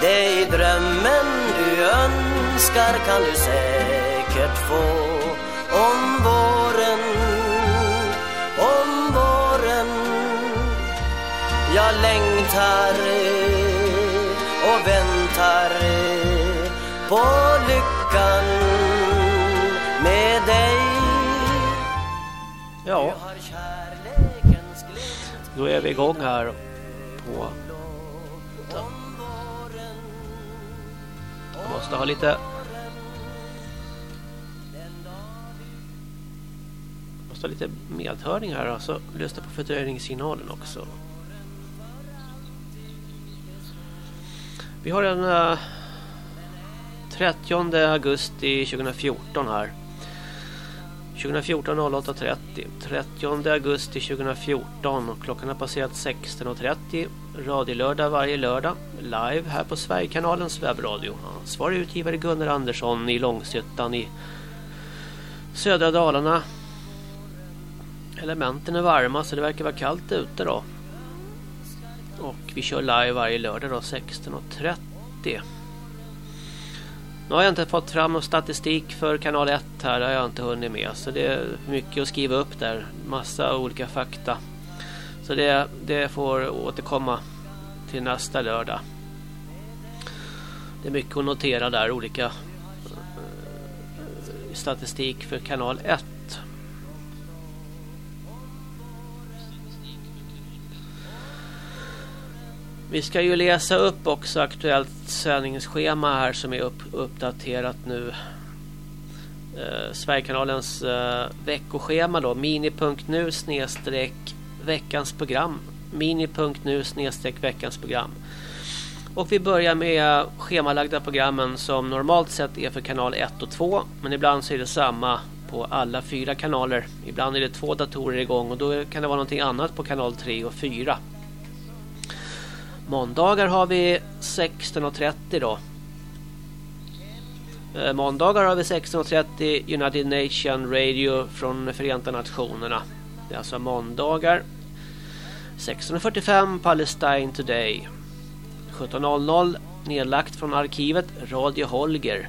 Det i drömmen du önskar kan du säkert få. Om våren, om våren. Jag längtar och väntar på lyckan med dig. Ja, då är vi igång här på måste ha lite måste ha lite medhörning här alltså lyssna på fördröjningssignalen också. Vi har den uh, 30 augusti 2014 här. 2014 08.30 30 augusti 2014 och klockan har passerat 16.30 radiolördag varje lördag live här på Sverigekanalens webbradio ansvarig utgivare Gunnar Andersson i Långshyttan i södra Dalarna. Elementen är varma så det verkar vara kallt ute då. Och vi kör live varje lördag då 16.30 nu har jag inte fått fram någon statistik för kanal 1 här, det har jag inte hunnit med. Så det är mycket att skriva upp där, massa olika fakta. Så det, det får återkomma till nästa lördag. Det är mycket att notera där, olika eh, statistik för kanal 1. Vi ska ju läsa upp också aktuellt sändningsschema här som är upp, uppdaterat nu. Eh, Sverigekanalens eh, veckoschema då. Mini.nu snedstreck veckans program. Mini.nu snedstreck veckans program. Och vi börjar med schemalagda programmen som normalt sett är för kanal 1 och 2. Men ibland så är det samma på alla fyra kanaler. Ibland är det två datorer igång och då kan det vara någonting annat på kanal 3 och 4. Måndagar har vi 16.30 då. Eh, måndagar har vi 16.30 United Nation Radio från Förenta Nationerna. Det är alltså måndagar. 16.45 Palestine Today. 17.00 nedlagt från arkivet Radio Holger.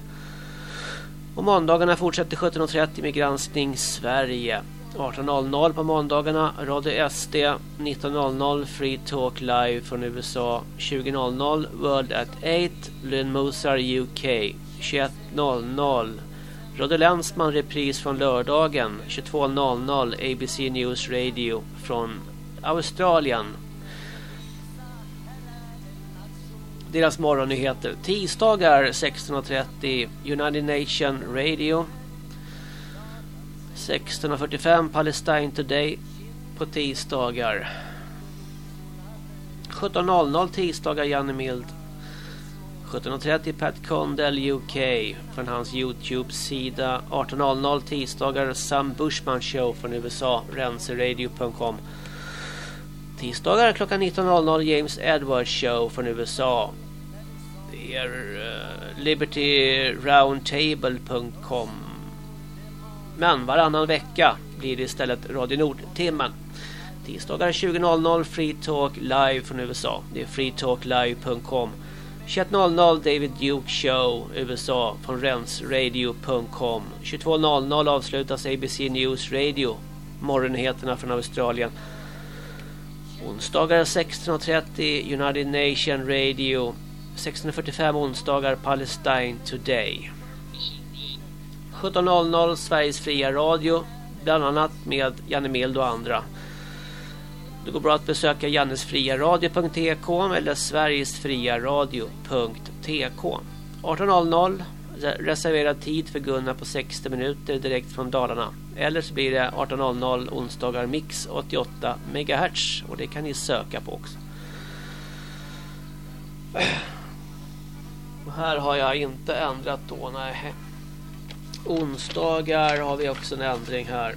Och måndagarna fortsätter 17.30 med granskning Sverige. 18.00 på måndagarna Radio SD 19.00 Free Talk Live från USA 20.00 World at 8 Lynn Mozart UK 21.00 Radio Länsman repris från lördagen 22.00 ABC News Radio från Australien Deras morgonnyheter tisdagar 16.30 United Nation Radio 16.45 Palestine Today på tisdagar. 17.00 tisdagar Janne Mild. 17.30 Pat Condell UK från hans Youtube-sida. 18.00 tisdagar Sam Bushman Show från USA, renseradio.com. Tisdagar klockan 19.00 James Edwards Show från USA. Det är eh, uh, libertyroundtable.com men varannan vecka blir det istället Radio Nord-timmen. Tisdagar 20.00 Free Talk Live från USA. Det är freetalklive.com. 21.00 David Duke Show USA från rensradio.com. 22.00 avslutas ABC News Radio. Morgonnyheterna från Australien. Onsdagar 16.30 United Nation Radio. 16.45 onsdagar Palestine Today. 17.00 Sveriges fria radio bland annat med Janne Mild och andra. Det går bra att besöka jannesfriaradio.tk eller sverigesfriaradio.tk 18.00 reserverad tid för Gunnar på 60 minuter direkt från Dalarna. Eller så blir det 18.00 onsdagar mix 88 MHz och det kan ni söka på också. Och här har jag inte ändrat då, nej. Onsdagar har vi också en ändring här.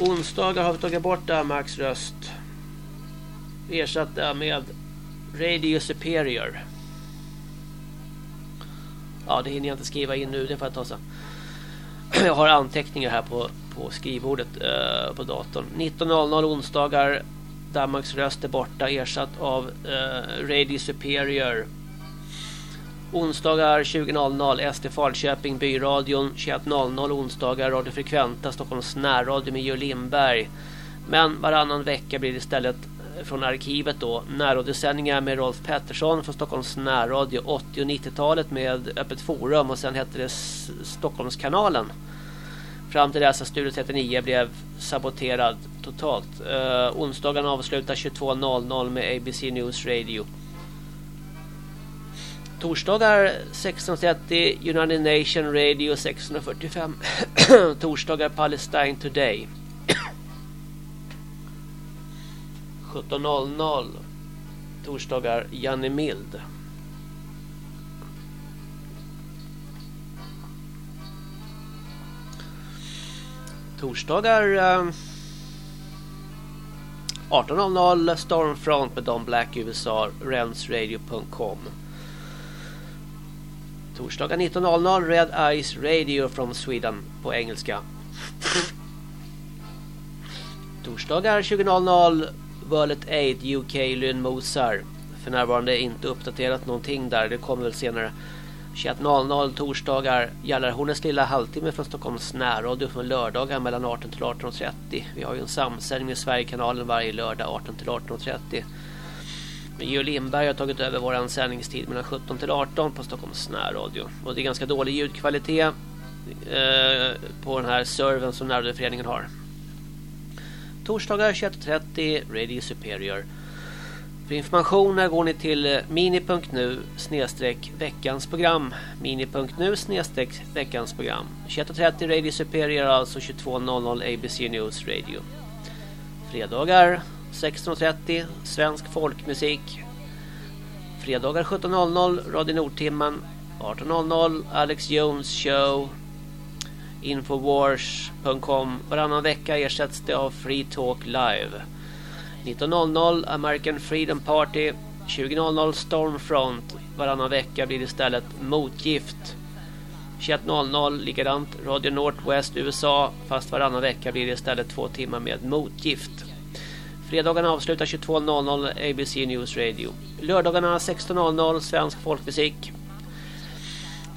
Onsdagar har vi tagit bort där Max röst. Ersatt det med Radio Superior. Ja, det hinner jag inte skriva in nu, det får jag ta sen. Jag har anteckningar här på, på skrivbordet eh, på datorn. 19.00 onsdagar Danmarks röst är borta ersatt av eh, Radio Superior. Onsdagar 20.00 SD Falköping Byradion 21.00 onsdagar Radio Frekventa Stockholms närradio med Georg Lindberg. Men varannan vecka blir det istället från arkivet då närradiosändningar med Rolf Pettersson från Stockholms närradio 80 och 90-talet med Öppet Forum och sen hette det Stockholmskanalen. Fram till dess att Studio 39 blev saboterad totalt. Uh, onsdagen avslutar 22.00 med ABC News Radio. Torsdagar 16.30 United Nation Radio 645. Torsdagar Palestine Today. 17.00 Torsdagar Janne Mild. Torsdagar eh, 18.00 Stormfront med Don Black USA Rensradio.com Torsdagar 19.00 Red Ice Radio from Sweden på engelska. Torsdagar 20.00 World Aid UK Lynn Mosar. För närvarande inte uppdaterat någonting där. Det kommer väl senare. 21.00 torsdagar Jallarhornets lilla halvtimme från Stockholms närradio från lördagar mellan 18 till 18.30. Vi har ju en samsändning med Sverigekanalen varje lördag 18 till 18.30. Georg Lindberg har tagit över vår sändningstid mellan 17 till 18 på Stockholms närradio. Och det är ganska dålig ljudkvalitet eh, på den här servern som närradioföreningen har. Torsdagar 21.30 Radio Superior. För information går ni till eh, mini.nu snedstreck veckans program. Mini.nu snedstreck veckans program. 21.30 Radio Superior alltså 22.00 ABC News Radio. Fredagar 16.30 Svensk folkmusik. Fredagar 17.00 Radio Nordtimmen. 18.00 Alex Jones show. Infowars.com. Varannan vecka ersätts det av Free Talk Live. 19.00 American Freedom Party. 20.00 Stormfront. Varannan vecka blir det istället Motgift. 21.00 likadant. Radio Northwest USA Fast varannan vecka blir det istället två timmar med Motgift. Fredagarna avslutar 22.00 ABC News Radio. Lördagarna 16.00 Svensk folkmusik.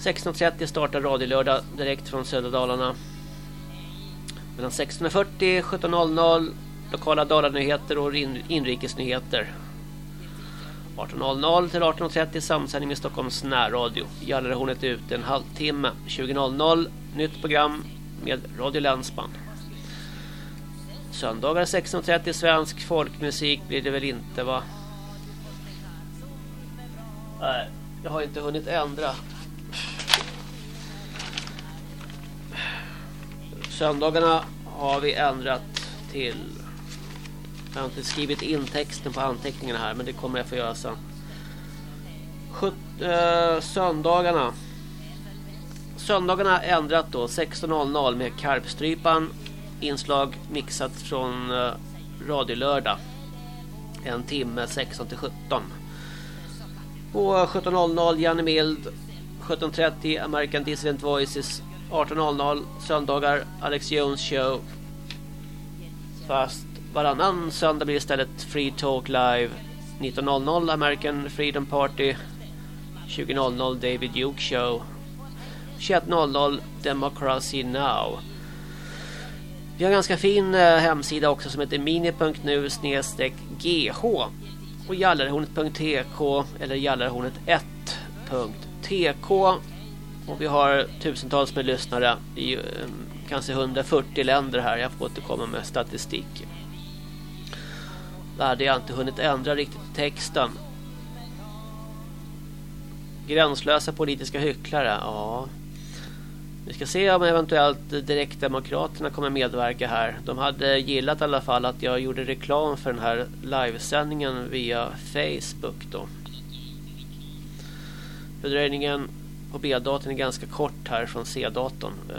16.30 startar radiolördag direkt från södra Dalarna Mellan 16.40 17.00 lokala Dalanyheter och inrikesnyheter. 18.00 till 18.30 samsändning med Stockholms närradio. Gallerhornet ute en halvtimme. 20.00 nytt program med Radio Länsman. Söndagar 16.30 svensk folkmusik blir det väl inte va? Nej, jag har inte hunnit ändra. Söndagarna har vi ändrat till jag har inte skrivit in texten på anteckningarna här men det kommer jag få göra sen. Sjut, eh, söndagarna. Söndagarna ändrat då 16.00 med Karpstrypan. Inslag mixat från eh, Radio Lördag. En timme 16 till 17. Och 17.00 Janne Mild. 17.30 American Dissident Voices. 18.00 söndagar Alex Jones show. Fast Varannan söndag blir istället Free Talk Live. 19.00 American Freedom Party. 20.00 David Duke Show. 21.00 Democracy Now. Vi har en ganska fin eh, hemsida också som heter mini.nu gh och jallarhornet.tk eller jallarhornet1.tk och vi har tusentals med lyssnare i ehm, kanske 140 länder här. Jag får återkomma med statistik. Där hade jag inte hunnit ändra riktigt texten. Gränslösa politiska hycklare, ja. Vi ska se om eventuellt direktdemokraterna kommer medverka här. De hade gillat i alla fall att jag gjorde reklam för den här livesändningen via Facebook då. Fördröjningen på B-datorn är ganska kort här från C-datorn. Eh,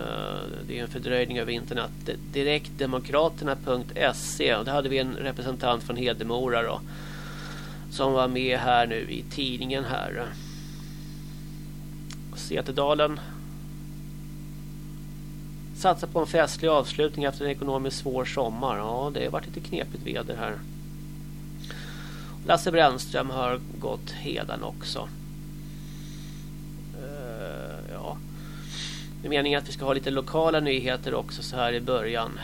det är en fördröjning över internet. Direktdemokraterna.se och där hade vi en representant från Hedemora då, som var med här nu i tidningen här. Setedalen satsar på en festlig avslutning efter en ekonomiskt svår sommar. Ja, det har varit lite knepigt väder här. Lasse Brännström har gått hedan också. Det är meningen att vi ska ha lite lokala nyheter också så här i början.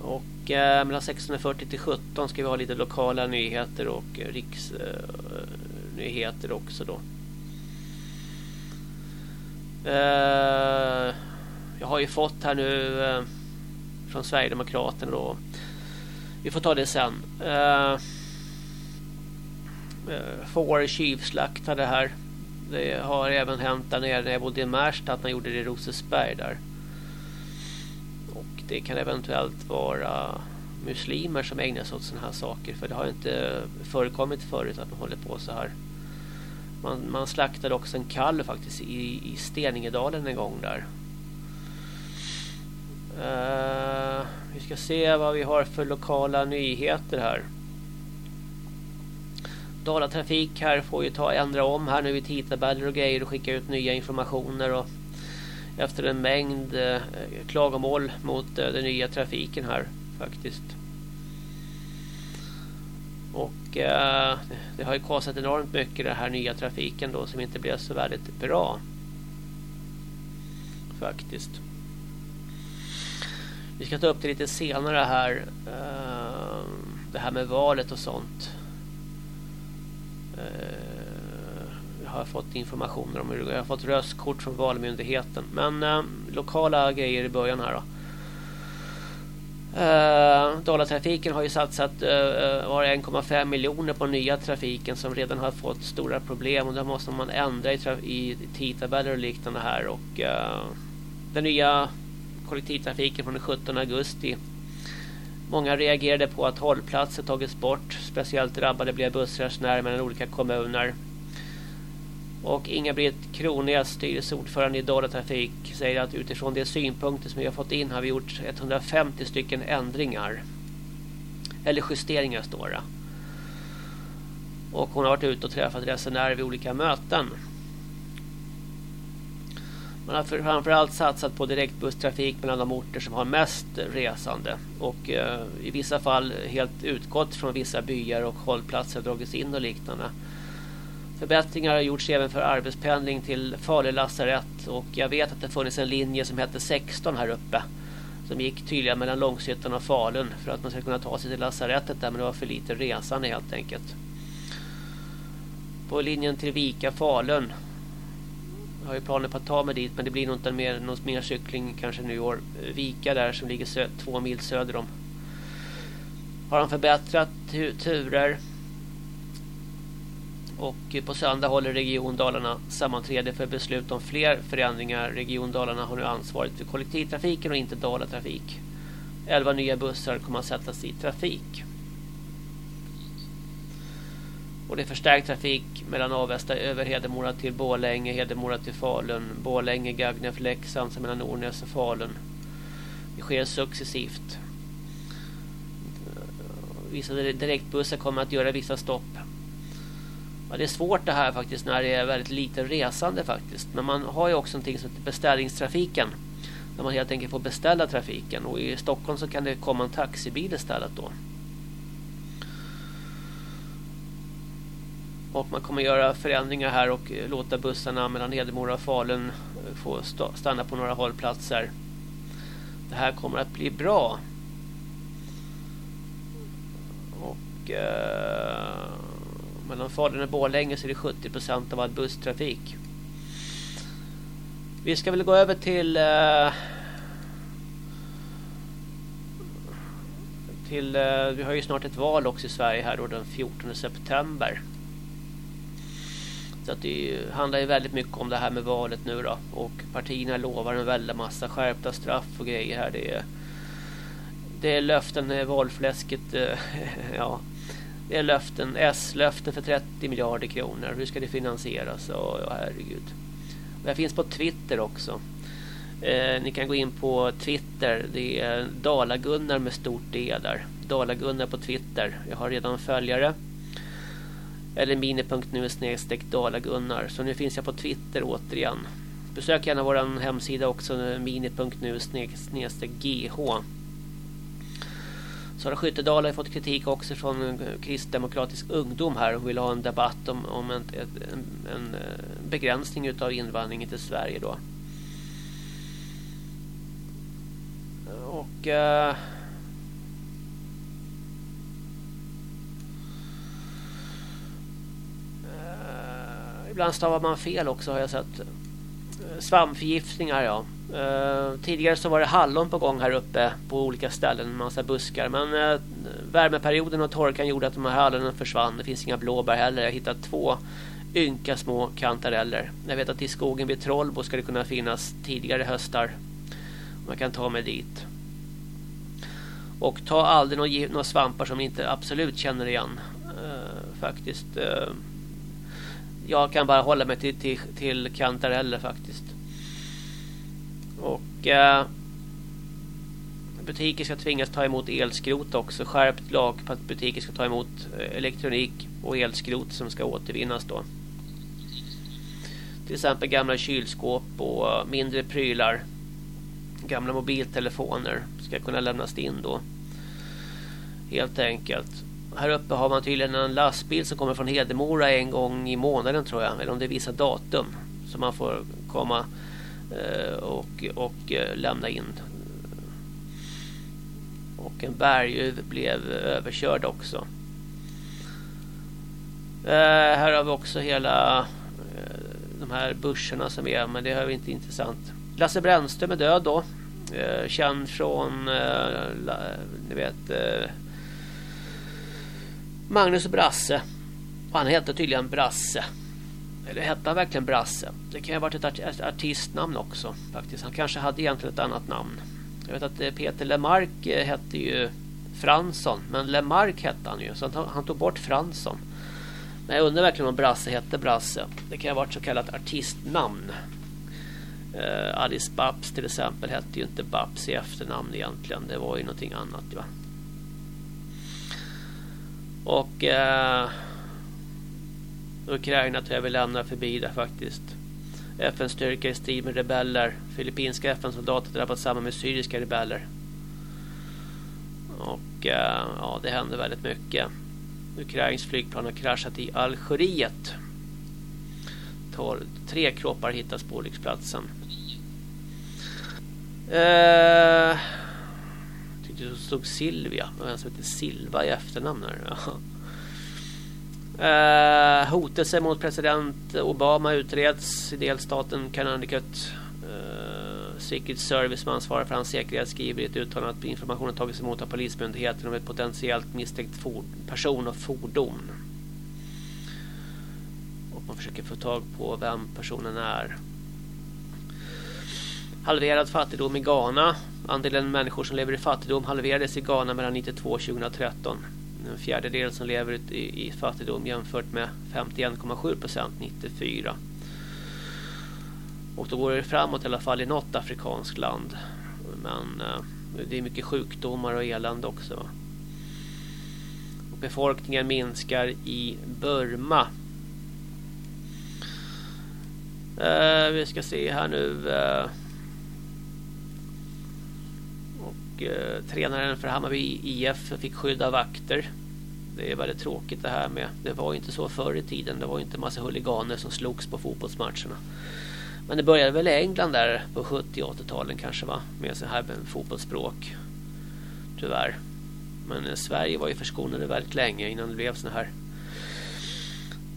Och eh, mellan 16.40 till 17 ska vi ha lite lokala nyheter och riksnyheter eh, eh också då. Eh, jag har ju fått här nu eh, från Sverigedemokraterna då vi får ta det sen. Eh, får tjuvslaktade här. Det har även hänt där nere när jag bodde i Märsta att man gjorde det i Rosesberg där. Och det kan eventuellt vara muslimer som ägnar sig åt sådana här saker. För det har inte förekommit förut att man håller på så här. Man, man slaktade också en kalv faktiskt i, i Steningedalen en gång där. Uh, vi ska se vad vi har för lokala nyheter här. Dalatrafik här får ju ta ändra om här nu i tidtabeller och grejer och skicka ut nya informationer och efter en mängd eh, klagomål mot eh, den nya trafiken här faktiskt. Och eh, det har ju kostat enormt mycket den här nya trafiken då som inte blev så väldigt bra. Faktiskt. Vi ska ta upp det lite senare här. Eh, det här med valet och sånt. Eh, jag har fått informationer om hur jag har fått röstkort från valmyndigheten. Men eh, lokala grejer i början här då. Eh, Dalatrafiken har ju satsat eh, uh, 1,5 miljoner på nya trafiken som redan har fått stora problem och då måste man ändra i, i tidtabeller och liknande här och eh, den nya kollektivtrafiken från den 17 augusti. Många reagerade på att hållplatser tagits bort. Speciellt drabbade blev bussresenärer mellan olika kommuner. Och Inga-Britt Kronäs, styrelseordförande i Dalatrafik, säger att utifrån de synpunkter som vi har fått in har vi gjort 150 stycken ändringar. Eller justeringar står det. Och hon har varit ute och träffat resenärer vid olika möten. Man har framförallt satsat på direktbusstrafik mellan de orter som har mest resande och eh, i vissa fall helt utgått från vissa byar och hållplatser dragits in och liknande. Förbättringar har gjorts även för arbetspendling till Falu lasarett och jag vet att det funnits en linje som hette 16 här uppe som gick tydligen mellan Långshyttan och Falun för att man ska kunna ta sig till lasarettet där men det var för lite resande helt enkelt. På linjen till Vika Falun har ju planer på att ta mig dit men det blir nog inte mer, någon mer cykling kanske nu i år. Vika där som ligger sö två mil söder om. Har han förbättrat turer. Och på söndag håller Region Dalarna sammanträde för beslut om fler förändringar. Region Dalarna har nu ansvaret för kollektivtrafiken och inte Dalatrafik. Elva nya bussar kommer att sättas i trafik. Och det är förstärkt trafik mellan Avesta över Hedemora till Bålänge, Hedemora till Falun, Bålänge, Gagnef, Leksand mellan Ornäs och Falun. Det sker successivt. Vissa direktbussar kommer att göra vissa stopp. Ja, det är svårt det här faktiskt när det är väldigt lite resande faktiskt. Men man har ju också någonting som heter beställningstrafiken. Där man helt enkelt får beställa trafiken. Och i Stockholm så kan det komma en taxibil istället då. Och man kommer göra förändringar här och eh, låta bussarna mellan Hedemora och Falun eh, få stanna på några hållplatser. Det här kommer att bli bra. Och eh, mellan Falun och Borlänge så är det 70% av all busstrafik. Vi ska väl gå över till eh, till eh, vi har ju snart ett val också i Sverige här då den 14 september. Att det handlar ju väldigt mycket om det här med valet nu då. Och partierna lovar en väldig massa skärpta straff och grejer här. Det är, det är löften, eh, valfläsket, eh, ja. Det är löften, S-löften för 30 miljarder kronor. Hur ska det finansieras? Oh, ja, herregud. Och jag finns på Twitter också. Eh, ni kan gå in på Twitter. Det är Dalagunnar med stort D där. Dalagunnar på Twitter. Jag har redan följare eller mini.nu snedstreck dalagunnar. Så nu finns jag på Twitter återigen. Besök gärna vår hemsida också mini.nu snedstreck gh. Sara Skyttedal har fått kritik också från kristdemokratisk ungdom här och vill ha en debatt om, om en, en, en eh, begränsning av invandringen till Sverige då. Och... Eh, ibland stavar man fel också har jag sett. Svampförgiftningar ja. Eh, tidigare så var det hallon på gång här uppe på olika ställen, en massa buskar. Men eh, värmeperioden och torkan gjorde att de här hallonen försvann. Det finns inga blåbär heller. Jag hittade två ynka små kantareller. Jag vet att i skogen vid Trollbo ska det kunna finnas tidigare höstar. Man kan ta mig dit. Och ta aldrig några svampar som ni inte absolut känner igen. Uh, faktiskt jag kan bara hålla mig till, till, till kantareller faktiskt. Och eh, butiker ska tvingas ta emot elskrot också. Skärpt lag på att butiker ska ta emot eh, elektronik och elskrot som ska återvinnas då. Till exempel gamla kylskåp och eh, mindre prylar. Gamla mobiltelefoner ska kunna lämnas in då. Helt enkelt. Här uppe har man tydligen en lastbil som kommer från Hedemora en gång i månaden tror jag. Eller om det är vissa datum. Så man får komma Eh, och, och eh, lämna in. Och en berguv blev överkörd också. Eh, här har vi också hela eh, de här börserna som är, men det är inte intressant. Lasse Brännström är död då. Eh, känd från, ni vet, Magnus Brasse. Han hette tydligen Brasse. Eller hette han verkligen Brasse? Det kan ju ha varit ett artistnamn också faktiskt. Han kanske hade egentligen ett annat namn. Jag vet att eh, Peter Lemark eh, hette ju Fransson. Men Lemark hette han ju. Så han tog bort Fransson. Men jag undrar verkligen om Brasse hette Brasse. Det kan ha varit så kallat artistnamn. Uh, Alice Babs till exempel hette ju inte Babs i efternamn egentligen. Det var ju någonting annat. Va? Och... eh, Ukraina tror jag vi lämnar förbi där faktiskt. FN-styrka i strid med rebeller. Filippinska FN-soldater drabbats samman med syriska rebeller. Och eh, ja, det händer väldigt mycket. Ukrains flygplan har kraschat i Algeriet. Tre kroppar hittas på olycksplatsen. Eh, det stod Silvia. Vem som heter Silva i efternamn här. Uh, eh, hotelse mot president Obama utreds i delstaten Connecticut. Uh, Secret Service som ansvarar för hans säkerhet skriver i ett uttalande att informationen tagits emot av polismyndigheten om ett potentiellt misstänkt person och fordon. Och man försöker få tag på vem personen är. Halverad fattigdom i Ghana. Andelen människor som lever i fattigdom halverades i Ghana mellan 92 och 2013 en fjärdedel som lever i, i fattigdom jämfört med 51,7 procent 94. Och då går det framåt i alla fall i något afrikanskt land. Men eh, det är mycket sjukdomar och elände också. Och befolkningen minskar i Burma. Eh, vi ska se här nu. Eh, eh, Eh, tränaren för Hammarby IF fick skydda vakter. Det är väldigt tråkigt det här med. Det var inte så förr i tiden. Det var inte massa huliganer som slogs på fotbollsmatcherna. Men det började väl i England där på 70 80-talen kanske va? Med så här fotbollsspråk. Tyvärr. Men eh, Sverige var ju förskonade väldigt länge innan det blev såna här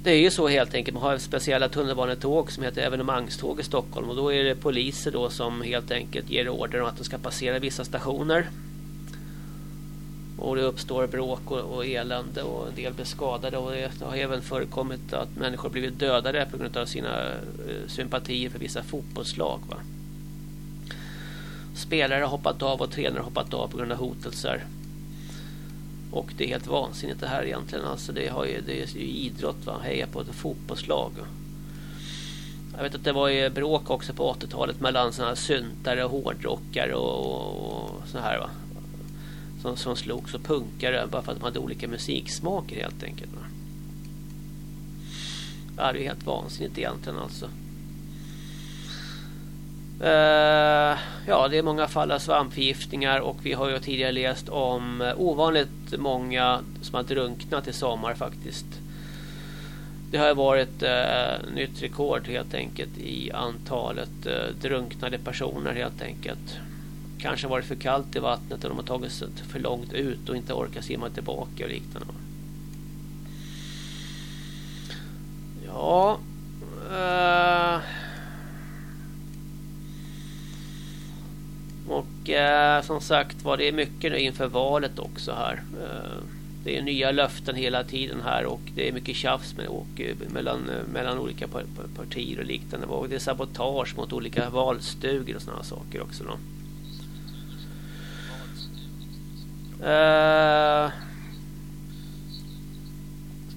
det är ju så helt enkelt. Man har speciella tunnelbanetåg som heter evenemangståg i Stockholm. Och då är det poliser då som helt enkelt ger order om att de ska passera vissa stationer. Och det uppstår bråk och, och elände och en del blir skadade. Och det har även förekommit att människor blivit dödade på grund av sina uh, sympatier för vissa fotbollslag. Va? Spelare har hoppat av och tränare har hoppat av på grund av hotelser. Och det är helt vansinnigt det här egentligen. Alltså det, har ju, det är ju idrott va. Heja på ett fotbollslag. Jag vet att det var ju bråk också på 80-talet mellan såna här syntare och hårdrockare och, och, och så här va. Som, som slogs och punkare bara för att de hade olika musiksmaker helt enkelt. Va? Ja, det är helt vansinnigt egentligen alltså. Eh, ja, det är många fall av svampförgiftningar och vi har ju tidigare läst om eh, ovanligt många som har drunknat i sommar faktiskt. Det har varit eh, nytt rekord helt enkelt i antalet eh, drunknade personer helt enkelt. Kanske varit för kallt i vattnet och de har tagit sig för långt ut och inte orkat simma tillbaka och liknande. Ja. Eh, och eh, som sagt var det är mycket nu inför valet också här. Eh, det är nya löften hela tiden här och det är mycket tjafs med, och, eh, mellan, eh, mellan olika partier och liknande. Och det är sabotage mot olika valstugor och sådana saker också. Då. Eh,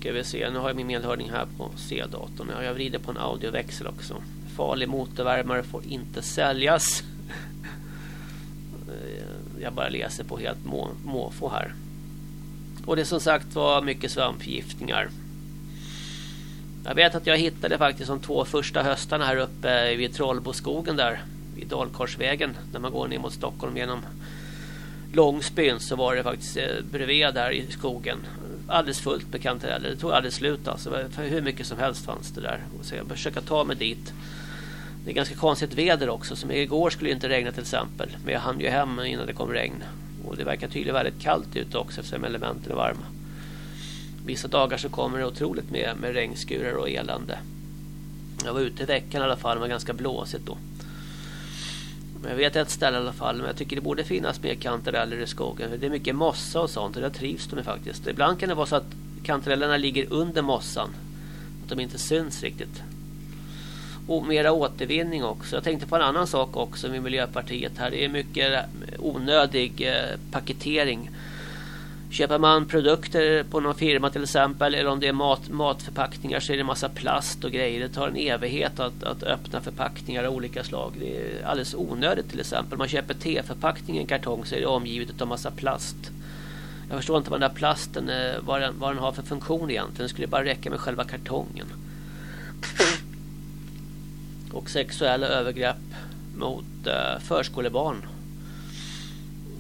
ska vi se, nu har jag min medhörning här på C-datorn. Jag vrider på en audioväxel också. Farlig motorvärmare får inte säljas. Eh, jag bara läser på helt må, måfå här. Och det som sagt var mycket svampförgiftningar. Jag vet att jag hittade faktiskt de två första höstarna här uppe vid Trollboskogen där. Vid Dalkorsvägen. När man går ner mot Stockholm genom Långsbyn så var det faktiskt eh, bredvid där i skogen alldeles fullt med kantareller. Det tog aldrig slut alltså. Hur mycket som helst fanns det där. Så jag försöka ta mig dit. Det är ganska konstigt väder också. Som igår skulle det inte regna till exempel. Men jag hann ju hem innan det kom regn. Och det verkar tydligen väldigt kallt ute också eftersom elementen är varma. Vissa dagar så kommer det otroligt med, med regnskurar och elände. Jag var ute i veckan i alla fall. Det var ganska blåsigt då. Jag vet ett ställe i alla fall, men jag tycker det borde finnas mer kantareller i skogen. Det är mycket mossa och sånt och där trivs de faktiskt. Ibland kan det vara så att kantarellerna ligger under mossan. Att de inte syns riktigt. Och mera återvinning också. Jag tänkte på en annan sak också med Miljöpartiet här. Det är mycket onödig eh, paketering Köper man produkter på någon firma till exempel eller om det är mat, matförpackningar så är det en massa plast och grejer. Det tar en evighet att, att öppna förpackningar av olika slag. Det är alldeles onödigt till exempel. Man köper teförpackning i en kartong så är det omgivet av massa plast. Jag förstår inte vad den där plasten, eh, vad den, vad den har för funktion egentligen. Det skulle bara räcka med själva kartongen. Och sexuella övergrepp mot eh, förskolebarn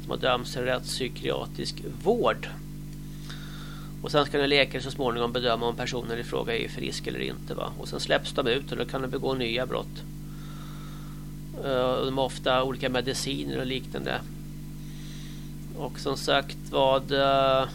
som har dömts till rättspsykiatrisk vård. Och sen ska en läkare så småningom bedöma om personen i fråga är frisk eller inte. Va? Och sen släpps de ut och då kan de begå nya brott. Eh, de har ofta olika mediciner och liknande. Och som sagt vad... Eh,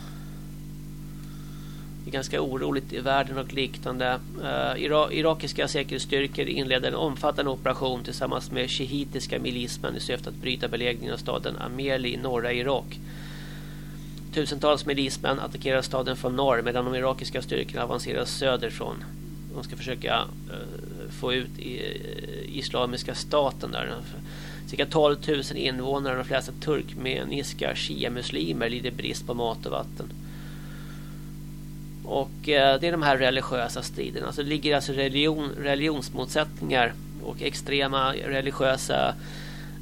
det är ganska oroligt i världen och liknande. Eh, ira irakiska säkerhetsstyrkor inledde en omfattande operation tillsammans med shiitiska milismän i syfte att bryta belägringen av staden Ameli i norra Irak. Tusentals milismän attackerar staden från norr medan de irakiska styrkorna avancerar söderifrån. De ska försöka eh, få ut i, islamiska staten där. Cirka 12 000 invånare, de flesta turkmeniska shia-muslimer lider brist på mat och vatten. Och eh, det är de här religiösa striderna. Alltså det ligger alltså religion, religionsmotsättningar och extrema religiösa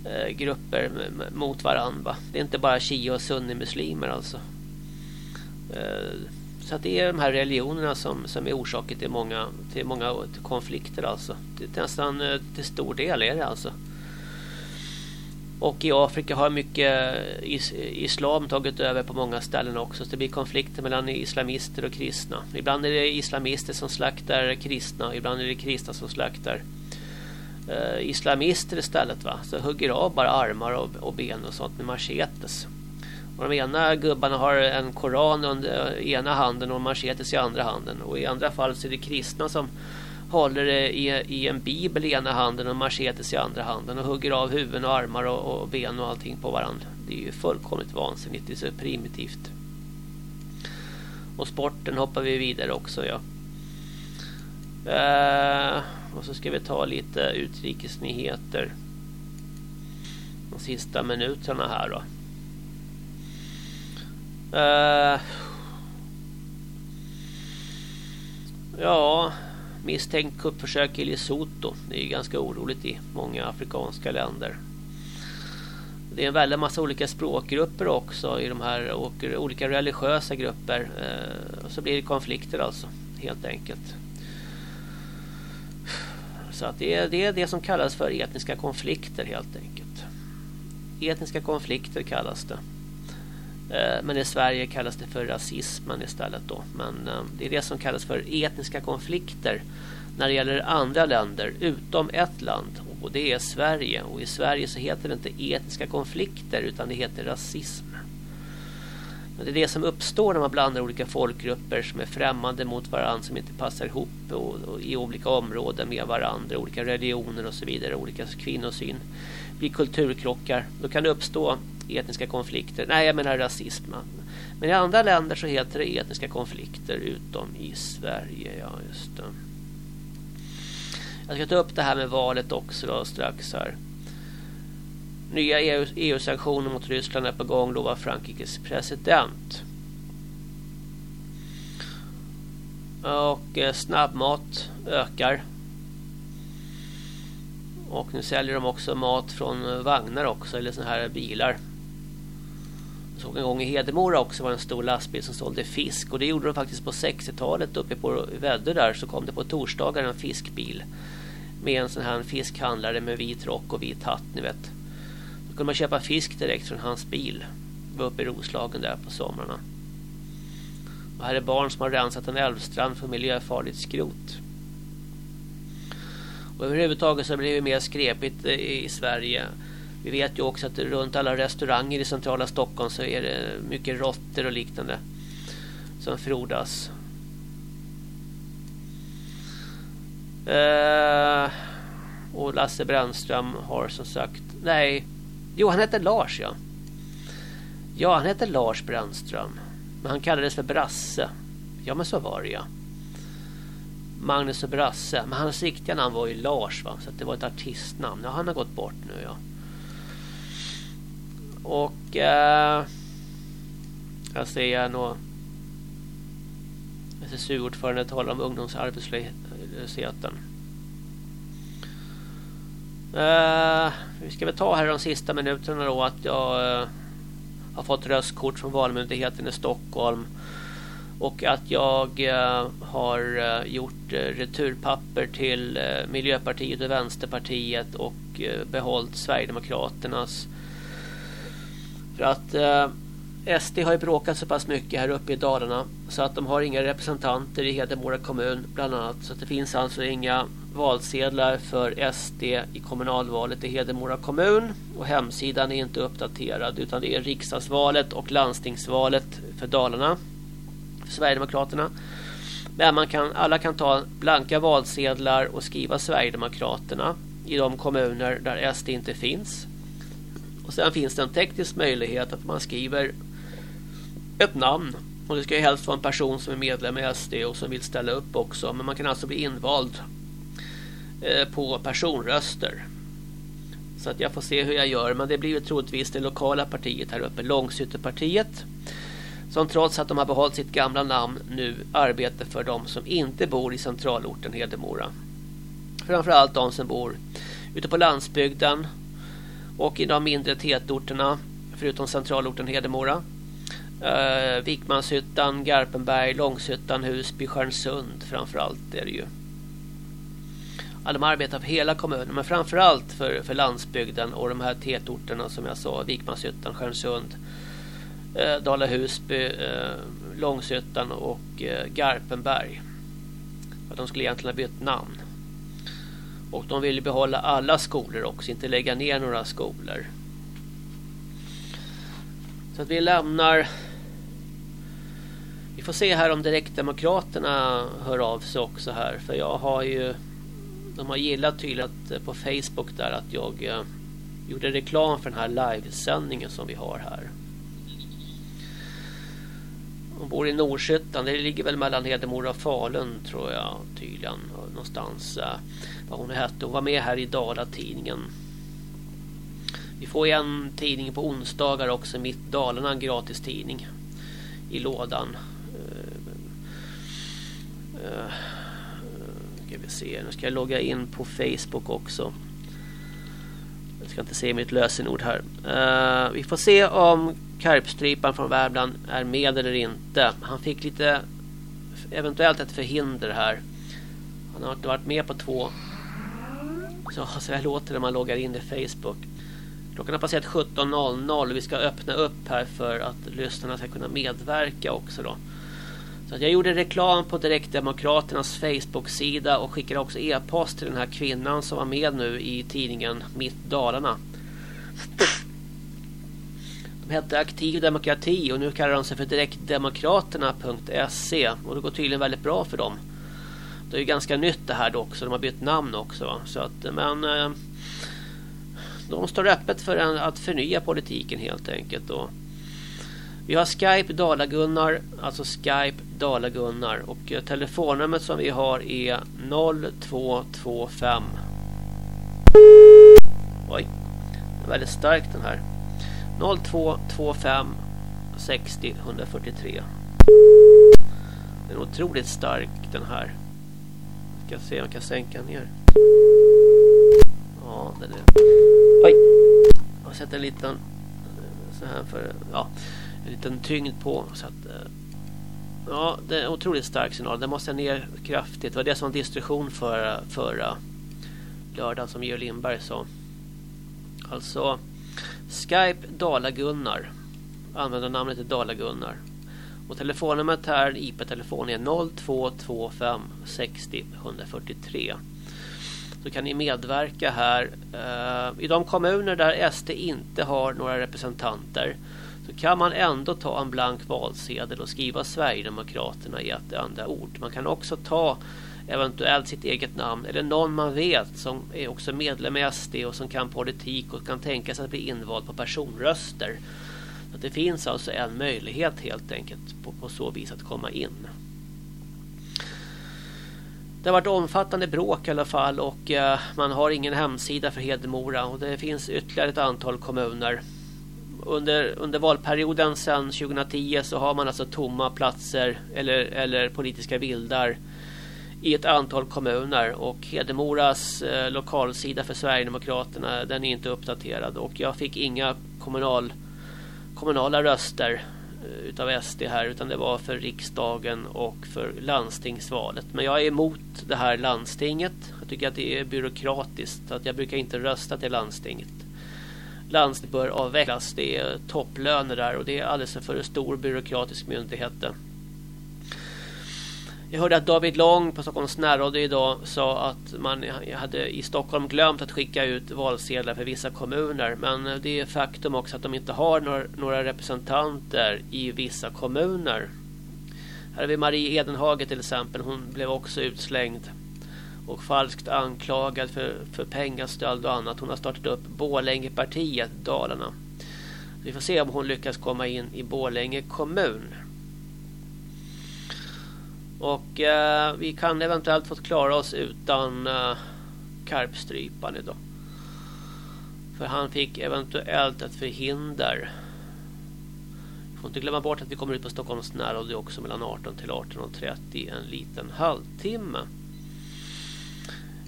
eh, grupper mot varandra. Det är inte bara shia och sunni-muslimer alltså. Eh, så att det är de här religionerna som, som är orsaken till många, till många konflikter alltså. Till, nästan till stor del är det alltså. Och i Afrika har mycket is islam tagit över på många ställen också. Så det blir konflikter mellan islamister och kristna. Ibland är det islamister som slaktar kristna. Ibland är det kristna som slaktar eh, islamister istället. Va? Så hugger av bara armar och, och ben och sånt med machetes. Och de ena gubbarna har en koran under eh, ena handen och machetes i andra handen. Och i andra fall så är det kristna som håller det i, i en bibel i ena handen och machetes i andra handen och hugger av huvuden och armar och, och ben och allting på varandra. Det är ju fullkomligt vansinnigt, det är så primitivt. Och sporten hoppar vi vidare också, ja. Uh, och så ska vi ta lite utrikesnyheter. De sista minuterna här då. Uh, ja, misstänkt kuppförsök i Lesotho. Det är ju ganska oroligt i många afrikanska länder. Det är en väldigt massa olika språkgrupper också i de här och olika religiösa grupper. Eh, och så blir det konflikter alltså, helt enkelt. Så att det, är, det är det som kallas för etniska konflikter helt enkelt. Etniska konflikter kallas det. Eh, men i Sverige kallas det för rasismen istället då. Men eh, det är det som kallas för etniska konflikter när det gäller andra länder utom ett land och det är Sverige och i Sverige så heter det inte etniska konflikter utan det heter rasism. Men det är det som uppstår när man blandar olika folkgrupper som är främmande mot varandra som inte passar ihop och, och i olika områden med varandra, olika religioner och så vidare, olika kvinnosyn blir kulturkrockar. Då kan det uppstå etniska konflikter. Nej, jag menar rasism. Men i andra länder så heter det etniska konflikter utom i Sverige, ja just det. Jag ska ta upp det här med valet också då, strax här. Nya EU-sanktioner e mot Ryssland är på gång, lovar Frankrikes president. Och eh, snabbmat ökar. Och nu säljer de också mat från vagnar också, eller såna här bilar. Jag såg en gång i Hedemora också var en stor lastbil som sålde fisk. Och det gjorde de faktiskt på 60-talet uppe på Väddö där. Så kom det på torsdagar en fiskbil med en sån här fiskhandlare med vit rock och vit hatt, ni vet. Då kunde man köpa fisk direkt från hans bil. Var uppe i Roslagen där på somrarna. Och här är barn som har rensat en älvstrand för miljöfarligt skrot. Och överhuvudtaget så har det blivit mer skrepigt i Sverige. Vi vet ju också att runt alla restauranger i centrala Stockholm så är det mycket råttor och liknande som frodas. Uh, och Lasse Brännström har som sagt... Nej, jo han heter Lars ja. Ja, han heter Lars Brännström. Men han kallades för Brasse. Ja, men så var det ja. Magnus och Brasse. Men hans riktiga namn var ju Lars va. Så det var ett artistnamn. Ja, han har gått bort nu ja. Och... Eh, jag ser nog... SSU-ordförande talar om ungdomsarbetslösheten. Eh, vi ska väl ta här de sista minuterna då att jag eh, har fått röstkort från Valmyndigheten i Stockholm och att jag eh, har eh, gjort eh, returpapper till eh, Miljöpartiet och Vänsterpartiet och behållit Sverigedemokraternas för att eh, SD har ju bråkat så pass mycket här uppe i Dalarna så att de har inga representanter i Hedemora kommun bland annat. Så det finns alltså inga valsedlar för SD i kommunalvalet i Hedemora kommun. Och hemsidan är inte uppdaterad utan det är riksdagsvalet och landstingsvalet för Dalarna. För Sverigedemokraterna. Men man kan, alla kan ta blanka valsedlar och skriva Sverigedemokraterna i de kommuner där SD inte finns. Och sen finns det en teknisk möjlighet att man skriver ett namn. Och det ska ju helst vara en person som är medlem i SD och som vill ställa upp också. Men man kan alltså bli invald eh, på personröster. Så att jag får se hur jag gör. Men det blir ju troligtvis det lokala partiet här uppe, Långsytterpartiet. Som trots att de har behållit sitt gamla namn nu arbetar för de som inte bor i centralorten Hedemora. Framförallt de som bor ute på landsbygden och i de mindre tätorterna förutom centralorten Hedemora Eh, Vikmanshyttan, Garpenberg, Långshyttan, Husby, Stjärnsund framförallt är det ju. Ja, de arbetar för hela kommunen men framförallt för, för landsbygden och de här tätorterna som jag sa, Vikmanshyttan, Stjärnsund, eh, Dala Husby, eh, Långshyttan och eh, Garpenberg. Ja, de skulle egentligen ha bytt namn. Och de vill behålla alla skolor också, inte lägga ner några skolor. Så att vi lämnar vi får se här om direktdemokraterna hör av sig också här. För jag har ju... De har gillat tydligt eh, på Facebook där att jag eh, gjorde reklam för den här livesändningen som vi har här. Hon bor i Nordskyttan. Det ligger väl mellan Hedemora och Falun tror jag tydligen. Någonstans. Eh. Vad hon hette. Hon var med här i Dala-tidningen. Vi får en tidning på onsdagar också. Mitt Dalarna, en gratis tidning. I lådan. Eh, eh, ska vi se. Nu ska jag logga in på Facebook också. Jag ska inte se mitt lösenord här. Uh, vi får se om Karpstrypan från Värmland är med eller inte. Han fick lite eventuellt ett förhinder här. Han har inte varit med på två så, så här låter det när man loggar in i Facebook. Klockan har passerat 17.00 och vi ska öppna upp här för att lyssnarna ska kunna medverka också då. Så jag gjorde reklam på Direktdemokraternas Facebook-sida och skickade också e-post till den här kvinnan som var med nu i tidningen Mitt Dalarna. De hette Aktiv Demokrati och nu kallar de sig för Direktdemokraterna.se och det går tydligen väldigt bra för dem. Det är ju ganska nytt det här dock, också, de har bytt namn också. Så att, men eh, de står öppet för en, att förnya politiken helt enkelt. Och vi har Skype Dalagunnar, alltså Skype Dalagunnar och eh, telefonnumret som vi har är 0225. Oj, den är väldigt stark den här. 0225 60 143. Den är otroligt stark den här. Jag ska se om jag kan sänka ner. Ja, den är... Oj! Jag sett en liten... Så här för... Ja, en liten tyngd på. Så att... Eh, ja, det är en otroligt stark signal. Den måste ner kraftigt. Det var det som var distribution för förra lördagen som Georg Lindberg sa. Alltså Skype Dala-Gunnar. Användarnamnet är Dala-Gunnar. Och telefonnumret här, IP-telefon är 0225 60 143. Så kan ni medverka här. Eh, I de kommuner där SD inte har några representanter så kan man ändå ta en blank valsedel och skriva Sverigedemokraterna i ett enda ord. Man kan också ta eventuellt sitt eget namn eller någon man vet som är också medlem i SD och som kan politik och kan tänka sig att bli invald på personröster. Så det finns alltså en möjlighet helt enkelt på, på så vis att komma in. Det har varit omfattande bråk i alla fall och eh, man har ingen hemsida för Hedemora och det finns ytterligare ett antal kommuner. Under, under valperioden sedan 2010 så har man alltså tomma platser eller, eller politiska vildar i ett antal kommuner och Hedemoras eh, lokalsida för Sverigedemokraterna den är inte uppdaterad och jag fick inga kommunal, kommunala röster eh, utav SD här utan det var för riksdagen och för landstingsvalet. Men jag är emot det här landstinget. Jag tycker att det är byråkratiskt att jag brukar inte rösta till landstinget. Landstinget bör avvecklas. Det är topplöner där och det är alldeles för stor byråkratisk myndighet. Jag hörde att David Long på Stockholms närradio idag sa att man hade i Stockholm glömt att skicka ut valsedlar för vissa kommuner. Men det är faktum också att de inte har några, några representanter i vissa kommuner. Här har vi Marie Edenhage till exempel. Hon blev också utslängd och falskt anklagad för, för pengastöld och annat. Hon har startat upp Bålängepartiet Dalarna. Vi får se om hon lyckas komma in i Bålänge kommun. Och eh, vi kan eventuellt få klara oss utan eh, karpstrypan idag. För han fick eventuellt ett förhinder. Vi får inte glömma bort att vi kommer ut på Stockholms närradio också mellan 18 till 18.30 en liten halvtimme.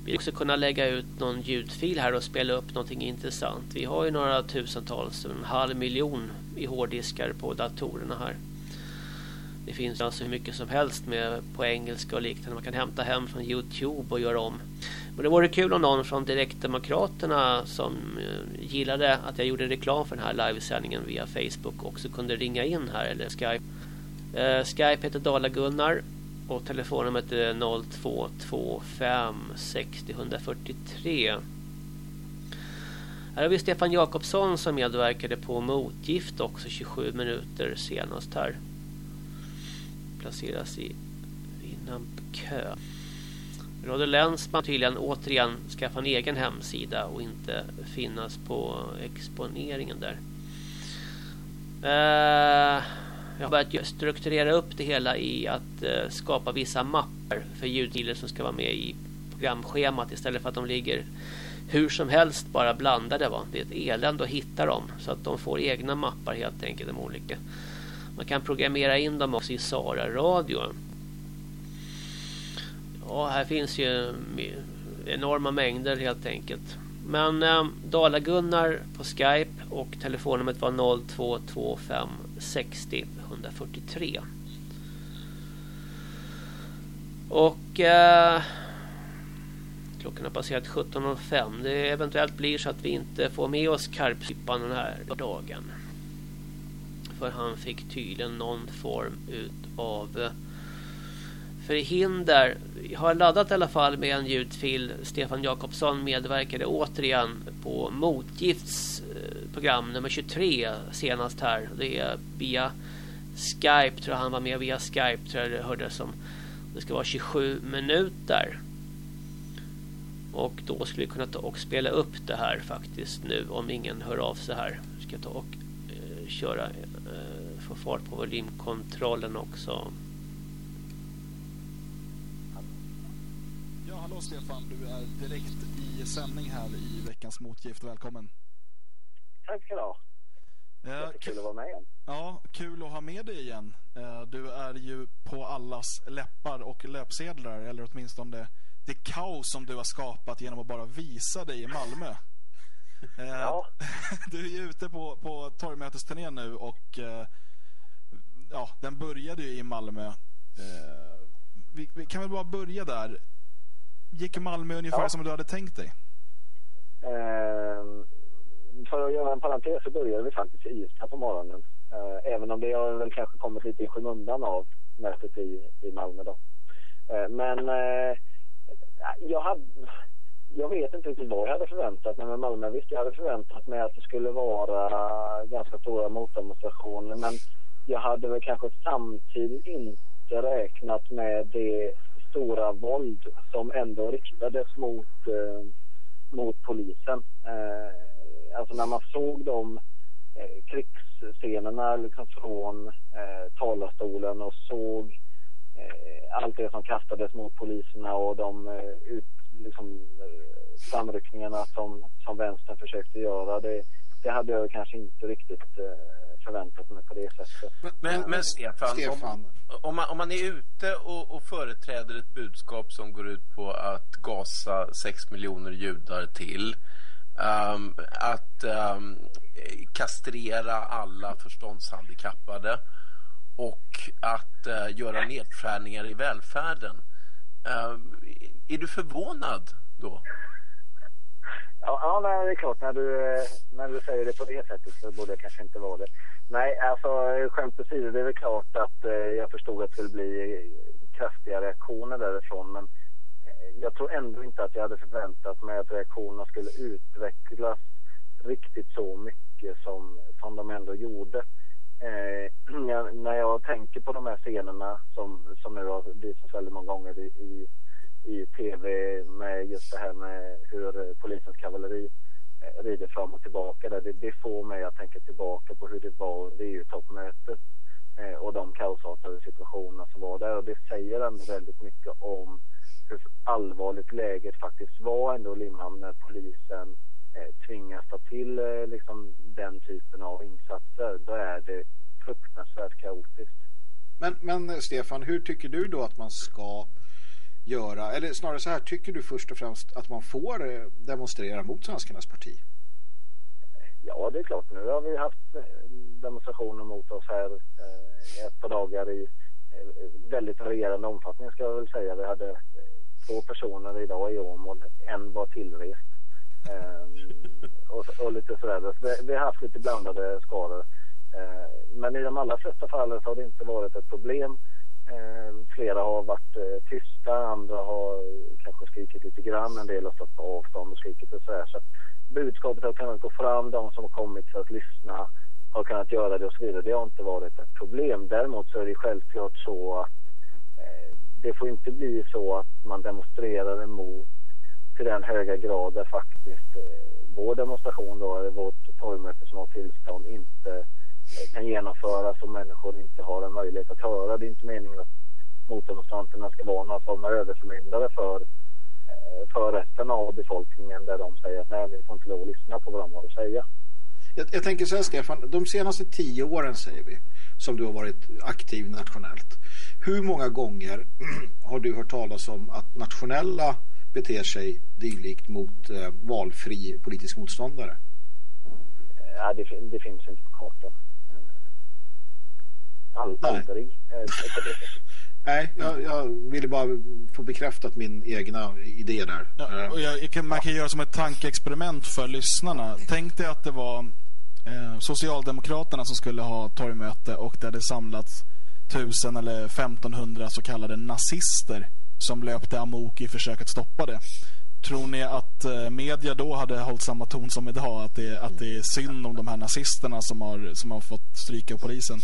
Vi också kunna lägga ut någon ljudfil här och spela upp någonting intressant. Vi har ju några tusentals, en halv miljon i hårddiskar på datorerna här. Det finns alltså hur mycket som helst med på engelska och liknande. Man kan hämta hem från Youtube och göra om. Men det vore kul om någon från Direktdemokraterna som eh, gillade att jag gjorde reklam för den här livesändningen via Facebook också kunde ringa in här eller Skype. Eh, Skype heter Dala-Gunnar och telefonnumret är 0225 60 143. Här har vi Stefan Jakobsson som medverkade på Motgift också 27 minuter senast här placeras i, i kö. Radio Länsman tydligen återigen skaffa en egen hemsida och inte finnas på exponeringen där. Eh, jag har börjat strukturera upp det hela i att eh, skapa vissa mappar för ljudfiler som ska vara med i programschemat istället för att de ligger hur som helst bara blandade. Va? Det är ett elände att hitta dem så att de får egna mappar helt enkelt de olika. Man kan programmera in dem också i Sara Radio. Ja, här finns ju enorma mängder helt enkelt. Men eh, Dala-Gunnar på Skype och telefonnumret var 0225 60 143. Och eh, Klockan har passerat 17.05. Det eventuellt blir så att vi inte får med oss Karpsypan den här dagen. För han fick tydligen någon form av eh, förhinder. Jag har laddat i alla fall med en ljudfil. Stefan Jakobsson medverkade återigen på Motgifts eh, program nummer 23 senast här. Det är via Skype tror jag han var med via Skype tror jag det hördes som. Det ska vara 27 minuter. Och då skulle vi kunna ta och spela upp det här faktiskt nu om ingen hör av sig här. Ska ta och eh, köra få fart på volymkontrollen också. Ja, hallå Stefan. Du är direkt i sändning här i veckans motgift. Välkommen. Tack ska du ha. Eh, kul att vara med igen. Ja, kul att ha med dig igen. Eh, du är ju på allas läppar och löpsedlar, eller åtminstone det kaos som du har skapat genom att bara visa dig i Malmö. Eh, ja. Du är ju ute på, på torgmötesturné nu och ja, den började ju i Malmö. Vi, vi, kan väl bara börja där. Gick Malmö ungefär ja. som du hade tänkt dig? Uh för att göra en parentes så började vi faktiskt i Ystad på morgonen. Eh, även om det har väl kanske kommit lite i skymundan av mötet i, i Malmö då. Eh, men eh, jag hade... Jag vet inte riktigt vad jag hade förväntat mig med Malmö. Visst, jag hade förväntat mig att det skulle vara ganska stora motdemonstrationer. Men jag hade väl kanske samtidigt inte räknat med det stora våld som ändå riktades mot, eh, mot polisen. Eh, alltså när man såg de eh, krigsscenerna liksom från eh, talarstolen och såg eh, allt det som kastades mot poliserna och de eh, ut, liksom, eh, som, som vänstern försökte göra. Det, det hade jag kanske inte riktigt eh, förväntat mig på det sättet. Men, men, men Stefan, Stefan. Om, om, man, om man är ute och, och företräder ett budskap som går ut på att gasa sex miljoner judar till Um, att um, kastrera alla förståndshandikappade och att uh, göra nedskärningar i välfärden. Um, är du förvånad då? Ja, ja nej, det är klart. När du, eh, när du säger det på det sättet så borde jag kanske inte vara det. Nej, alltså skämt åsido, det är väl klart att eh, jag förstod att det skulle bli eh, kraftiga reaktioner därifrån. Men eh, jag tror ändå inte att jag hade förväntat mig att reaktionerna skulle utvecklas riktigt så mycket som, som de ändå gjorde. Eh, när jag tänker på de här scenerna som, som nu har visats väldigt många gånger i, i, i tv med just det här med hur polisens kavalleri eh, rider fram och tillbaka. Där. Det, det får mig att tänka tillbaka på hur det var vid EU-toppmötet eh, och de kaosartade situationerna som var där. Och det säger ändå väldigt mycket om hur allvarligt läget faktiskt var ändå i Limhamn när polisen eh, tvingas ta till eh, liksom den typen av insatser. Då är det fruktansvärt kaotiskt. Men, men Stefan, hur tycker du då att man ska göra, eller snarare så här, tycker du först och främst att man får eh, demonstrera mot Svenskarnas parti? Ja, det är klart. Nu har vi haft eh, demonstrationer mot oss här eh, ett par dagar i eh, väldigt varierande omfattning ska jag väl säga. Vi hade två personer idag i Åmål. En var tillrest. Och, och, lite sådär. Så vi, vi har haft lite blandade skador. Men i de allra flesta fallen så har det inte varit ett problem. Eh, flera har varit eh, tysta, andra har kanske skrikit lite grann. En del har stått på avstånd och skrikit och sådär. Så att budskapet har kunnat gå fram. De som har kommit för att lyssna har kunnat göra det och så vidare. Det har inte varit ett problem. Däremot så är det självklart så att eh, det får inte bli så att man demonstrerar emot till den höga grad där faktiskt eh, vår demonstration då, eller vårt torgmöte som har tillstånd inte kan genomföras och människor inte har en möjlighet att höra. Det är inte meningen att motdemonstranterna ska vara några form av överförmyndare för, eh, för resten av befolkningen där de säger att nej, vi får inte lov att lyssna på vad de har att säga. Jag, jag tänker så här Stefan, de senaste tio åren säger vi, som du har varit aktiv nationellt. Hur många gånger har du hört talas om att nationella beter sig dylikt mot eh, valfri politisk motståndare? Ja, det, det finns inte på kartan. All, aldrig. Nej, jag, jag ville bara få bekräftat min egna idé där. Ja, och jag, jag kan, man kan göra som ett tankeexperiment för lyssnarna. Tänk dig att det var eh, Socialdemokraterna som skulle ha torgmöte och där det samlats tusen eller 1500 så kallade nazister som löpte amok i försök att stoppa det. Tror ni att eh, media då hade hållit samma ton som idag? Att det, att det är synd om de här nazisterna som har, som har fått stryka polisen?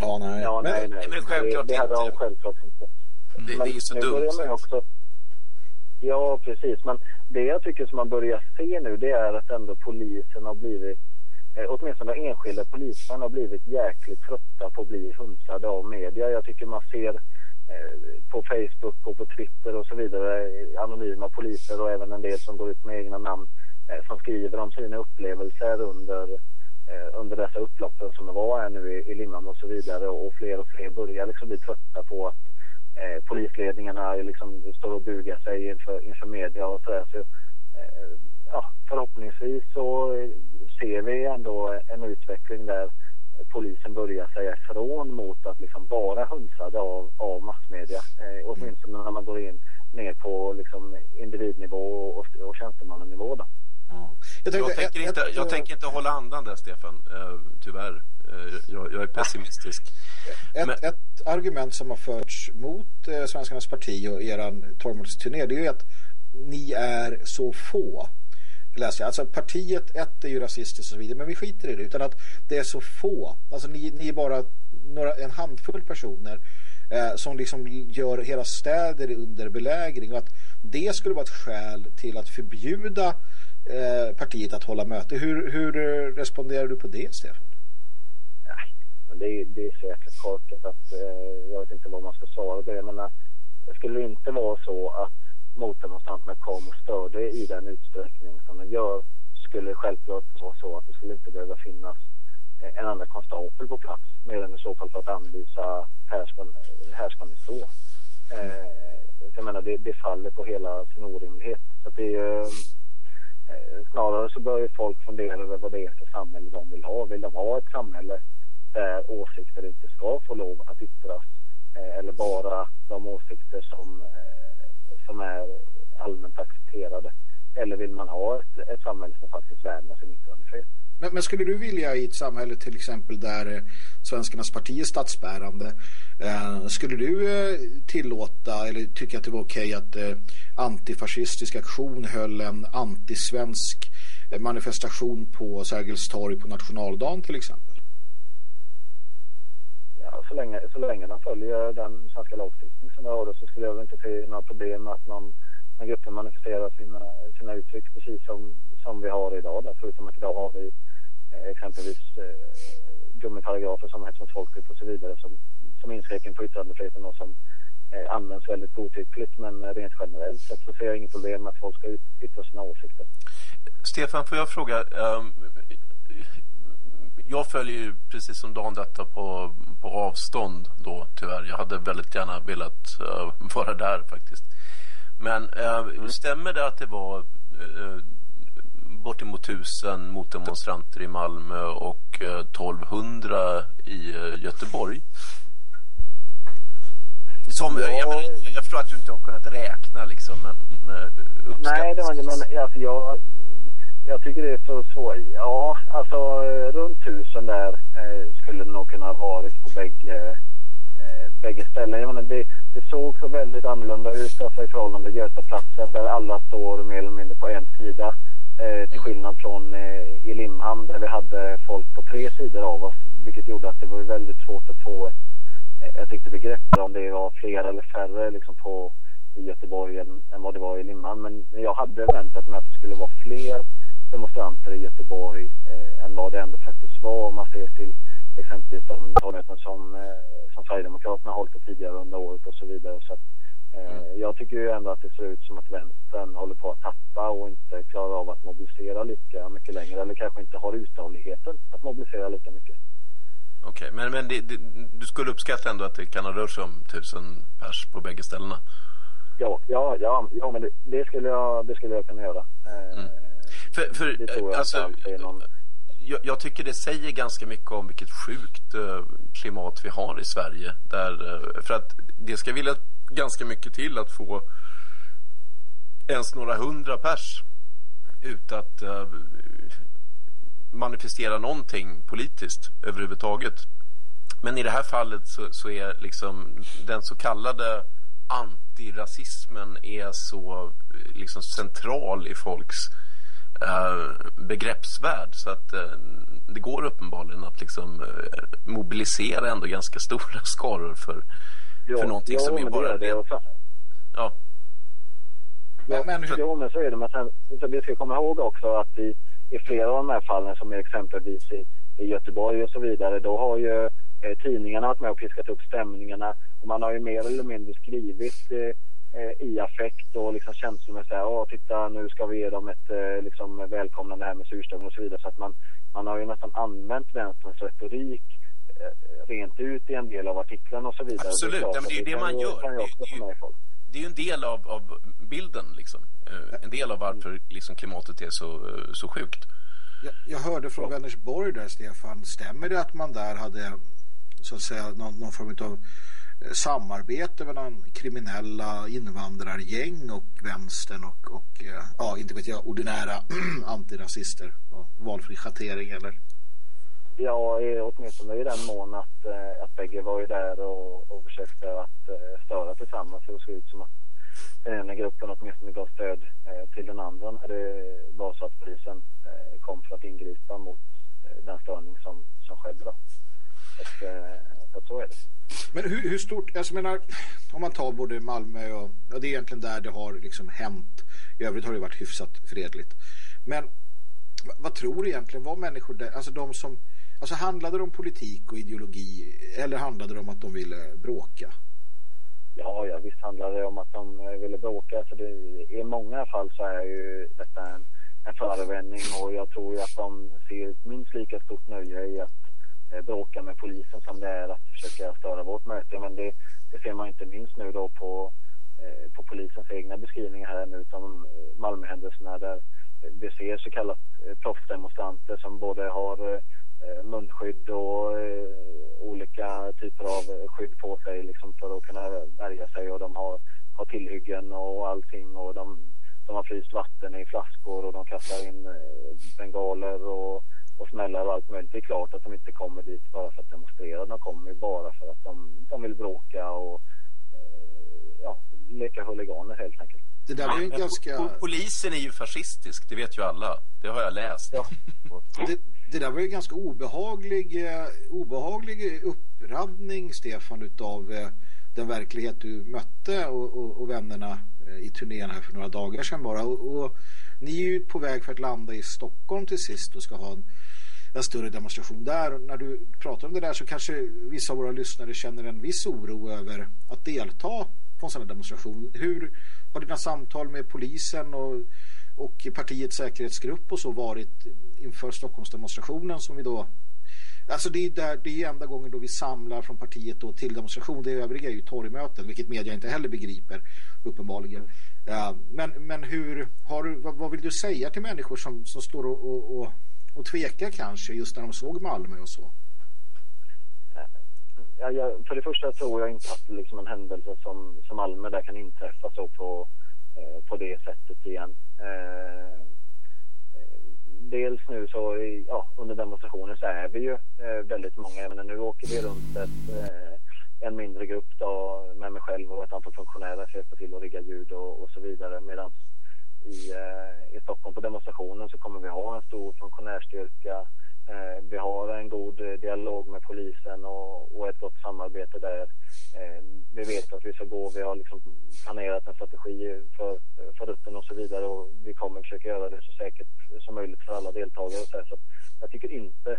Ja, nej. Ja, nej, nej. Men självklart det, det hade inte. de självklart inte. Det, Men det är ju så dumt. också... Ja, precis. Men det jag tycker som man börjar se nu det är att ändå polisen har blivit eh, åtminstone enskilda polismän har blivit jäkligt trötta på att bli hunsade av media. Jag tycker man ser eh, på Facebook och på Twitter och så vidare anonyma poliser och även en del som går ut med egna namn eh, som skriver om sina upplevelser under, Eh, under dessa upploppen som det var här nu i, i Limhamn och så vidare och fler och fler börjar liksom bli trötta på att eh, polisledningarna liksom står och bugar sig inför, inför media och sådär. Så, eh, ja, förhoppningsvis så eh, ser vi ändå en utveckling där polisen börjar säga ifrån mot att liksom vara hunsade av, av massmedia. Eh, åtminstone när man går in ner på liksom individnivå och, och tjänstemannanivå. Då. Ja. Jag, tänkte, tänker ett- inte, jag eh, tänker inte hålla andan där, Stefan. Eh, tyvärr. Eh, jag, jag är pessimistisk. Ett, Men- ett argument som har förts mot eh, Svenskarnas parti och eran torgmötesturné det är ju att ni är så få. Läser jag. Alltså partiet, ett är ju rasistiskt och så vidare, men vi skiter i det. Utan att det är så få. Alltså ni, ni är bara några, en handfull personer eh, som liksom gör hela städer under belägring. Och att det skulle vara ett skäl till att förbjuda eh, partiet att hålla möte. Hur, hur eh, responderar du på det, Stefan? Det, är- det är så jäkla korkat att eh, jag vet inte vad man ska svara på det. Men det skulle inte vara så att motdemonstranterna kom och störde i den utsträckning som de gör skulle det självklart vara så att det skulle inte behöva finnas eh, en annan konstapel på plats mer än i så fall för att anvisa här ska, här ska ni stå. Eh, så eh, jag menar det, det faller på hela sin orimlighet. Så att det är eh, Eh, snarare så bör ju folk fundera över vad det är för samhälle de vill ha. Vill de ha ett samhälle där åsikter inte ska få lov att yttras eh, eller bara de åsikter som, eh, som är allmänt accepterade? Eller vill man ha ett, ett samhälle som faktiskt värnar sin yttrandefrihet? Men, men skulle du vilja i ett samhälle till exempel där eh, Svenskarnas parti är statsbärande eh, skulle du eh, tillåta eller tycka att det var okej att eh, antifascistisk aktion höll en antisvensk eh, manifestation på Sergels torg på nationaldagen till exempel? Ja, så länge, så länge de följer den svenska lagstiftning som vi har så skulle jag väl inte se några problem med att någon, när gruppen manifesterar sina, sina uttryck precis som, som vi har idag. Där. Förutom att idag har vi eh, exempelvis eh, gummiparagrafer som hets mot folkgrupp och så vidare som, som inskränker på yttrandefriheten och som eh, används väldigt godtyckligt. Men eh, rent generellt sett så ser jag inget problem med att folk ska yttra sina åsikter. Stefan, får jag fråga? Um, jag följer ju precis som Dan detta på, på avstånd då tyvärr. Jag hade väldigt gärna velat uh, vara där faktiskt. Men eh, stämmer det att det var uh, bortemot tusen motdemonstranter i Malmö och eh, 1200 i eh, Göteborg? Som, Ja. jag, menar, jag förstår att du inte har kunnat räkna liksom, men, men eh, Nej, det var inte, men alltså jag, jag tycker det är så svårt. Ja, alltså eh, runt tusen där eh, skulle det nog kunna ha varit på bägge, eh, bägge ställen. Jag menar, det, det såg så väldigt annorlunda ut alltså, i förhållande till Götaplatsen där alla står mer eller mindre på en sida. Eh, till skillnad från eh, i Limhamn där vi hade folk på tre sidor av oss. Vilket gjorde att det var väldigt svårt att få ett, ett riktigt begrepp om det var fler eller färre liksom på, i Göteborg än, än vad det var i Limhamn. Men jag hade väntat mig att det skulle vara fler demonstranter i Göteborg eh, än vad det ändå faktiskt var om man ser till exempelvis de torgmöten som, eh, som Sverigedemokraterna har hållit tidigare under året och så vidare. Så att, eh, jag tycker ju ändå att det ser ut som att vänstern håller på att tappa och inte klarar av att mobilisera lika mycket längre eller kanske inte har uthålligheten att mobilisera lika mycket. Okej, men, men det, det, du skulle uppskatta ändå att det kan ha rört sig om tusen pers på bägge ställena? Ja, ja, ja, ja men det, det, skulle jag, det skulle jag kunna göra. Eh, Mm. För, för det tror jag alltså, inte alls är någon jag, jag, tycker det säger ganska mycket om vilket sjukt eh, klimat vi har i Sverige. Där, eh, för att det ska vilja ganska mycket till att få ens några hundra pers ut att eh, manifestera någonting politiskt överhuvudtaget. Men i det här fallet så, så är liksom den så kallade antirasismen är så liksom central i folks begreppsvärld så att uh, det går uppenbarligen att liksom uh, mobilisera ändå ganska stora skaror för, jo, för någonting jo, som är bara det. det ja. Men, men, jo, men så är det. Men sen, vi ska komma ihåg också att i, i flera av de här fallen som är exempelvis i, i Göteborg och så vidare, då har ju eh, tidningarna varit med och piskat upp stämningarna och man har ju mer eller mindre skrivit eh, eh i affekt och liksom känslomässigt ja titta nu ska vi ge dem ett eh, liksom välkomnande här med surströmming och så vidare så att man, man har ju nästan använt vänsterns retorik eh, rent ut i en del av artiklarna och så vidare. Absolut, det är, ja, men det är ju det man gör. Det, det, det, det är ju en del av, av bilden liksom. En del av varför liksom, klimatet är så, så sjukt. Jag, jag hörde från Vänersborg där, Stefan. Stämmer det att man där hade så att säga någon, någon form av eh, samarbete mellan kriminella invandrargäng och vänstern och, och eh, ja, inte vet jag, ordinära antirasister och valfri schattering eller? Ja, åtminstone i den mån att, eh, att bägge var ju där och, och försökte att eh, störa tillsammans. Det såg ut som att den ena gruppen åtminstone gav stöd till den andra när det var så att polisen kom för att ingripa mot den störning som, som skedde. Då. Och, att så är det. Men hur, hur stort, alltså menar, om man tar både Malmö och, ja det är egentligen där det har liksom hänt. I övrigt har det varit hyfsat fredligt. Men vad tror du egentligen, var människor där, alltså de som, alltså handlade det om politik och ideologi eller handlade det om att de ville bråka? Ja, ja visst handlade det om att de ville bråka. Alltså det, I många fall så är ju detta en, en förevändning och jag tror ju att de ser minst lika stort nöje i att Eh, Eh, bråka med polisen som det är att försöka störa vårt möte. Men det, det ser man inte minst nu då på, eh, på polisens egna beskrivningar här nu utom eh, Malmöhändelserna där vi ser så kallat proffsdemonstranter som både har munskydd och olika typer av skydd på sig liksom för att kunna värja sig och de har, har tillhyggen och allting och de, de har fryst vatten i flaskor och de kastar in bengaler och och smällar och allt möjligt. Det är klart att de inte kommer dit bara för att demonstrera. De kommer bara för att de, de vill bråka och eh, ja, leka huliganer helt enkelt. Det där var ju en ganska... Polisen är ju fascistisk, det vet ju alla. Det har jag läst. Ja. det, det, där var ju en ganska obehaglig, eh, obehaglig uppraddning, Stefan, utav eh, den verklighet du mötte och, och, och vännerna eh, i turnén här för några dagar sedan bara. Och, och, ni är ju på väg för att landa i Stockholm till sist och ska ha en en större demonstration där. Och när du pratar om det där så kanske vissa av våra lyssnare känner en viss oro över att delta på en sån här demonstration. Hur har dina samtal med polisen och, och partiets säkerhetsgrupp och så varit inför Stockholmsdemonstrationen som vi då Alltså det är, där, det är enda gången då vi samlar från partiet då till demonstration. Det övriga är ju torgmöten, vilket media inte heller begriper uppenbarligen. Ja, men, men hur har du, vad, vad, vill du säga till människor som, som står och, och, och och tvekar kanske just när de såg Malmö och så? Eh, ja, jag, för det första tror jag inte att liksom en händelse som, som Malmö där kan inträffa så på, eh, på det sättet igen. Eh, dels nu så ja, under demonstrationen så är vi ju eh, väldigt många. Men nu åker vi runt ett, eh, en mindre grupp då, med mig själv och ett antal funktionärer för att hjälpa till att rigga ljud och, och så vidare. Medan i, eh, i Stockholm på demonstrationen så kommer vi ha en stor funktionärstyrka. Eh, vi har en god eh, dialog med polisen och, och ett gott samarbete där. Eh, vi vet att vi ska gå, vi har liksom planerat en strategi för, för rutten och så vidare och vi kommer försöka göra det så säkert som möjligt för alla deltagare. Så, så jag tycker inte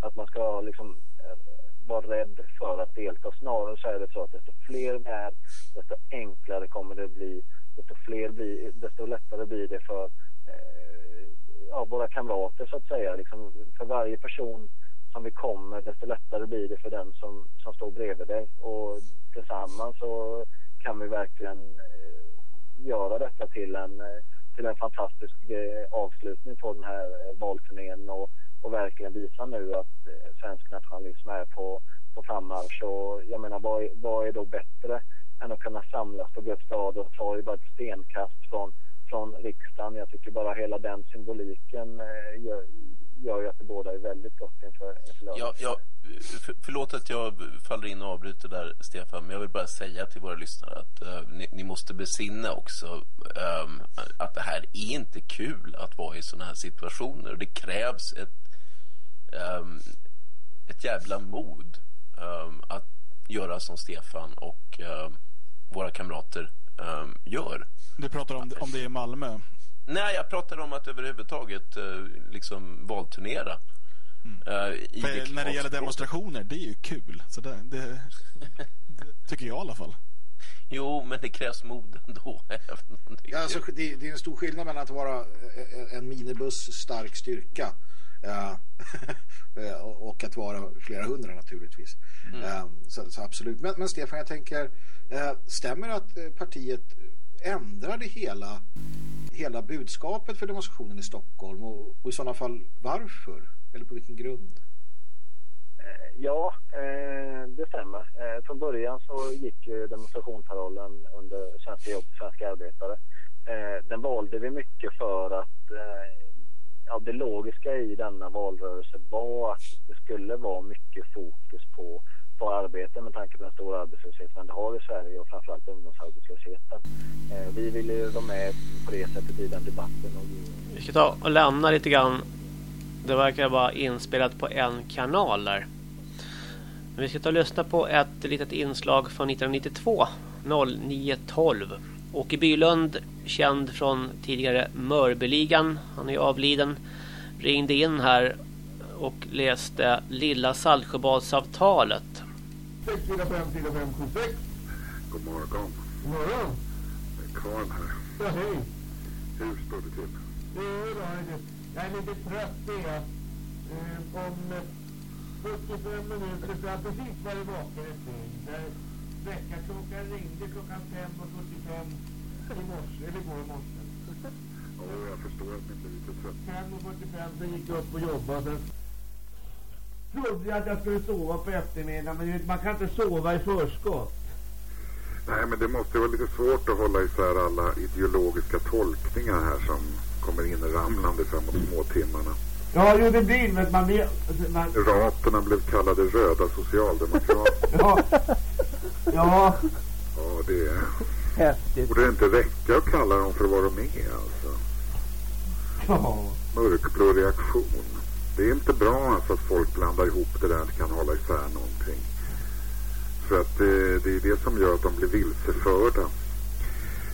att man ska liksom eh, vara rädd för att delta. Snarare så är det så att desto fler vi är, desto enklare kommer det bli desto, fler blir, desto lättare blir det för eh, ja, våra kamrater så att säga. Liksom, för varje person som vi kommer, desto lättare blir det för den som, som står bredvid dig. Och tillsammans så kan vi verkligen eh, göra detta till en, eh, till en fantastisk eh, avslutning på den här eh, valturnén och, och verkligen visa nu att eh, svensk nationalism är på, på frammarsch. Och jag menar, vad, vad är då bättre än att kunna samlas på Gustav Adolfs torg bara ett stenkast från, från riksdagen. Jag tycker bara hela den symboliken eh, gör, gör ju att det båda är väldigt gott inför, inför lördag. Ja, ja, för, förlåt att jag faller in och avbryter där, Stefan, men jag vill bara säga till våra lyssnare att eh, ni, ni måste besinna också ehm, att det här är inte kul att vara i sådana här situationer. Det krävs ett, ehm, ett jävla mod ehm, att göra som Stefan och ehm, våra kamrater ehm, gör. Du pratar om, om det i Malmö. Nej, jag pratar om att överhuvudtaget eh, liksom valturnera. eh, i För när det gäller demonstrationer, det är ju kul. Så det, det, det tycker jag i alla fall. Jo, men det krävs mod ändå. även om det är Ja, alltså, det, det är en stor skillnad mellan att vara eh, en minibuss stark styrka eh, och att vara flera hundra naturligtvis. Eh, Så, så absolut. Men, men Stefan, jag tänker, eh, stämmer att eh, partiet ändrade hela, hela budskapet för demonstrationen i Stockholm och, och i sådana fall varför? Eller på vilken grund? Ja, det stämmer. Från början så gick ju demonstrationsparollen under Svenska jobb svenska arbetare. Den valde vi mycket för att ja, det logiska i denna valrörelse var att det skulle vara mycket fokus på, på arbete med tanke på den stora arbetslösheten vi har i Sverige och framförallt ungdomsarbetslösheten. Eh, vi ville ju vara med på det sättet i den debatten. Och, Vi ska ta och lämna lite grann. Det verkar vara inspelat på en kanal där. Men vi ska ta och lyssna på ett litet inslag från 1992. 0912. Åke Bylund, känd från tidigare Mörbyligan. Han är avliden. Ringde in här och läste Lilla Saltsjöbadsavtalet. 6454576. God morgon. God morgon. Det är Karl här. Ja, hej. Hur står det till? Jo då, hörru. jag är lite trött det är jag. Eh, Om eh, 45 minuter så har jag precis varit vaken ett dygn. Väckarklockan ringde klockan 5.45 i morse, eller igår morse. Ja, jag förstår att ni blir lite trött. 5.45 sen gick jag upp och jobbade. Trodde jag att jag skulle sova på eftermiddagen, men vet, man kan inte sova i förskott. Nej, men det måste vara lite svårt att hålla isär alla ideologiska tolkningar här som kommer in ramlande framåt småtimmarna. Ja, jo det blir men man blir... Man, Raterna blev kallade röda socialdemokrater. ja, ja, Ja, det är... häftigt. Borde det inte räcka att kalla dem för vad de är, alltså? Ja. Mörkblå reaktion. Det är inte bra alltså att folk blandar ihop det där och kan hålla isär någonting. För att det, det är det som gör att de blir vilseförda.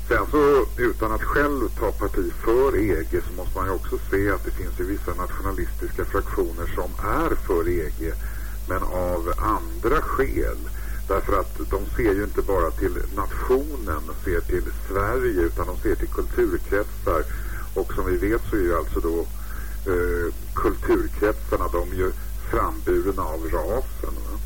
Sen så, utan att själv ta parti för EG så måste man ju också se att det finns ju vissa nationalistiska fraktioner som är för EG men av andra skäl. Därför att de ser ju inte bara till nationen, ser till Sverige utan de ser till kulturkretsar. Och som vi vet så är ju alltså då eh, kulturkretsarna, de är ju framburna av rasen. Va?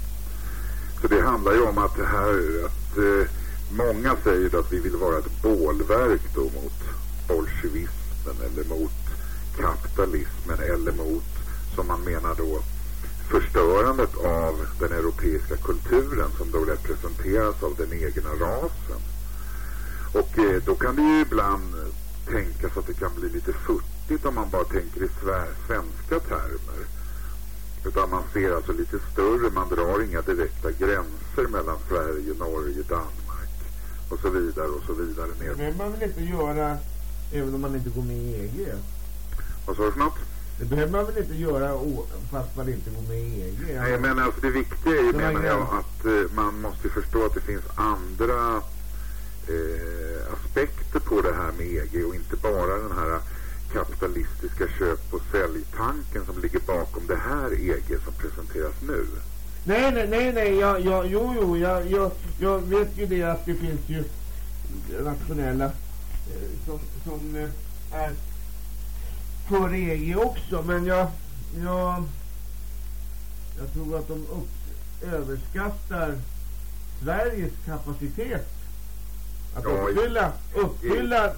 Så det handlar ju om att det här, att eh, många säger att vi vill vara ett bålverk då mot bolsjevismen eller mot kapitalismen eller mot, som man menar då, förstörandet av den europeiska kulturen som då representeras av den egna rasen. Och eh, då kan det ju ibland tänkas att det kan bli lite futtigt om man bara tänker i sve- svenska termer. Utan man ser alltså lite större, man drar inga direkta gränser mellan Sverige, Norge, Danmark och så vidare och så vidare Det behöver man väl inte göra även om man inte går med i EG? Vad sa du för något? Det behöver man väl inte göra fast man inte går med i EG? Nej, men alltså det viktiga är ju, menar jag, att eh, man måste förstå att det finns andra eh, aspekter på det här med EG och inte bara den här kapitalistiska köp och säljtanken som ligger bakom det här EG som presenteras nu. Nej, nej, nej, nej, jag, jag, jo, jo, jag, jag, jag vet ju det att det finns ju nationella eh, som, som eh, är för EG också, men jag, jag, jag tror att de upp, överskattar Sveriges kapacitet att Ja, uppfylla, uppfylla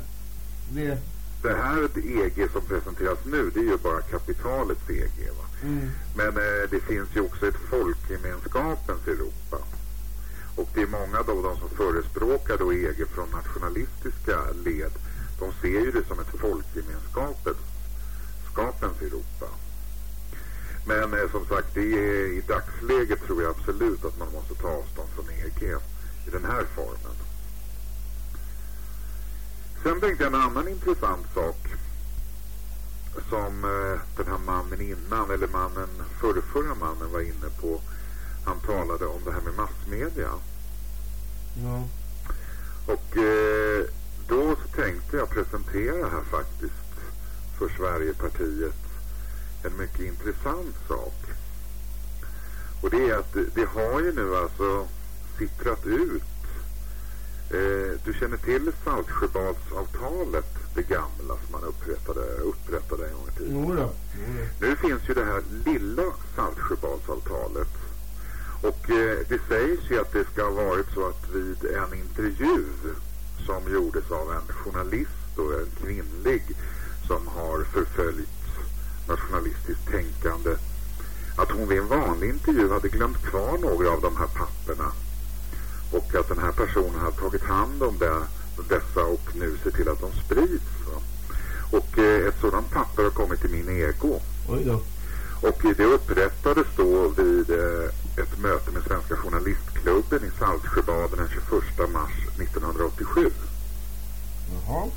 det det här EG som presenteras nu, det är ju bara kapitalets EG. Va? Mm. Men eh, det finns ju också ett folkgemenskapens Europa. Och det är många då de som förespråkar då EG från nationalistiska led. De ser ju det som ett skapens Europa. Men eh, som sagt, det är, i dagsläget tror jag absolut att man måste ta avstånd från EG i den här formen. Sen tänkte jag en annan intressant sak som eh, den här mannen innan, eller mannen, förrförra mannen var inne på. Han talade om det här med massmedia. Ja. Och eh, då så tänkte jag presentera här faktiskt för Sverigepartiet en mycket intressant sak. Och det är att det, har ju nu alltså sipprat ut. Eh, du känner till Saltsjöbadsavtalet, det gamla som man upprättade, upprättade en gång i tiden. Jo då. Nu finns ju det här lilla Saltsjöbadsavtalet. Och eh, det sägs ju att det ska ha varit så att vid en intervju som gjordes av en journalist och en kvinnlig som har förföljt nationalistiskt tänkande att hon vid en vanlig intervju hade glömt kvar några av de här papperna och att den här personen hade tagit hand om det, dessa och nu ser till att de sprids. Och eh, ett sådant papper har kommit till min ego. Och det upprättades då vid eh, ett möte med Svenska Journalistklubben i Saltsjöbaden den 21 mars 1987. Jaha.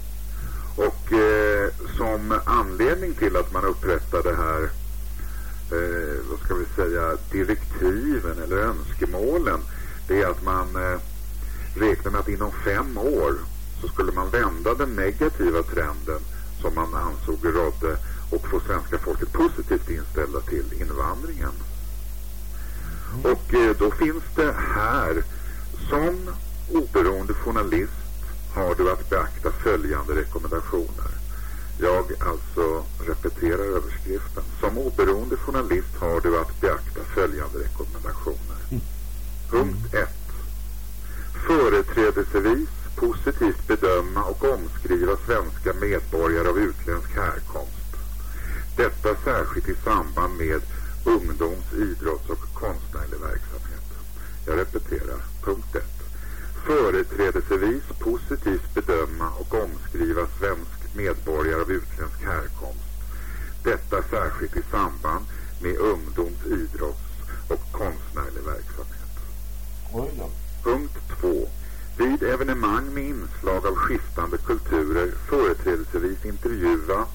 Och eh, som anledning till att man upprättar det här, eh, vad ska vi säga, direktiven eller önskemålen, det är att man eh, räknar med att inom fem år så skulle man vända den negativa trenden som man ansåg rådde och få svenska folket positivt inställda till invandringen. Och eh, då finns det här som oberoende journalist har du att beakta följande rekommendationer. Jag alltså repeterar överskriften. Som oberoende journalist har du att beakta följande rekommendationer. Mm. Punkt 1. Företrädelsevis positivt bedöma och omskriva svenska medborgare av utländsk härkomst. Detta särskilt i samband med ungdoms-, idrotts- och konstnärlig verksamhet. Jag repeterar. Punkt 1 företrädelsevis positivt bedöma och omskriva svensk medborgare av utländsk härkomst. Detta särskilt i samband med ungdoms-, idrotts- och konstnärlig verksamhet. Punkt 2. Vid evenemang med inslag av skiftande kulturer företrädelsevis intervjua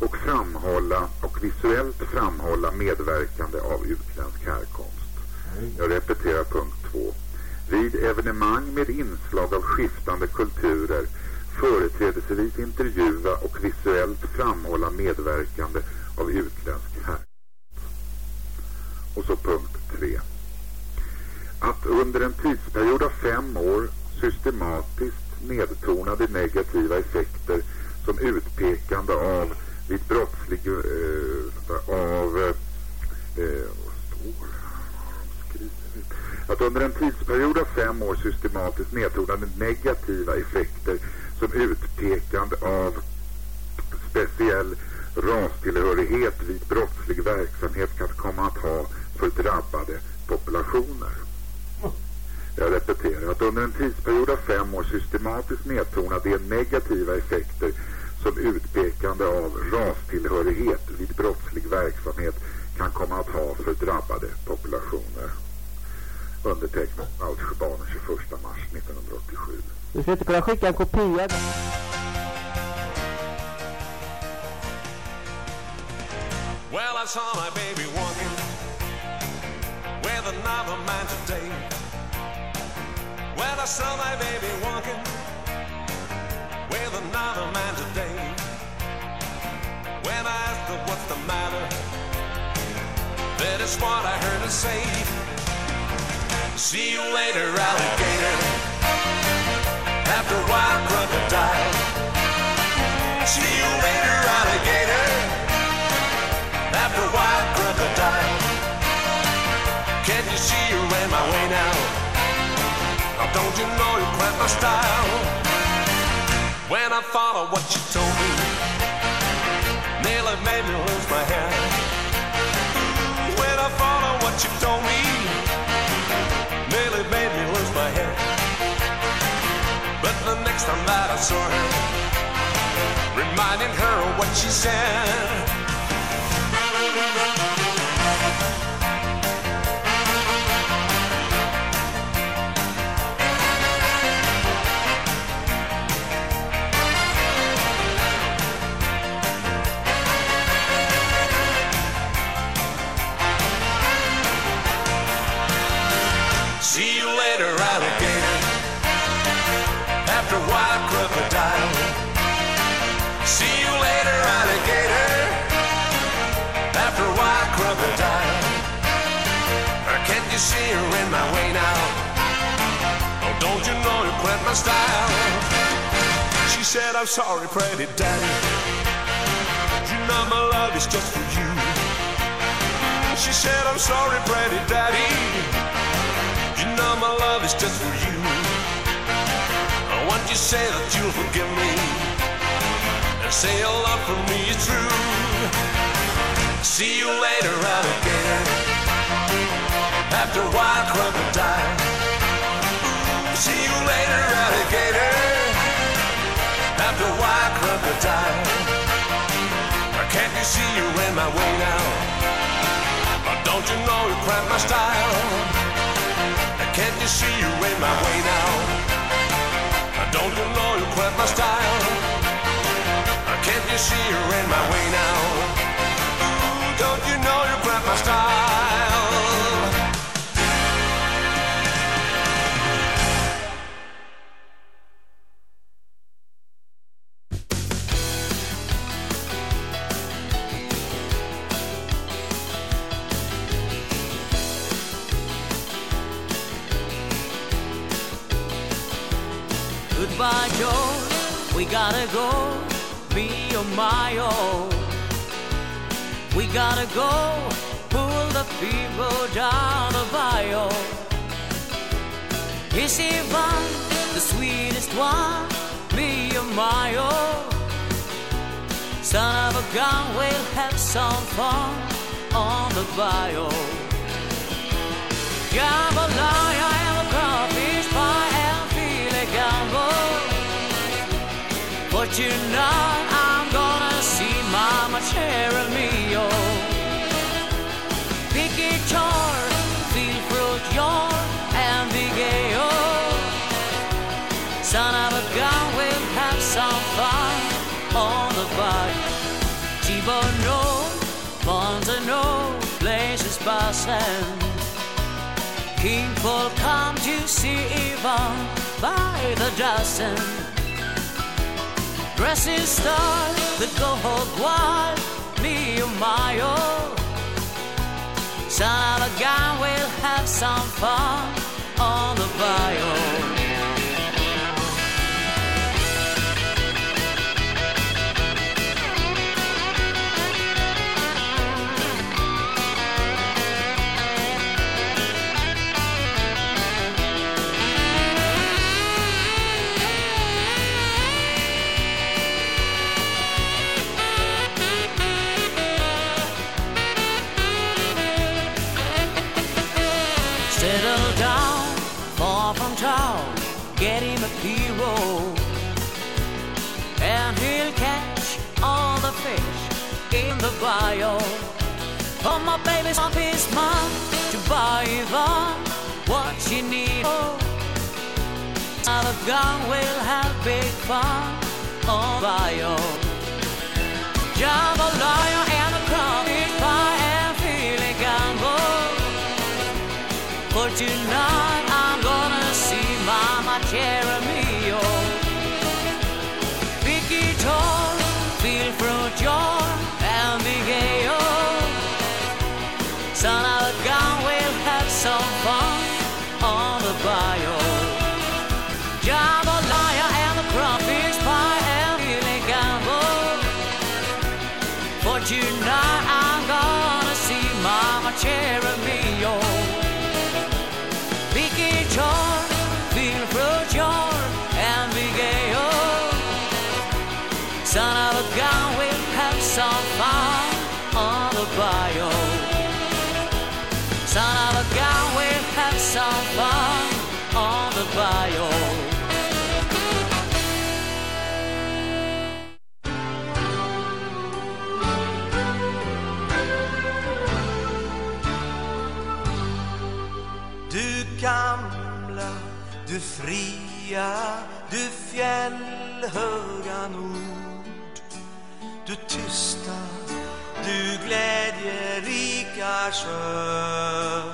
och framhålla och visuellt framhålla medverkande av utländsk härkomst. Jag repeterar punkt 2 vid evenemang med inslag av skiftande kulturer företrädesvis intervjua och visuellt framhålla medverkande av utländsk här. Och så punkt 3. Att under en tidsperiod av fem år systematiskt nedtona de negativa effekter som utpekande av vid brottslig eh, av äh, att under en tidsperiod av fem år systematiskt nedtonade negativa effekter som utpekande av speciell rastillhörighet vid brottslig verksamhet kan komma att ha för drabbade populationer. Jag repeterar att under en tidsperiod av fem år systematiskt nedtonade de negativa effekter som utpekande av rastillhörighet vid brottslig verksamhet kan komma att ha för drabbade populationer undertecknat Altsjöbanen 21 mars 1987. Du ska inte kunna skicka en kopia. Well, I saw my baby walking with another man today. Well, I saw my baby walking with another man today. When I asked her what's the matter, that is what I heard her say. See you later, alligator. After a while, crocodile. See you later, alligator. After a while, crocodile. Can't you see you ran my way now? Oh, don't you know you quite my style? When I of what you told me. Nearly made me lose my head. Saw her, reminding her of what she said. You see her in my way now? Oh, don't you know you cramped my style? She said, I'm sorry, pretty daddy. You know my love is just for you. She said, I'm sorry, pretty daddy. You know my love is just for you. I want you say that you'll forgive me. And say your love for me is true. See you later, alligator after a while, crocodile. See you later, alligator. After a while, crocodile. Can't you see you're in my way now? Don't you know you cramp my style? Can't you see you're in my way now? Don't you know you cramp my style? Can't you see you're in my way now? Ooh, don't you know you cramp my style? Gotta go. be or my own. We gotta go. Pull the people down the bio. Is Ivan the sweetest one? Me or my own. Son of a gun, we'll have some fun on the bio. Jambalaya But tonight I'm gonna see Mama Cheremio. Oh. Big guitar, feel fruit yard, and big AO. Son of a gun, we'll have some fun on the bike. T-Bone Montano, places passing. King will come to see Ivan by the dozen. Dressing star, the gold wall, me a mile. Son of a gun, we'll have some fun on the bio. Bio. Oh, my baby's on his mind to buy Yvonne what she needs. Oh, the gun will have big fun on bio. Jambalaya and a crawfish pie and filet gumbo. For tonight Du fria, du fjällhöga nord. Du tysta, du glädjerika sköna.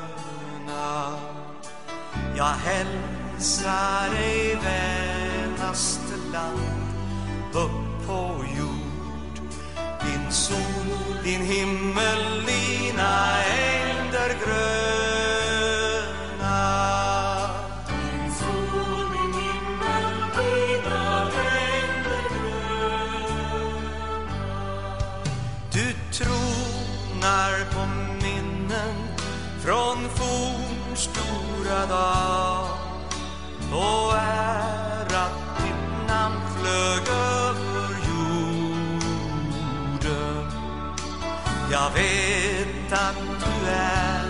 Jag hälsar dig vänaste land upp på jord. Din sol, din himmel, dina ängder gröna. Att du är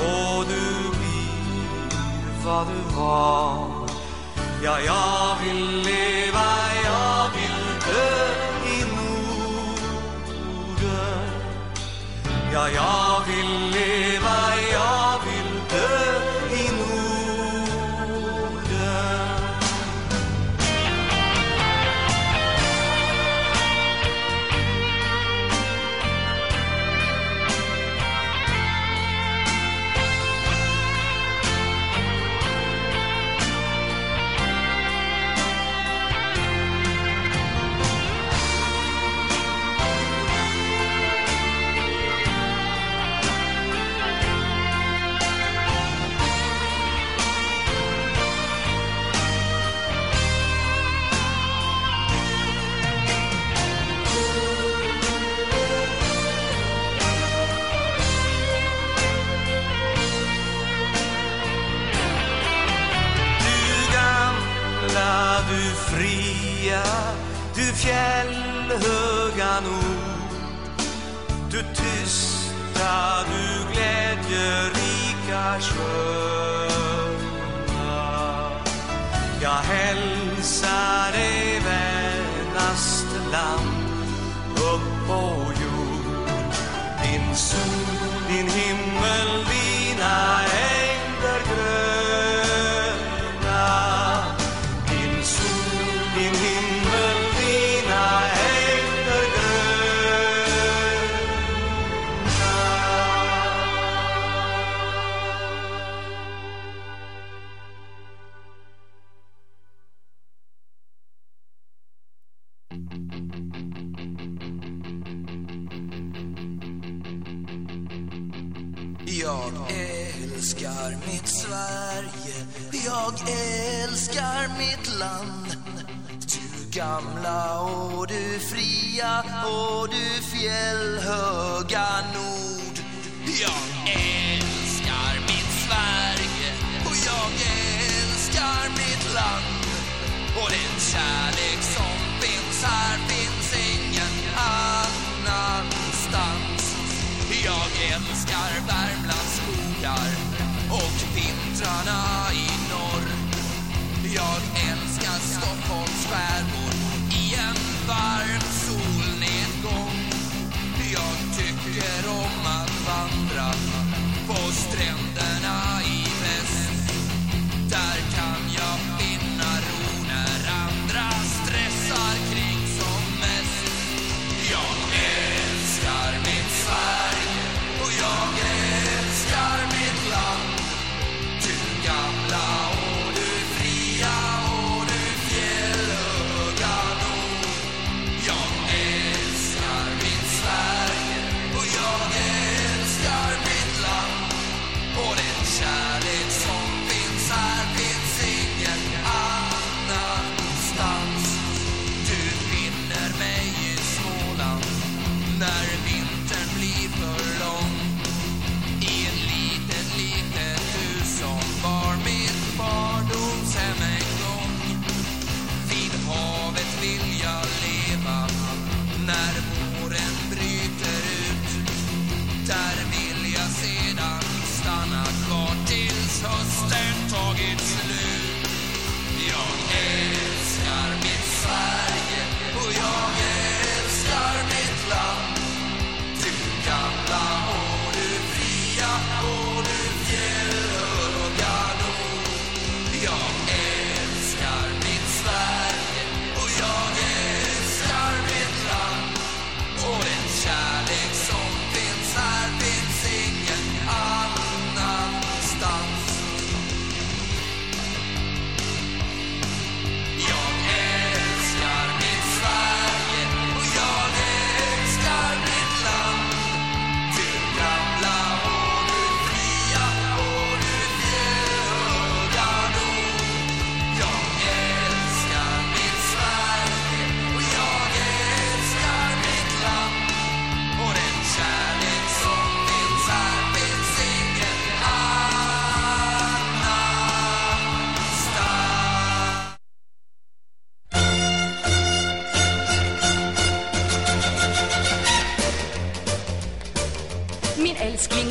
och du blir vad du var. Ja, jag vill leva, jag vill dö i Norden. Ja, jag vill leva, jag vill dö fjällhöga nord. Du tysta, du glädjerika sköna. Jag hälsar dig vänaste land upp på jord. Din sol, stanna kvar tills hösten tagit slut. Jag är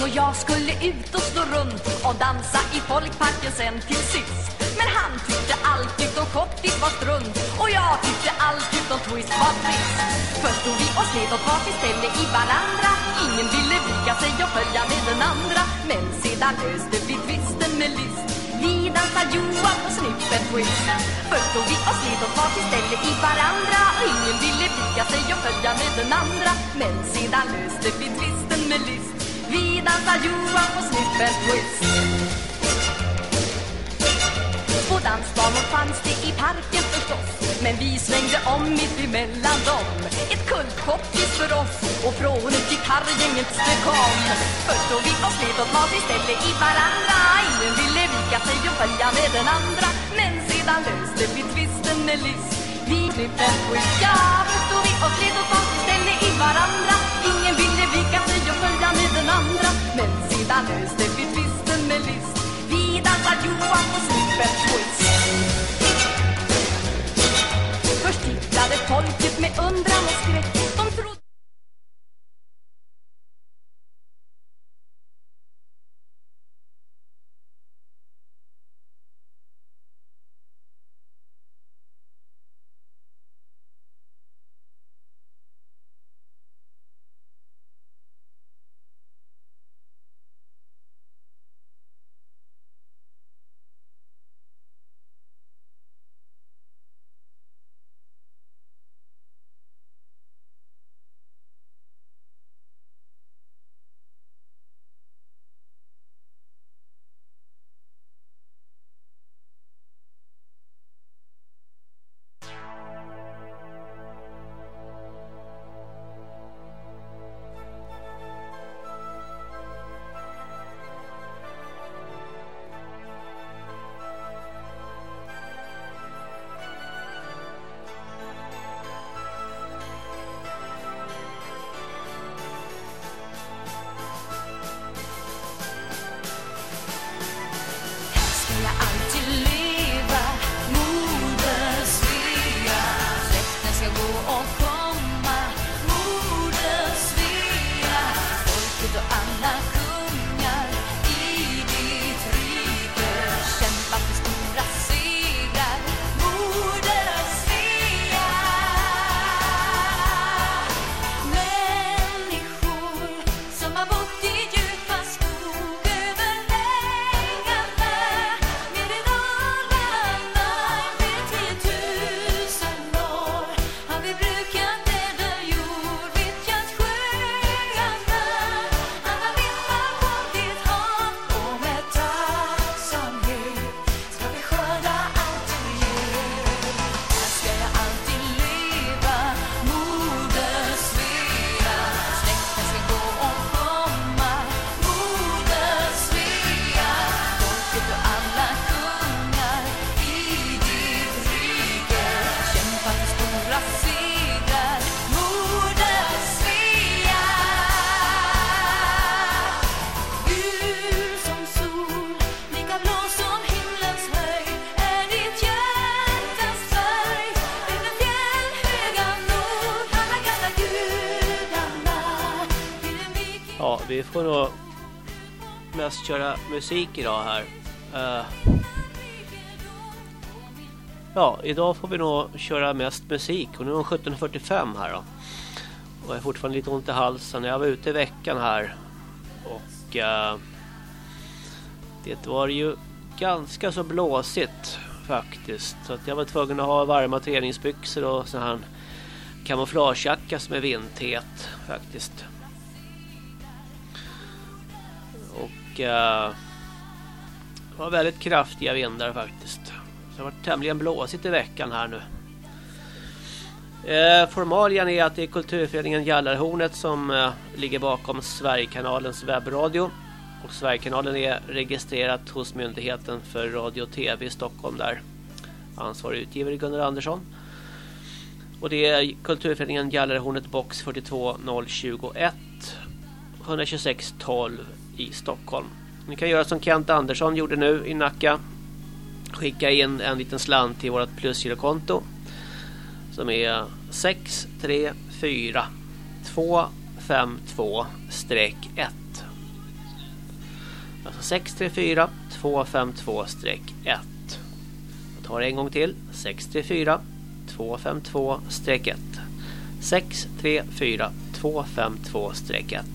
och jag skulle ut och slå runt och dansa i folkparken sen till sist. Men han tyckte allt utom kortis var strunt och jag tyckte allt utom twist var trist. Först stod vi och slet åt varsitt ställe i varandra. Ingen ville vika sig och följa med den andra. Men sedan löste vi twisten med list. Vi dansar Johan och snippen twist. Först stod vi och slet åt varsitt ställe i varandra. Och ingen ville vika sig och följa med den andra. Men sedan löste vi twisten med list. Vi dansar Johan på snippen twist. På dansbanor fanns det i parken förstås Men vi svängde om mitt emellan dem. Ett kultkortis för oss Och från ett gitarrgänget det kom. Först då vi och slet åt varsitt ställe i varandra. Ingen ville vika sig och följa med den andra Men sedan löste vi tvisten med list Vi klippte twist, ja Först då vi och slet åt varsitt ställe i varandra. Ingen men nu löste vi tvisten med list. Vi dansar Johan på snippen twist. Först tittade folket med undran och skräck. Vi får nog mest köra musik idag här. Uh, ja, idag får vi nog köra mest musik. Och nu är det 17.45 här då. Och jag har fortfarande lite ont i halsen. Jag var ute i veckan här. Och uh, det var ju ganska så blåsigt faktiskt. Så att jag var tvungen att ha varma träningsbyxor och sån här kamouflagejacka som är vindtät faktiskt. Eh, det var väldigt kraftiga vindar faktiskt. Så det har varit tämligen blåsigt i veckan här nu. Eh, formalian är att det är kulturföreningen Jallarhornet som eh, ligger bakom Sverigekanalens webbradio. Och Sverigekanalen är registrerat hos Myndigheten för radio och tv i Stockholm där. Ansvarig utgivare Gunnar Andersson. Och det är kulturföreningen Jallarhornet box 42021 126 12 i Stockholm. Ni kan göra som Kent Andersson gjorde nu i Nacka. Skicka in en liten slant till vårt plusgirokonto som är 634 252-1 634 252-1. Jag tar det en gång till. 634 252-1. 634 252-1.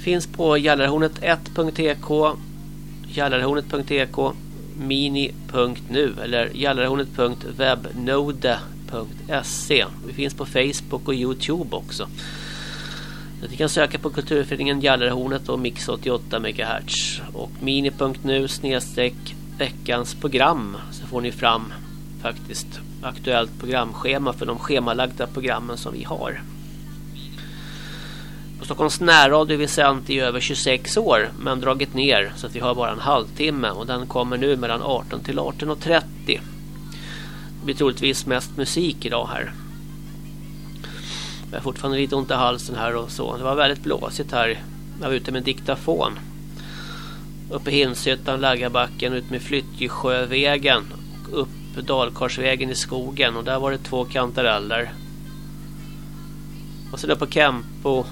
Finns på gallerhornet1.tk gallerhornet.tk mini.nu eller gallerhornet.webnode.se. Vi finns på Facebook och Youtube också. Ni kan söka på Kulturföreningen Gallerhornet och Mix 88 MHz och mini.nu snedstreck veckans program så får ni fram faktiskt aktuellt programschema för de schemalagda programmen som vi har. På Stockholms närradio har vi sänt i över 26 år men dragit ner så att vi har bara en halvtimme och den kommer nu mellan 18 till 18.30. Det blir troligtvis mest musik idag här. Jag har fortfarande lite ont i halsen här och så. Det var väldigt blåsigt här. Jag var ute med diktafon. Uppe i Hinshyttan, Laggabacken, ut med Flyttjesjövägen. Och upp Dalkarsvägen i skogen. Och där var det två kantareller. Och sen upp på Kempo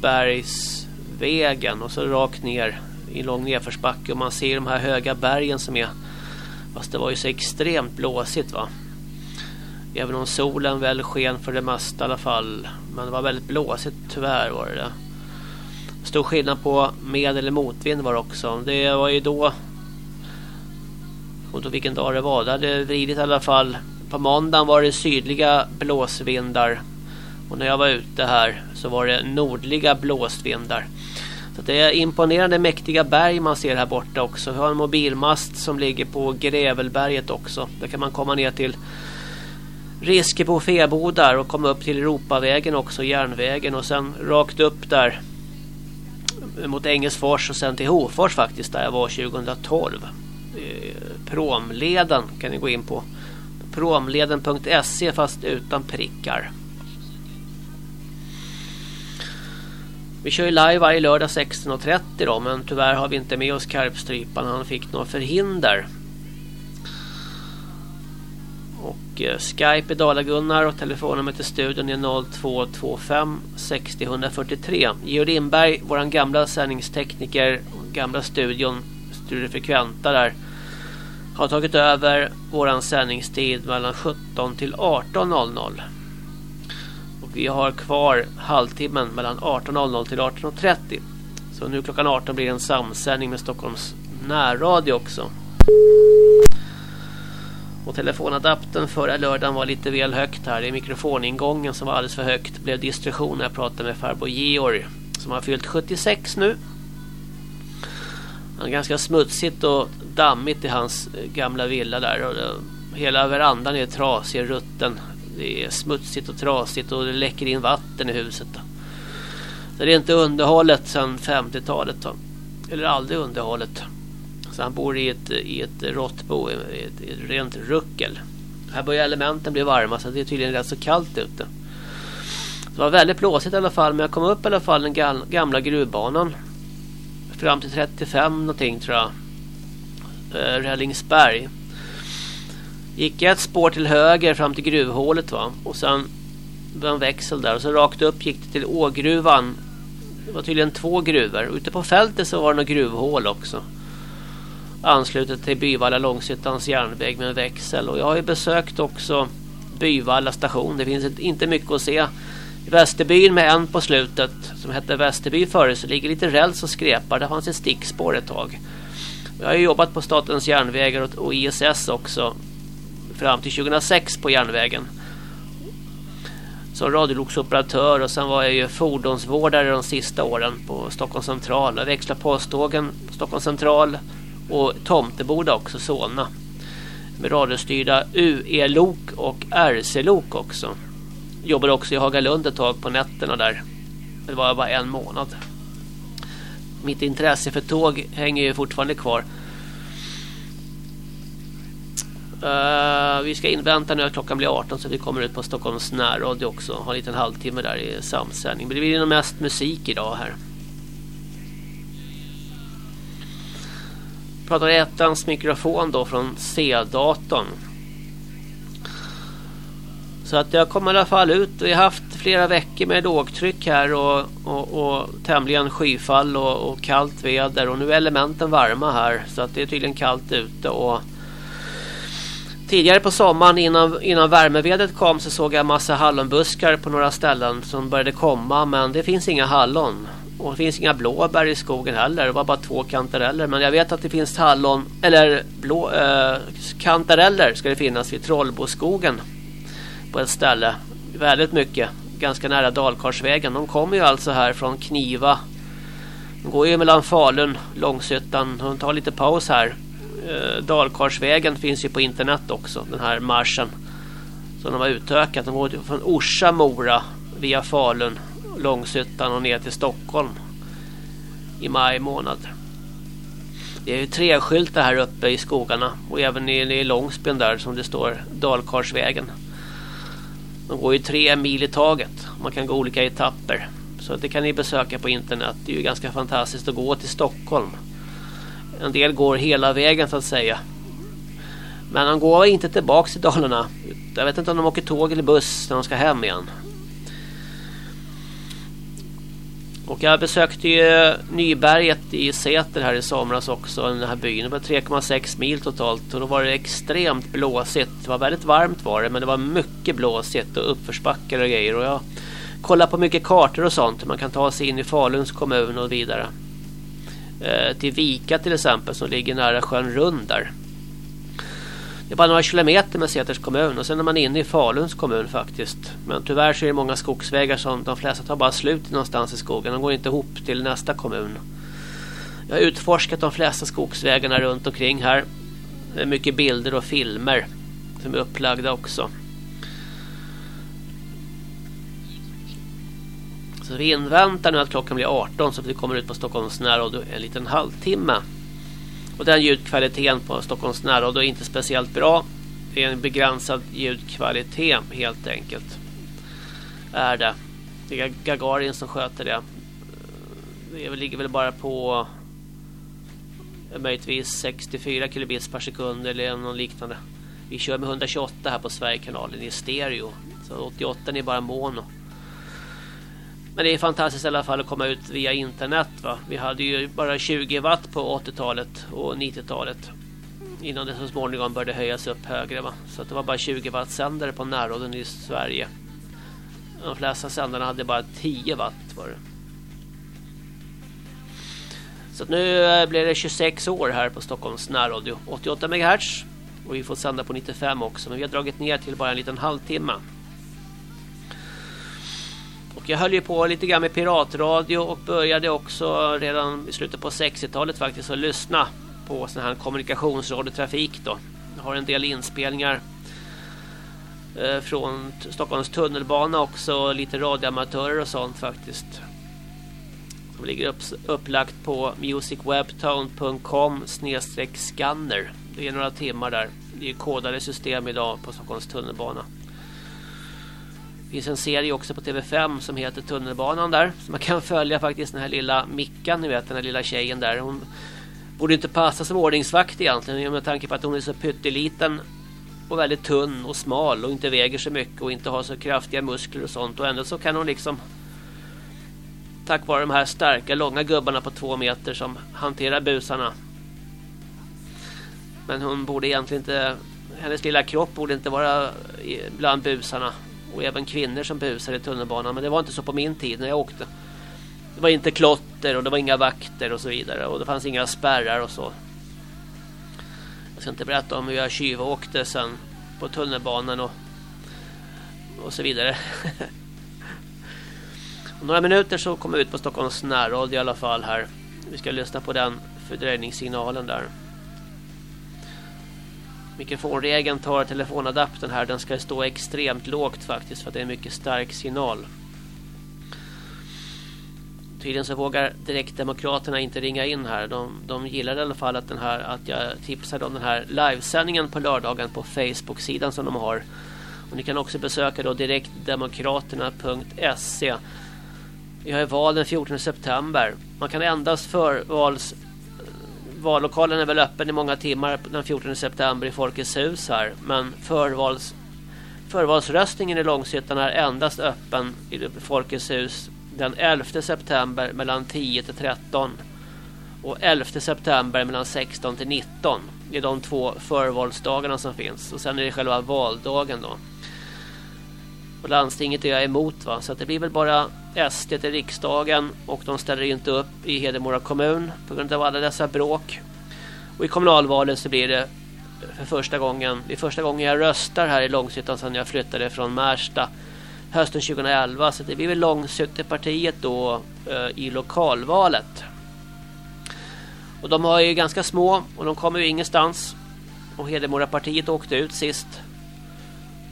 Bergsvägen. Och så rakt ner i lång nedförsbacke. Och man ser de här höga bergen som är... Fast det var ju så extremt blåsigt va. Även om solen väl sken för det mesta i alla fall. Men det var väldigt blåsigt tyvärr var det. Stor skillnad på med eller motvind var det också. Det var ju då... Och då vilken dag det var. Det hade vridit i alla fall. På måndagen var det sydliga blåsvindar. Och när jag var ute här så var det nordliga blåsvindar. Så det är imponerande mäktiga berg man ser här borta också. Vi har en mobilmast som ligger på Grävelberget också. Där kan man komma ner till Riskebo på Febodar och komma upp till Europavägen också, järnvägen och sen rakt upp där mot Engelsfors och sen till Hofors faktiskt där jag var 2012. Eh, Promleden kan ni gå in på. Promleden.se fast utan prickar. Vi kör ju live varje lördag 16.30 då men tyvärr har vi inte med oss Karpstrypan. Han fick några förhinder. Och eh, Skype är Dala-Gunnar och telefonnumret till studion är 0225 60 143. Georg Lindberg, våran gamla sändningstekniker, gamla studion, Studio Frekventa där, har tagit över våran sändningstid mellan 17 till 18.00. Vi har kvar halvtimmen mellan 18.00 till 18.30. Så nu klockan 18 blir det en samsändning med Stockholms närradio också. Och telefonadaptern förra lördagen var lite väl högt här. Det är mikrofoningången som var alldeles för högt. Det blev distraktion när jag pratade med farbror Georg. Som har fyllt 76 nu. Han är ganska smutsigt och dammigt i hans eh, gamla villa där. Och det, hela verandan är trasig, rutten. Det är smutsigt och trasigt och det läcker in vatten i huset. Då. Så det är inte underhållet sedan 50-talet. Eller aldrig underhållet. Så han bor i ett, i ett råttbo, ett, ett rent ruckel. Här börjar elementen bli varma så det är tydligen rätt så kallt ute. Det var väldigt blåsigt i alla fall men jag kom upp i alla fall den gamla gruvbanan. Fram till 35 någonting tror jag. Eh, Rällingsberg. Gick ett spår till höger fram till gruvhålet va. Och sen var en växel där och så rakt upp gick det till Ågruvan. Det var tydligen två gruvor. Ute på fältet så var det några gruvhål också anslutet till Byvalla Långsyttans järnväg med en växel. Och jag har ju besökt också Byvalla station. Det finns inte mycket att se. I Västerbyn med en på slutet som hette Västerby förut så ligger lite räls och skrepar. Där fanns ett stickspår ett tag. Jag har jobbat på Statens järnvägar och ISS också fram till 2006 på järnvägen. Som radioloksoperatör och sen var jag ju fordonsvårdare de sista åren på Stockholms central. Jag växlade posttågen på Stockholms central och Tomteboda också, Solna. Med radiostyrda UE-lok och RC-lok också. Jobbade också i Hagalund ett tag på nätterna där. Det var bara en månad. Mitt intresse för tåg hänger ju fortfarande kvar. Uh, vi ska invänta nu att klockan blir 18 så vi kommer ut på Stockholms närradio också. Har en liten halvtimme där i samsändning. Men det blir nog mest musik idag här. pratar ettans mikrofon då från C-datorn. Så att jag kommer i alla fall ut. Vi har haft flera veckor med lågtryck här och, och, och tämligen skyfall och, och, kallt väder. Och nu är elementen varma här. Så att det är tydligen kallt ute. Och tidigare på sommaren innan, innan värmevädret kom så såg jag massa hallonbuskar på några ställen som började komma. Men det finns inga hallon. Och det finns inga blåbär i skogen heller. Det var bara två kantareller. Men jag vet att det finns hallon, eller blå, eh, kantareller ska det finnas i Trollboskogen på ett ställe. Väldigt mycket. Ganska nära Dalkarsvägen. De kommer ju alltså här från Kniva. De går ju mellan Falun, Långshyttan. De tar lite paus här. Eh, Dalkarsvägen finns ju på internet också. Den här marschen. Som de har utökat. De går från Orsa, Mora via Falun, Långshyttan och ner till Stockholm. I maj månad. Det är ju tre skyltar här uppe i skogarna. Och även i, i Långsbyn där som det står Dalkarsvägen. De går ju tre mil i taget. Man kan gå olika etapper. Så det kan ni besöka på internet. Det är ju ganska fantastiskt att gå till Stockholm. En del går hela vägen så att säga. Men de går inte tillbaka till Dalarna. Jag vet inte om de åker tåg eller buss när de ska hem igen. Och jag besökte ju Nyberget i Säter här i somras också, den här byn. Det var 3,6 mil totalt och då var det extremt blåsigt. Det var väldigt varmt var det, men det var mycket blåsigt och uppförsbackar och grejer. Och jag kollade på mycket kartor och sånt. Man kan ta sig in i Faluns kommun och vidare. Eh, till Vika till exempel som ligger nära sjön Rund där. Det är bara några kilometer med Säters kommun och sen är man inne i Faluns kommun faktiskt. Men tyvärr så är det många skogsvägar som de flesta tar bara slut någonstans i skogen. De går inte ihop till nästa kommun. Jag har utforskat de flesta skogsvägarna runt omkring här. Det är mycket bilder och filmer som är upplagda också. Så vi inväntar nu att klockan blir 18 så att vi kommer ut på Stockholms närradio en liten halvtimme. Och den ljudkvaliteten på Stockholms närradio är inte speciellt bra. Det är en begränsad ljudkvalitet helt enkelt. Är det. Det är Gagarin som sköter det. Det ligger väl bara på möjligtvis 64 kilobits per sekund eller något liknande. Vi kör med 128 här på Sverigekanalen i stereo. Så 88 är bara mono. Men det är fantastiskt i alla fall att komma ut via internet. Va? Vi hade ju bara 20 watt på 80-talet och 90-talet. Innan det så småningom började höjas upp högre. Va? Så det var bara 20 watt sändare på närradion i Sverige. De flesta sändarna hade bara 10 watt var det. Så nu eh, blir det 26 år här på Stockholms närradio. 88 MHz. Och vi får sända på 95 också. Men vi har dragit ner till bara en liten halvtimme jag höll ju på lite grann med piratradio och började också redan i slutet på 60-talet faktiskt att lyssna på sån här kommunikationsradiotrafik då. Jag har en del inspelningar eh, från Stockholms tunnelbana också, lite radioamatörer och sånt faktiskt. Som ligger upp, upplagt på musicwebtown.com scanner. Det är några timmar där. Det är kodade system idag på Stockholms tunnelbana. Det finns en serie också på TV5 som heter Tunnelbanan där. Så man kan följa faktiskt den här lilla Mickan, ni vet den här lilla tjejen där. Hon borde inte passa som ordningsvakt egentligen med tanke på att hon är så pytteliten och väldigt tunn och smal och inte väger så mycket och inte har så kraftiga muskler och sånt. Och ändå så kan hon liksom tack vare de här starka långa gubbarna på två meter som hanterar busarna. Men hon borde egentligen inte hennes lilla kropp borde inte vara bland busarna och även kvinnor som busar i tunnelbanan. Men det var inte så på min tid när jag åkte. Det var inte klotter och det var inga vakter och så vidare. Och det fanns inga spärrar och så. Jag ska inte berätta om hur jag tjuvåkte sen på tunnelbanan och, och så vidare. Om några minuter så kommer vi ut på Stockholms närradio i alla fall här. Vi ska lyssna på den fördröjningssignalen där. Mikrofonregeln tar telefonadaptern här. Den ska stå extremt lågt faktiskt för att det är en mycket stark signal. Tydligen så vågar direktdemokraterna inte ringa in här. De, de gillar i alla fall att, den här, att jag tipsade om den här livesändningen på lördagen på Facebook-sidan som de har. Och ni kan också besöka då direktdemokraterna.se. Vi har val den 14 september. Man kan endast förvals vallokalen är väl öppen i många timmar den 14 september i Folkets hus här. Men förvals Förvalsröstningen i Långshyttan är endast öppen i Folkets hus den 11 september mellan 10 till 13 och 11 september mellan 16 till 19. Det är de två förvalsdagarna som finns. Och sen är det själva valdagen då. Och landstinget är jag emot va. Så det blir väl bara SD till riksdagen. Och de ställer inte upp i Hedemora kommun. På grund av alla dessa bråk. Och i kommunalvalet så blir det för första gången. Det är första gången jag röstar här i Långshyttan sedan jag flyttade från Märsta hösten 2011. Så det blir väl Långshyttepartiet då eh, i lokalvalet. Och de har ju ganska små och de kommer ju ingenstans. Och Hedemora-partiet åkte ut sist.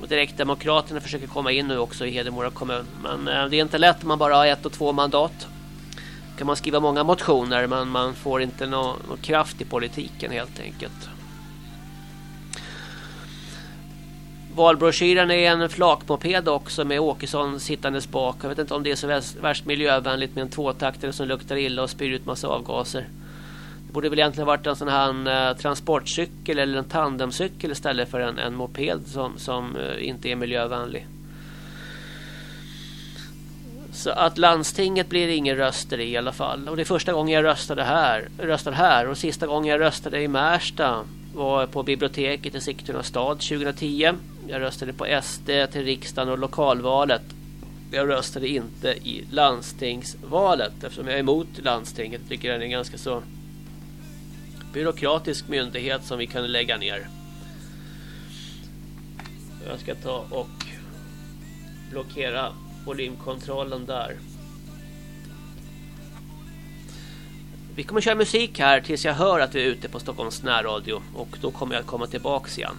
Och Direktdemokraterna försöker komma in nu också i Hedemora kommun. Men eh, det är inte lätt om man bara har ett och två mandat. Då kan man skriva många motioner men man får inte någon, någon kraft i politiken helt enkelt. Valbroschyren är en flakmoped också med Åkesson sittandes bak. Jag vet inte om det är så värst miljövänligt med en tvåtaktare som luktar illa och spyr ut massa avgaser. Borde väl egentligen varit en sån här uh, transportcykel eller en tandemcykel istället för en, en moped som, som uh, inte är miljövänlig. Så att landstinget blir ingen röster i alla fall. Och det är första gången jag röstade här, röstade här och sista gången jag röstade i Märsta var på biblioteket i Sigtuna stad 2010. Jag röstade på SD till riksdagen och lokalvalet. Jag röstade inte i landstingsvalet eftersom jag är emot landstinget. Jag tycker den är ganska så byråkratisk myndighet som vi kunde lägga ner. Jag ska ta och blockera volymkontrollen där. Vi kommer köra musik här tills jag hör att vi är ute på Stockholms närradio och då kommer jag komma tillbaks igen.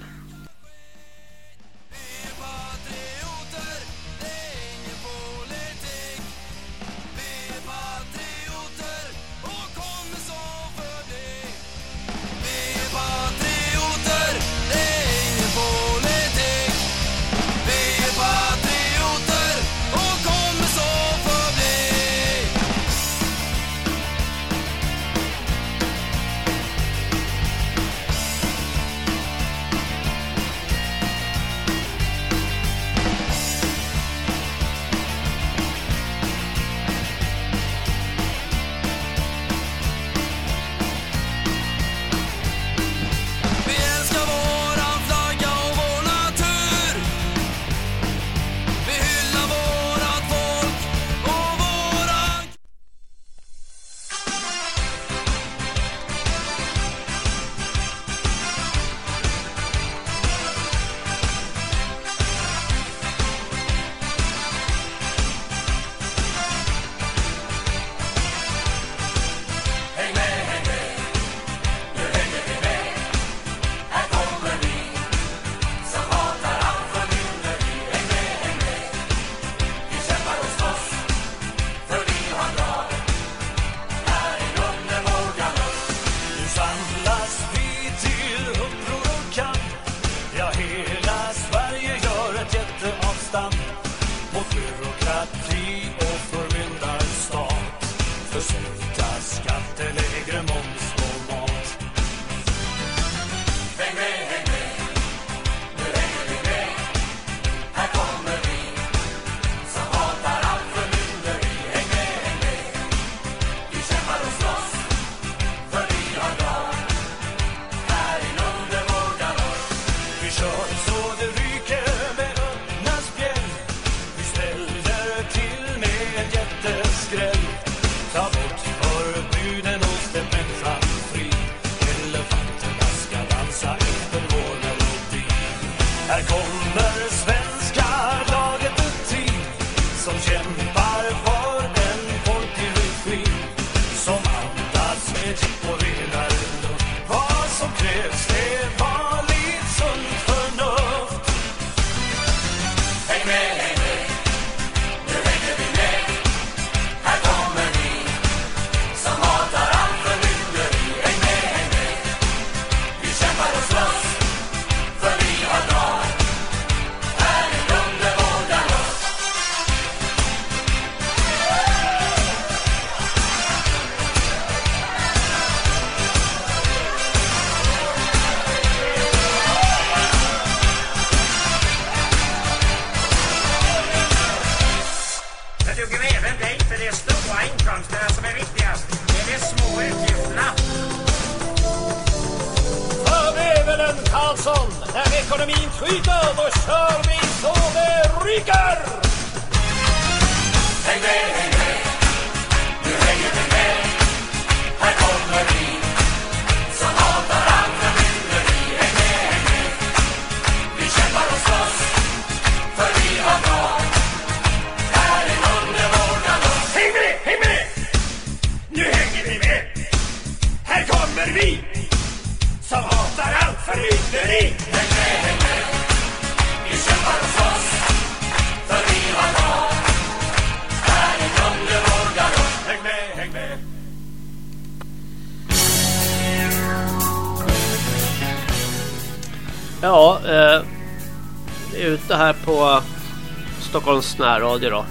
Stockholms närradio då.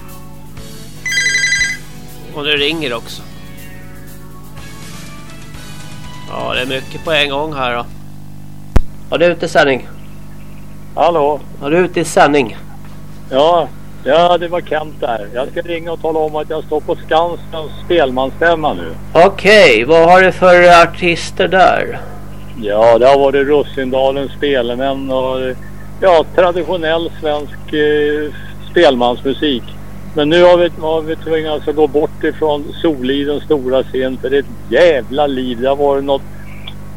Och det ringer också. Ja, det är mycket på en gång här då. Ja, du är ute i sändning. Hallå? Ja, du är ute i sändning. Ja, ja, det var Kent där. Jag ska ringa och tala om att jag står på Skansens spelmansstämma nu. Okej, vad har du för artister där? Ja, det har varit Russindalens spelmän och ja, traditionell svensk eh, spelmansmusik. Men nu har vi, har vi tvingats att gå bort ifrån Solidens stora scen för det är ett jävla liv. Det har varit något...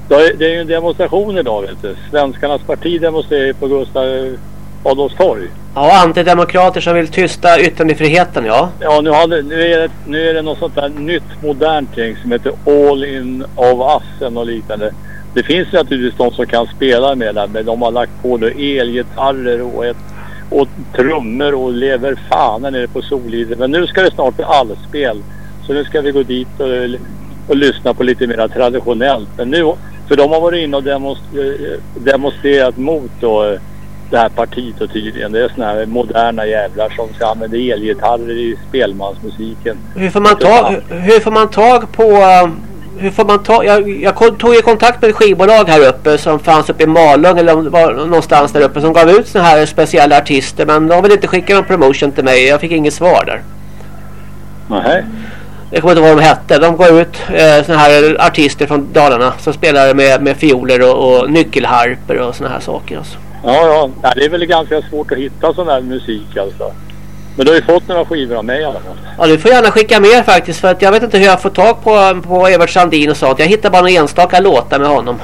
Det är ju en demonstration idag vet du. Svenskarnas parti demonstrerar på Gustav Adolfs torg. Ja, antidemokrater som vill tysta yttrandefriheten, ja. Ja, nu, hade, nu, är det, nu är det något sånt där nytt modernt ting som heter All In of Us och liknande. Det finns naturligtvis de som kan spela med det men de har lagt på då elgitarrer och, ett, och trummor och lever fan nere på Soliden. Men nu ska det snart bli allspel. Så nu ska vi gå dit och, och lyssna på lite mer traditionellt. Men nu, för de har varit inne och demonstrerat, demonstrerat mot då, det här partiet och tydligen. Det är såna här moderna jävlar som ska använda elgitarrer i spelmansmusiken. Hur får man tag, hur får man tag på... Hur får man ta, jag, jag tog i kontakt med ett skivbolag här uppe som fanns uppe i Malung eller var någonstans där uppe som gav ut såna här speciella artister men de ville inte skicka någon promotion till mig. Jag fick inget svar där. Nej. Jag kommer inte ihåg vad de hette. De gav ut eh, såna här artister från Dalarna som spelar med, med fioler och, och nyckelharper och såna här saker. Alltså. Ja, ja. ja, det är väl ganska svårt att hitta sån här musik alltså. Men du har ju fått några skivor av mig i alla fall. Ja, du får gärna skicka mer faktiskt för att jag vet inte hur jag får tag på, på Evert Sandin och sånt. Jag hittar bara några enstaka låtar med honom.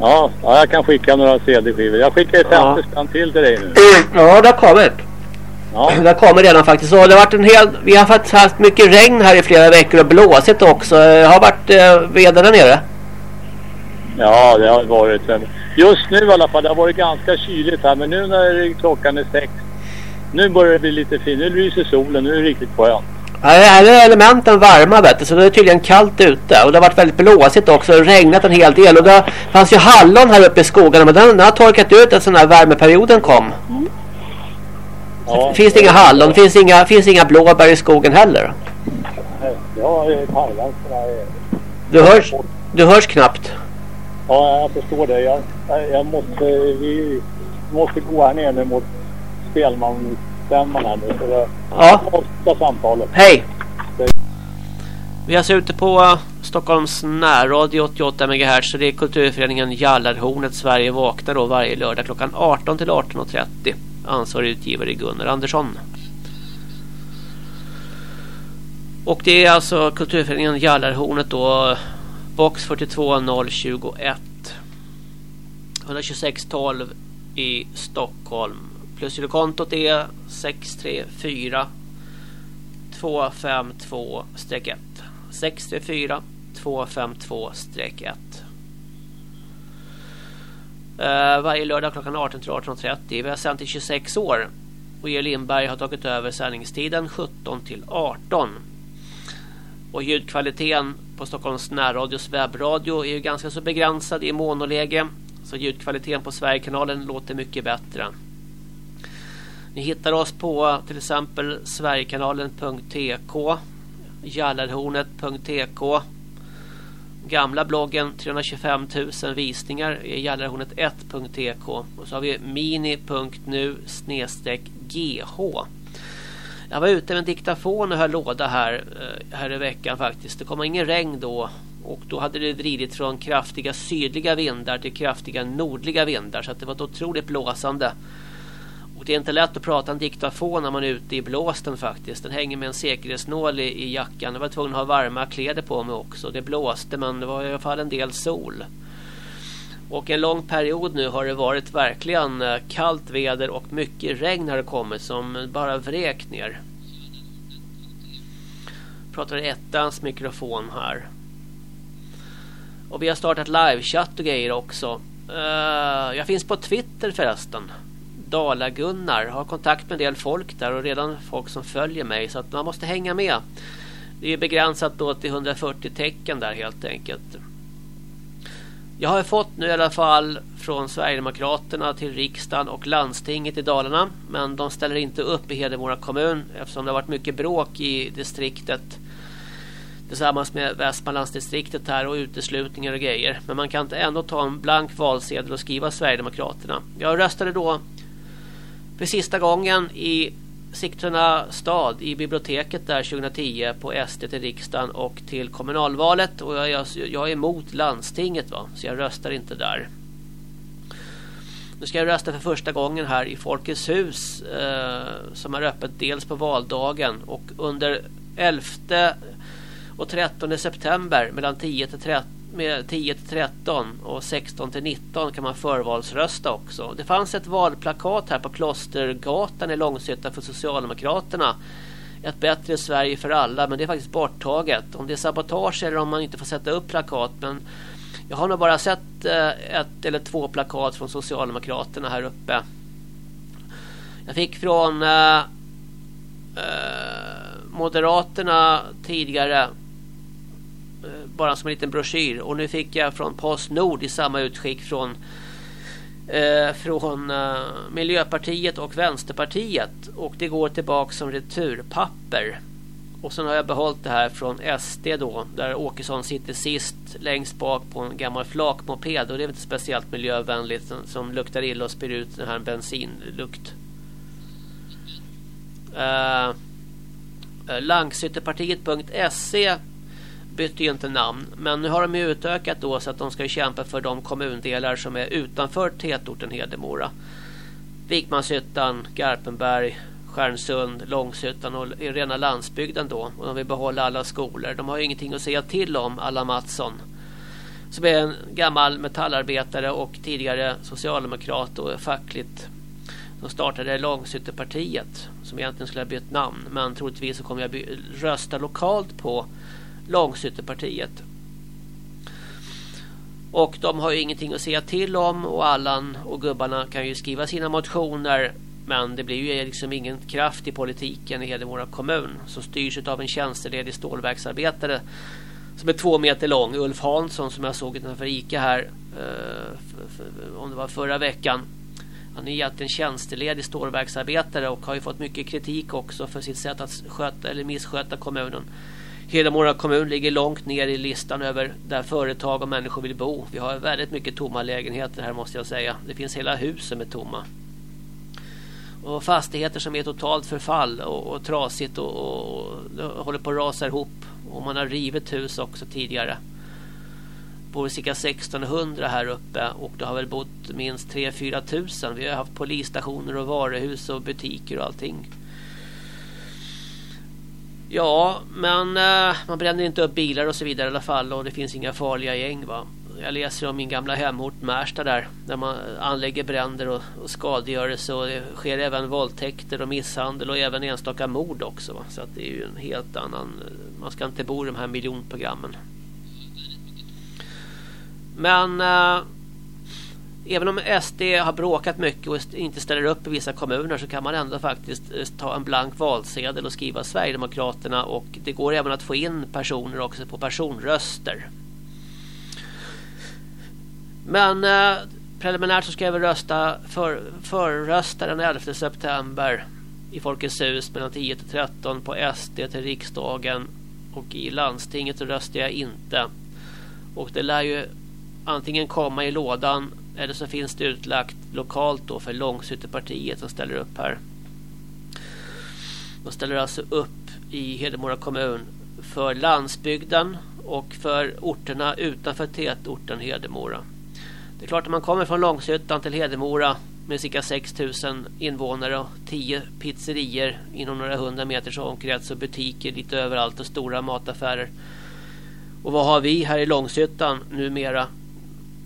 Ja, ja jag kan skicka några CD-skivor. Jag skickar ju 50 Ja. spänn till till dig nu. Ja, det har kommit. Ja. Det kommit redan faktiskt. Och det har varit en hel, vi har faktiskt haft mycket regn här i flera veckor och blåsigt också. Det har varit eh, väder där nere. Ja, det har varit. Just nu i alla fall, det har varit ganska kyligt här. Men nu när klockan är sex. Nu börjar det bli lite fint. Nu lyser solen. Nu är det riktigt skönt. Här här är elementen varma vet du, så det är tydligen kallt ute. Och det har varit väldigt blåsigt också. och regnat en hel del. Och det fanns ju hallon här uppe i skogarna. Men den, den har torkat ut sen när värmeperioden kom. Ja, Finns det inga hallon, finns inga, finns inga blåbär i skogen heller. Ja, det Du hörs, du hörs knappt. Ja, jag förstår det. Jag, jag måste, vi måste gå här ner nu mot spelmansstämman här nu. Så det, Ja. jag avslutar samtalet. Hej! Vi är alltså ute på eh, Stockholms närradio 88 MHz så det är kulturföreningen Jallarhornet Sverige vaknar då varje lördag klockan 18 till 18.30. Ansvarig utgivare Gunnar Andersson. Och det är alltså kulturföreningen Jallarhornet då box 42021 12612 i Stockholm. Plusgirokontot är 634 252-1 634 252-1 Uh, varje lördag klockan 18 till 18.30. Vi har sänt i 26 år. Och E. Lindberg har tagit över sändningstiden 17 till 18. Och ljudkvaliteten på Stockholms närradios webbradio är ju ganska så begränsad i monoläge. Så ljudkvaliteten på Sverigekanalen låter mycket bättre. Ni hittar oss på till exempel sverigekanalen.tk Jallarhornet.tk Gamla bloggen 325 000 visningar är jallarhornet1.tk och så har vi mini.nu snedstreck gh Jag var ute med en diktafon och höll låda här, eh, här i veckan faktiskt. Det kom ingen regn då Och då hade det vridit från kraftiga sydliga vindar till kraftiga nordliga vindar. Så att det var ett otroligt blåsande. Och det är inte lätt att prata en diktafon när man är ute i blåsten faktiskt. Den hänger med en säkerhetsnål i, i jackan. Jag var tvungen att ha varma kläder på mig också. Det blåste men det var i alla fall en del sol. Och en lång period nu har det varit verkligen eh, kallt väder och mycket regn har det kommit som bara vräkt ner. Pratar i ettans mikrofon här. Och vi har startat livechatt och grejer också. Eh, jag finns på Twitter förresten. Dala-Gunnar. Har kontakt med en del folk där och redan folk som följer mig. Så att man måste hänga med. Det är begränsat då till 140 tecken där helt enkelt. Jag har fått nu i alla fall från Sverigedemokraterna till riksdagen och landstinget i Dalarna. Men de ställer inte upp i Hedemora kommun eftersom det har varit mycket bråk i distriktet tillsammans med Västmanlandsdistriktet här och uteslutningar och grejer. Men man kan ändå ta en blank valsedel och skriva Sverigedemokraterna. Jag röstade då för sista gången i Sigtuna stad i biblioteket där 2010 på SD till riksdagen och till kommunalvalet och jag, jag, jag är emot landstinget va så jag röstar inte där. Nu ska jag rösta för första gången här i Folkets hus eh, som är öppet dels på valdagen och under 11 och 13 september mellan 10 till 13 med 10 till 13 och 16 till 19 kan man förvalsrösta också. Det fanns ett valplakat här på Klostergatan i Långshyttan för Socialdemokraterna. Ett bättre Sverige för alla, men det är faktiskt borttaget. Om det är sabotage eller om man inte får sätta upp plakat. Men jag har nog bara sett eh, ett eller två plakat från Socialdemokraterna här uppe. Jag fick från eh, eh, Moderaterna tidigare Eh, bara som en liten broschyr. Och nu fick jag från Postnord i samma utskick från eh, från eh, Miljöpartiet och Vänsterpartiet. Och det går tillbaka som returpapper. Och sen har jag behållit det här från SD då. Där Åkesson sitter sist längst bak på en gammal flakmoped. Och det är inte speciellt miljövänligt. Som, som luktar illa och spyr ut den här bensinlukt. Eh, eh, uh, Langsytterpartiet.se bytte ju inte namn. Men nu har de ju utökat då så att de ska kämpa för de kommundelar som är utanför tätorten Hedemora. Vikmanshyttan, Garpenberg, Stjärnsund, Långshyttan och rena landsbygden då. Och de vill behålla alla skolor. De har ju ingenting att säga till om, alla Mattsson. Som är en gammal metallarbetare och tidigare socialdemokrat och fackligt. De startade Långshyttepartiet som egentligen skulle ha bytt namn. Men troligtvis så kommer jag rösta lokalt på Långshyttepartiet. Och de har ju ingenting att säga till om och Allan och gubbarna kan ju skriva sina motioner men det blir ju liksom ingen kraft i politiken i Hedemora kommun som styrs av en tjänsteledig stålverksarbetare som är två meter lång, Ulf Hansson som jag såg utanför Ica här eh, om det var förra veckan. Han är egentligen tjänsteledig stålverksarbetare och har ju fått mycket kritik också för sitt sätt att sköta eller missköta kommunen. Hedemora kommun ligger långt ner i listan över där företag och människor vill bo. Vi har väldigt mycket tomma lägenheter här måste jag säga. Det finns hela hus som är tomma. Och fastigheter som är totalt förfall och, och trasigt och, och, och håller på att rasa ihop. Och man har rivit hus också tidigare. Bor cirka 1600 här uppe och det har väl bott minst 3-4 tusen. Vi har haft polisstationer och varuhus och butiker och allting. Ja, men eh, man bränner inte upp bilar och så vidare i alla fall och det finns inga farliga gäng va. Jag läser om min gamla hemort Märsta där där man anlägger bränder och, och skadegörelse och det sker även våldtäkter och misshandel och även enstaka mord också va? så att det är ju en helt annan man ska inte bo i de här miljonprogrammen. Men eh, Även om SD har bråkat mycket och inte ställer upp i vissa kommuner så kan man ändå faktiskt eh, ta en blank valsedel och skriva Sverigedemokraterna och det går även att få in personer också på personröster. Men eh, preliminärt så ska jag väl rösta för, förrösta den 11 september i Folkets hus mellan 10 till 13 på SD till riksdagen och i landstinget så röstar jag inte. Och det lär ju antingen komma i lådan eller så finns det utlagt lokalt då för Långshyttepartiet som ställer upp här. De ställer alltså upp i Hedemora kommun för landsbygden och för orterna utanför tätorten Hedemora. Det är klart att man kommer från Långshyttan till Hedemora med cirka 6000 invånare och 10 pizzerier inom några hundra meters omkrets och butiker lite överallt och stora mataffärer. Och vad har vi här i Långshyttan numera?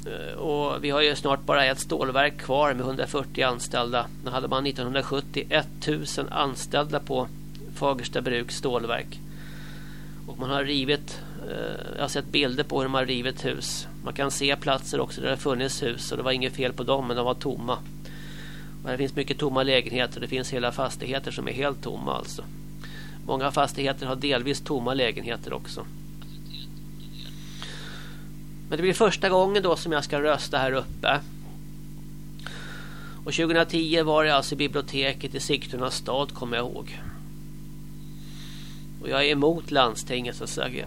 Eh, och vi har ju snart bara ett stålverk kvar med 140 anställda. Då hade man 1970 1000 anställda på Fagersta bruk stålverk. Och man har rivit, eh, jag har sett bilder på hur de har rivit hus. Man kan se platser också där det funnits hus och det var inget fel på dem men de var tomma. Och det finns mycket tomma lägenheter. Det finns hela fastigheter som är helt tomma alltså. Många fastigheter har delvis tomma lägenheter också. Men det blir första gången då som jag ska rösta här uppe. Och 2010 var det alltså biblioteket i Sigtuna stad kommer jag ihåg. Och jag är emot landstinget så att säga.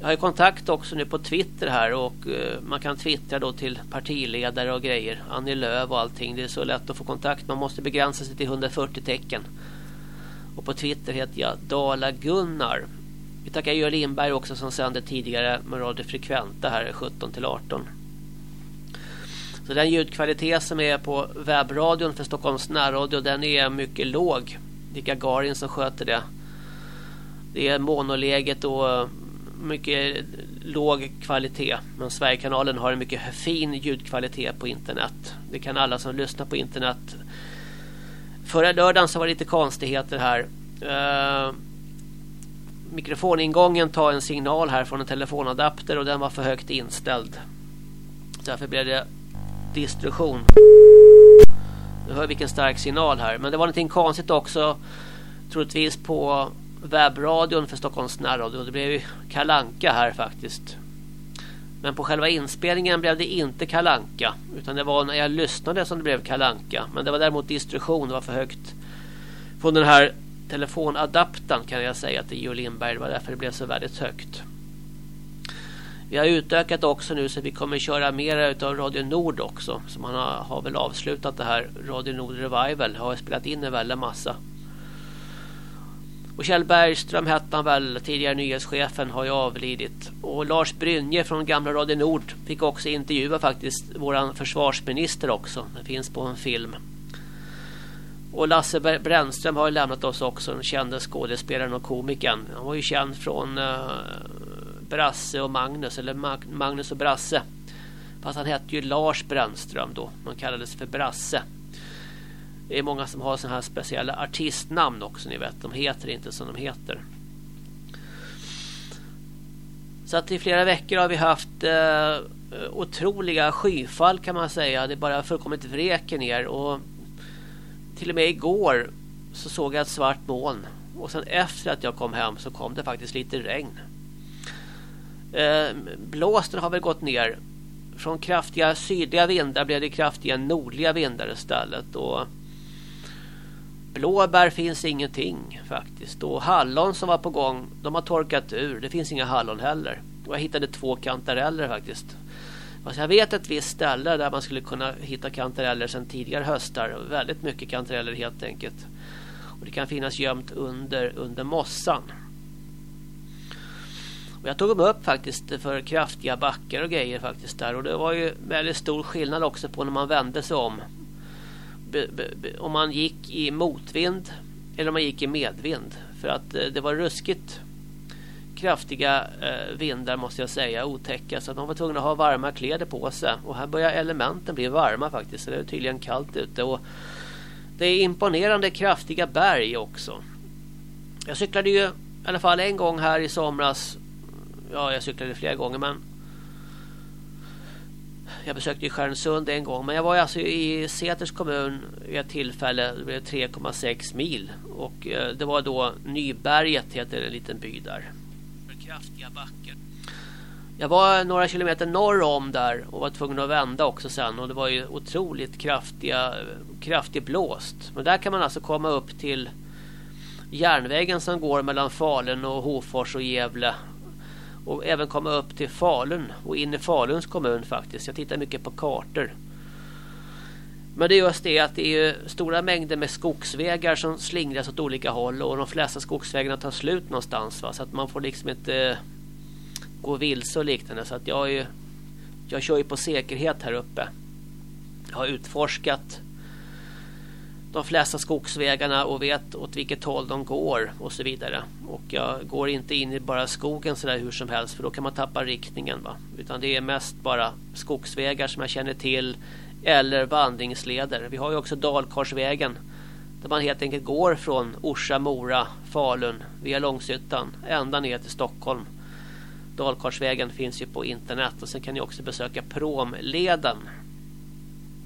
Jag har kontakt också nu på Twitter här och eh, man kan twittra då till partiledare och grejer. Annie Lööf och allting. Det är så lätt att få kontakt. Man måste begränsa sig till 140 tecken. Och på Twitter heter jag Dala Gunnar. Vi tackar Georg Lindberg också som sände tidigare med Radio Frekventa här 17 till 18. Så den ljudkvalitet som är på webbradion för Stockholms närradio den är mycket låg. Det är Gagarin som sköter det. Det är monoläget och eh, mycket låg kvalitet. Men Sverigekanalen har en mycket fin ljudkvalitet på internet. Det kan alla som lyssnar på internet. Förra lördagen så var det lite konstigheter här. Eh, Mikrofoningången ta en signal här från en telefonadapter och den var för högt inställd. Därför blev det destruktion. Nu hör vilken stark signal här. Men det var någonting konstigt också. Troligtvis på webbradion för Stockholms närradio. Det blev ju kalanka här faktiskt. Men på själva inspelningen blev det inte kalanka. Utan det var när jag lyssnade som det blev kalanka. Men det var däremot distribution. Det var för högt. Från den här telefonadaptern kan jag säga till Geo Lindberg. Det var därför det blev så väldigt högt. Vi har utökat också nu så vi kommer köra mer utav Radio Nord också. Så man har, har väl avslutat det här Radio Nord Revival. Har spelat in en väldig massa. Och Kjell Bergström hette han väl, tidigare nyhetschefen, har ju avlidit. Och Lars Brynje från gamla Radio Nord fick också intervjua faktiskt våran försvarsminister också. Det finns på en film. Och Lasse Brännström har ju lämnat oss också, den kände skådespelaren och komikern. Han var ju känd från uh, Brasse och Magnus, eller Mag Magnus och Brasse. Fast han hette ju Lars Brännström då, man kallades för Brasse. Det är många som har sådana här speciella artistnamn också, ni vet. De heter inte som de heter. Så att i flera veckor har vi haft eh, otroliga skyfall kan man säga. Det bara fullkomligt vräker ner och till och med igår så såg jag ett svart moln. Och sen efter att jag kom hem så kom det faktiskt lite regn. Eh, blåsten har väl gått ner. Från kraftiga sydliga vindar blev det kraftiga nordliga vindar istället. Och blåbär finns ingenting faktiskt. Och hallon som var på gång, de har torkat ur. Det finns inga hallon heller. Och jag hittade två kantareller faktiskt. Alltså jag vet ett visst ställe där man skulle kunna hitta kantareller sedan tidigare höstar. Väldigt mycket kantareller helt enkelt. Och det kan finnas gömt under, under mossan. Och jag tog dem upp faktiskt för kraftiga backar och grejer faktiskt där. Och det var ju väldigt stor skillnad också på när man vände sig om. Be, be, be, om man gick i motvind eller om man gick i medvind. För att eh, det var ruskigt kraftiga eh, vindar måste jag säga, otäcka. Så de var tvungna att ha varma kläder på sig. Och här börjar elementen bli varma faktiskt. Så det är tydligen kallt ute. Och det är imponerande kraftiga berg också. Jag cyklade ju i alla fall en gång här i somras. Ja, jag cyklade flera gånger men jag besökte ju Stjärnsund en gång. Men jag var alltså i Säters kommun vid ett tillfälle. Det blev 3,6 mil. Och eh, det var då Nyberget heter en liten by där kraftiga backen. Jag var några kilometer norr om där och var tvungen att vända också sen och det var ju otroligt kraftiga kraftig blåst. Men där kan man alltså komma upp till järnvägen som går mellan Falun och Hofors och Gävle och även komma upp till Falun och in i Faluns kommun faktiskt. Jag tittar mycket på kartor. Men det är just det att det är stora mängder med skogsvägar som slingras åt olika håll och de flesta skogsvägarna tar slut någonstans va? så att man får liksom inte eh, gå vilse och liknande så att jag är ju jag kör ju på säkerhet här uppe. Jag har utforskat de flesta skogsvägarna och vet åt vilket håll de går och så vidare. Och jag går inte in i bara skogen sådär hur som helst för då kan man tappa riktningen va. Utan det är mest bara skogsvägar som jag känner till eller vandringsleder. Vi har ju också Dalkarsvägen där man helt enkelt går från Orsa, Mora, Falun via Långshyttan ända ner till Stockholm. Dalkarsvägen finns ju på internet och sen kan ni också besöka Promleden.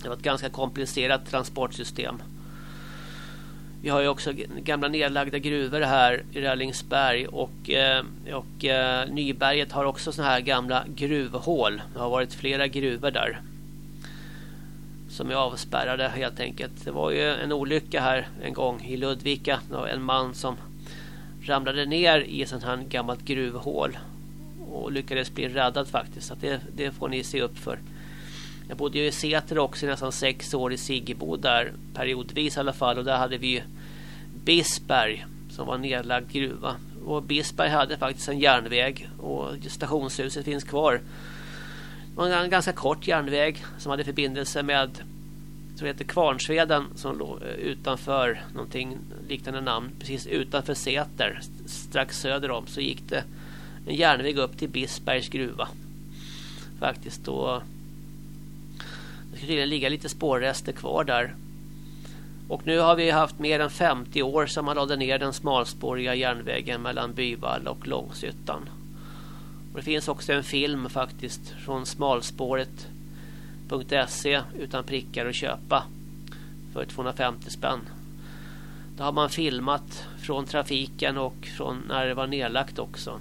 Det var ett ganska komplicerat transportsystem. Vi har ju också gamla nedlagda gruvor här i Rällingsberg och, eh, och eh, Nyberget har också såna här gamla gruvhål. Det har varit flera gruvor där. Som är avspärrade helt enkelt. Det var ju en olycka här en gång i Ludvika. Det var en man som ramlade ner i ett sånt här gammalt gruvhål. Och lyckades bli räddad faktiskt. Så det, det får ni se upp för. Jag bodde ju i Säter också i nästan sex år i Siggebo där periodvis i alla fall och där hade vi ju Bisberg som var nedlagd gruva och Bisberg hade faktiskt en järnväg och stationshuset finns kvar. Det var en ganska kort järnväg som hade förbindelse med som heter Kvarnsveden som låg eh, utanför någonting liknande namn precis utanför Säter strax söder om så gick det en järnväg upp till Bisbergs gruva faktiskt då det skulle ligga lite spårrester kvar där. Och nu har vi haft mer än 50 år sedan man lade ner den smalspåriga järnvägen mellan Byvall och Långshyttan. Och det finns också en film faktiskt från smalspåret.se utan prickar att köpa för 250 spänn. Då har man filmat från trafiken och från när det var nedlagt också.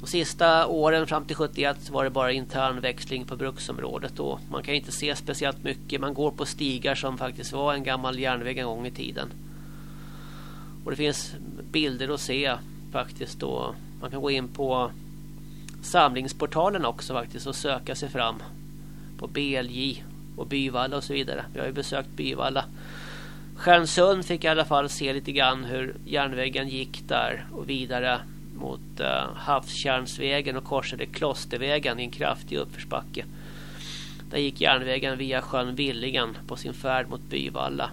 De sista åren fram till 71 var det bara intern växling på bruksområdet och man kan inte se speciellt mycket. Man går på stigar som faktiskt var en gammal järnväg en gång i tiden. Och det finns bilder att se faktiskt då. Man kan gå in på samlingsportalen också faktiskt och söka sig fram på BLJ och Byvalla och så vidare. Vi har ju besökt Byvalla. Stjärnsund fick i alla fall se lite grann hur järnvägen gick där och vidare mot uh, Havskärnsvägen och korsade Klostervägen i en kraftig uppförsbacke. Där gick järnvägen via sjön Villingen på sin färd mot Byvalla.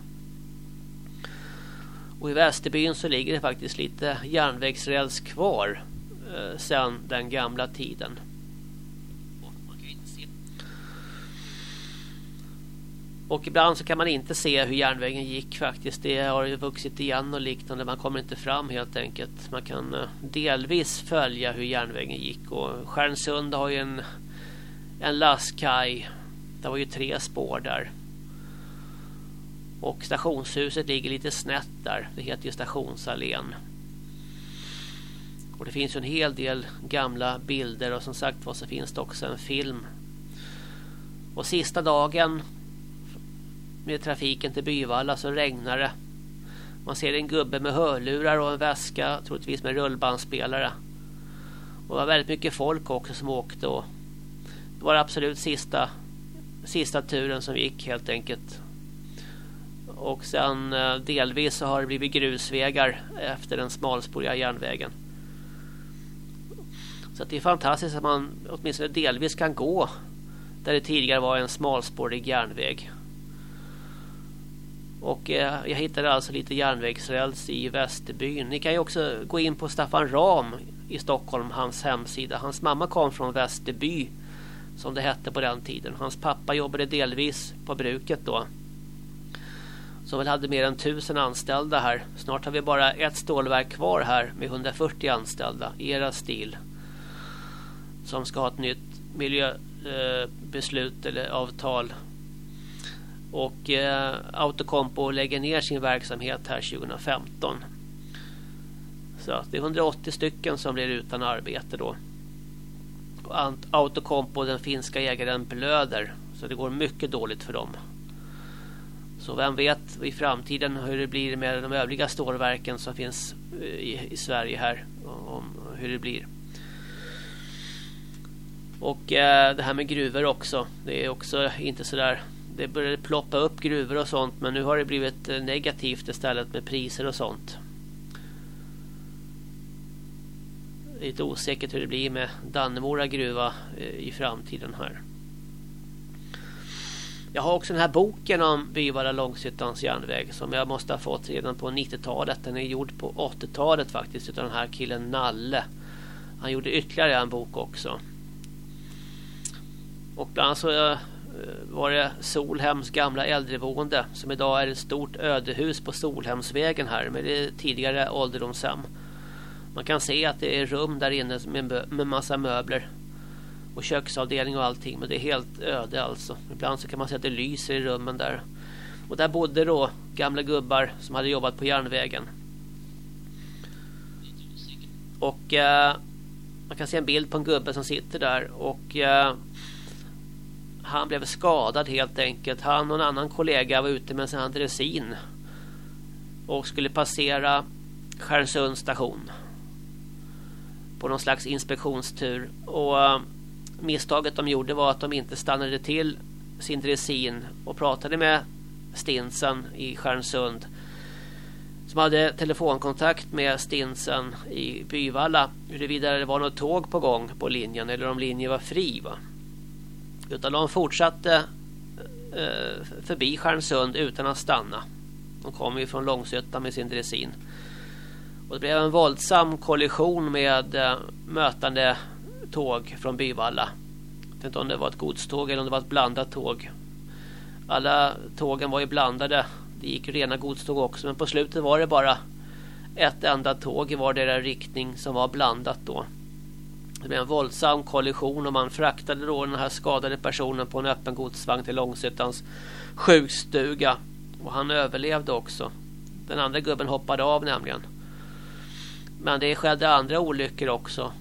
Och i Västerbyn så ligger det faktiskt lite järnvägsräls kvar eh, sedan den gamla tiden. Och ibland så kan man inte se hur järnvägen gick faktiskt. Det har ju vuxit igen och liknande. Man kommer inte fram helt enkelt. Man kan eh, delvis följa hur järnvägen gick. Och Stjärnsund har ju en, en lastkaj. Det var ju tre spår där. Och stationshuset ligger lite snett där. Det heter ju stationsallén. Och det finns ju en hel del gamla bilder och som sagt var så finns det också en film. Och sista dagen med trafiken till Byvalla så regnar det. Man ser en gubbe med hörlurar och en väska, troligtvis med rullbandspelare. Och det var väldigt mycket folk också som åkte och det var absolut sista sista turen som gick helt enkelt. Och sen eh, delvis så har det blivit grusvägar efter den smalspåriga järnvägen. Så det är fantastiskt att man åtminstone delvis kan gå där det tidigare var en smalspårig järnväg. Och eh, jag hittade alltså lite järnvägsräls i Västerbyn. Ni kan ju också gå in på Staffan Ram i Stockholm, hans hemsida. Hans mamma kom från Västerby som det hette på den tiden. Hans pappa jobbade delvis på bruket då. Som väl hade mer än tusen anställda här. Snart har vi bara ett stålverk kvar här med 140 anställda. Era stil. Som ska ha ett nytt miljöbeslut eh, eller avtal och eh, Autocompo lägger ner sin verksamhet här 2015. Så det är 180 stycken som blir utan arbete då. Och Autocompo, den finska ägaren, blöder. Så det går mycket dåligt för dem. Så vem vet i framtiden hur det blir med de övriga stålverken som finns eh, i, i Sverige här. Om hur det blir. Och eh, det här med gruvor också. Det är också inte sådär... Det började ploppa upp gruvor och sånt men nu har det blivit eh, negativt istället med priser och sånt. Det är lite osäkert hur det blir med Dannemora gruva eh, i framtiden här. Jag har också den här boken om Byvalla Långsyttans järnväg som jag måste ha fått redan på 90-talet. Den är gjord på 80-talet faktiskt utav den här killen Nalle. Han gjorde ytterligare en bok också. Och bland annat så eh, var det Solhems gamla äldreboende som idag är ett stort ödehus på Solhemsvägen här med det tidigare ålderdomshem. Man kan se att det är rum där inne med, med massa möbler och köksavdelning och allting men det är helt öde alltså. Ibland så kan man se att det lyser i rummen där. Och där bodde då gamla gubbar som hade jobbat på järnvägen. Och eh, man kan se en bild på en gubbe som sitter där och eh, han blev skadad helt enkelt. Han och en annan kollega var ute med sin dressin och skulle passera Stjärnsunds station på någon slags inspektionstur och eh, misstaget de gjorde var att de inte stannade till sin dressin och pratade med Stinsen i Stjärnsund som hade telefonkontakt med Stinsen i Byvalla huruvida det var något tåg på gång på linjen eller om linjen var fri va. Utan de fortsatte eh, förbi Stjärnsund utan att stanna. De kom ju från Långsötta med sin dressin. Och det blev en våldsam kollision med eh, mötande tåg från Byvalla. Jag vet inte om det var ett godståg eller om det var ett blandat tåg. Alla tågen var ju blandade. Det gick rena godståg också men på slutet var det bara ett enda tåg i vardera riktning som var blandat då. Det blev en våldsam kollision och man fraktade då den här skadade personen på en öppen godsvagn till Långshyttans sjukstuga. Och han överlevde också. Den andra gubben hoppade av nämligen. Men det skedde andra olyckor också.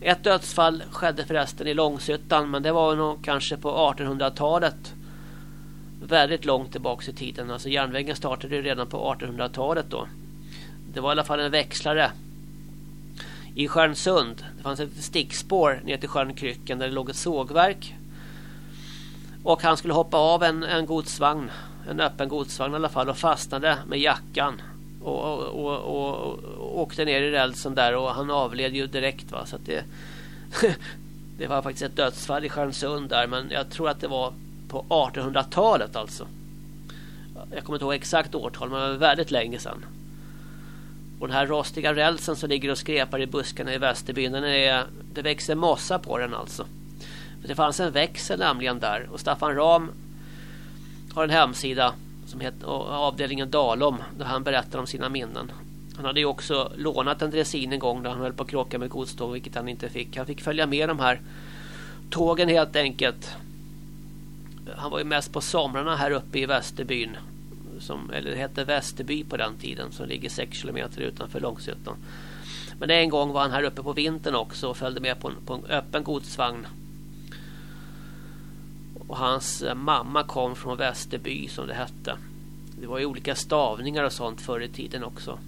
Ett dödsfall skedde förresten i Långshyttan men det var nog kanske på 1800-talet. Väldigt långt tillbaka i tiden. Alltså järnvägen startade ju redan på 1800-talet då. Det var i alla fall en växlare i Stjärnsund. Det fanns ett stickspår ner till sjön Krycken där det låg ett sågverk. Och han skulle hoppa av en, en godsvagn, en öppen godsvagn i alla fall och fastnade med jackan och, och, och, och, och åkte ner i rälsen där och han avled ju direkt va så att det det var faktiskt ett dödsfall i Stjärnsund där men jag tror att det var på 1800-talet alltså. Jag kommer inte ihåg exakt årtal men det var väldigt länge sedan. Och den här rostiga rälsen som ligger och skrepar i buskarna i Västerbyn den är, det växer mossa på den alltså. För det fanns en växel nämligen där och Staffan Ram har en hemsida som heter avdelningen Dalom där han berättar om sina minnen. Han hade ju också lånat en dressin en gång då han höll på att krocka med godståg vilket han inte fick. Han fick följa med de här tågen helt enkelt. Han var ju mest på somrarna här uppe i Västerbyn. Som, eller det hette Västerby på den tiden som ligger 6 kilometer utanför Långshyttan. Men en gång var han här uppe på vintern också och följde med på en, på en öppen godsvagn och hans eh, mamma kom från Västerby som det hette. Det var ju olika stavningar och sånt förr i tiden också.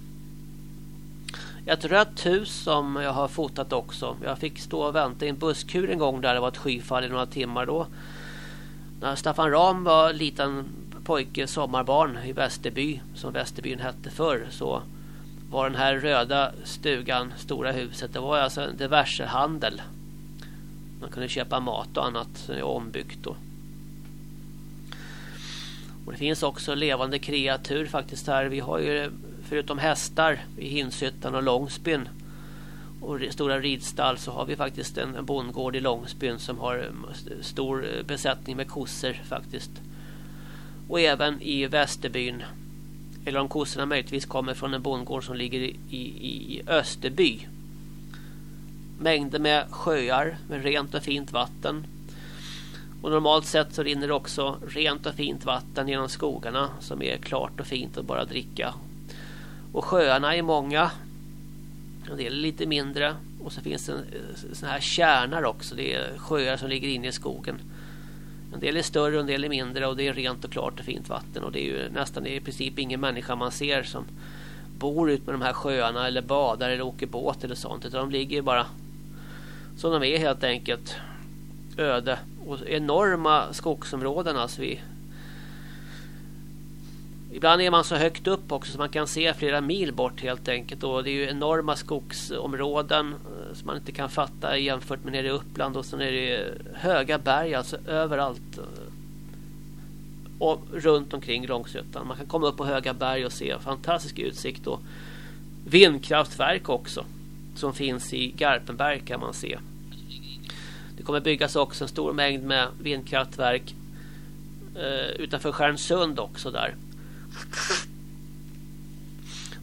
Ett rött hus som jag har fotat också. Jag fick stå och vänta i en busskur en gång där det var ett skyfall i några timmar då. När Staffan Ram var liten pojke, sommarbarn i Västerby, som Västerbyn hette förr, så var den här röda stugan, stora huset, det var alltså en diversehandel. Man kunde köpa mat och annat som är ombyggt Och, Och det finns också levande kreatur faktiskt här. Vi har ju förutom hästar i Hinshyttan och Långsbyn och stora ridstall så har vi faktiskt en bondgård i Långsbyn som har stor eh, besättning med kossor faktiskt. Och även i Västerbyn. Eller om kossorna möjligtvis kommer från en bondgård som ligger i, i, i Österby. Mängder med sjöar med rent och fint vatten. Och normalt sett så rinner det också rent och fint vatten genom skogarna som är klart och fint att bara dricka. Och sjöarna är många. En del är lite mindre. Och så finns det eh, sådana här kärnar också. Det är sjöar som ligger inne i skogen. En del är större och en del är mindre och det är rent och klart och fint vatten. Och det är ju nästan i princip ingen människa man ser som bor ut med de här sjöarna eller badar eller åker båt eller sånt. Utan de ligger bara som de är helt enkelt. öde. Och enorma skogsområden alltså vi Ibland är man så högt upp också så man kan se flera mil bort helt enkelt. Och det är ju enorma skogsområden eh, som man inte kan fatta jämfört med nere i Uppland. Och sen är det höga berg alltså överallt. Eh, och runt omkring Långsötan. Man kan komma upp på höga berg och se fantastisk utsikt. Och vindkraftverk också. Som finns i Garpenberg kan man se. Det kommer byggas också en stor mängd med vindkraftverk eh, utanför Stjärnsund också där.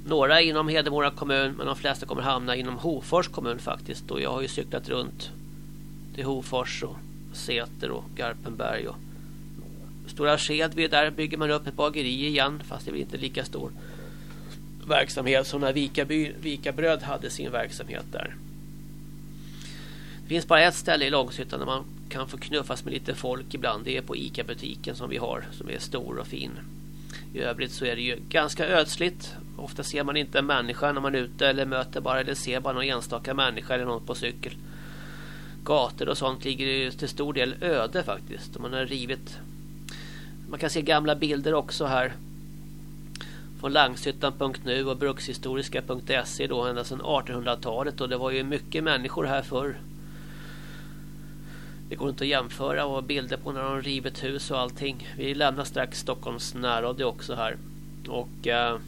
Några inom Hedemora kommun men de flesta kommer hamna inom Hofors kommun faktiskt. Och jag har ju cyklat runt till Hofors och Säter och Garpenberg och Stora Skedvi där bygger man upp ett bageri igen fast det blir inte lika stor verksamhet som när Vikaby, Vikabröd hade sin verksamhet där. Det finns bara ett ställe i Långshyttan där man kan få knuffas med lite folk ibland. Det är på Ica-butiken som vi har som är stor och fin. I övrigt så är det ju ganska ödsligt. Ofta ser man inte en människa när man är ute eller möter bara eller ser bara någon enstaka människa eller någon på cykel. Gator och sånt ligger ju till stor del öde faktiskt. Man har rivit. Man kan se gamla bilder också här. Från Langshyttan.nu och brukshistoriska.se då ända sedan 1800-talet och det var ju mycket människor här förr. Det går inte att jämföra och bilder på när de rivit hus och allting. Vi lämnar strax Stockholms närradio också här. Och eh,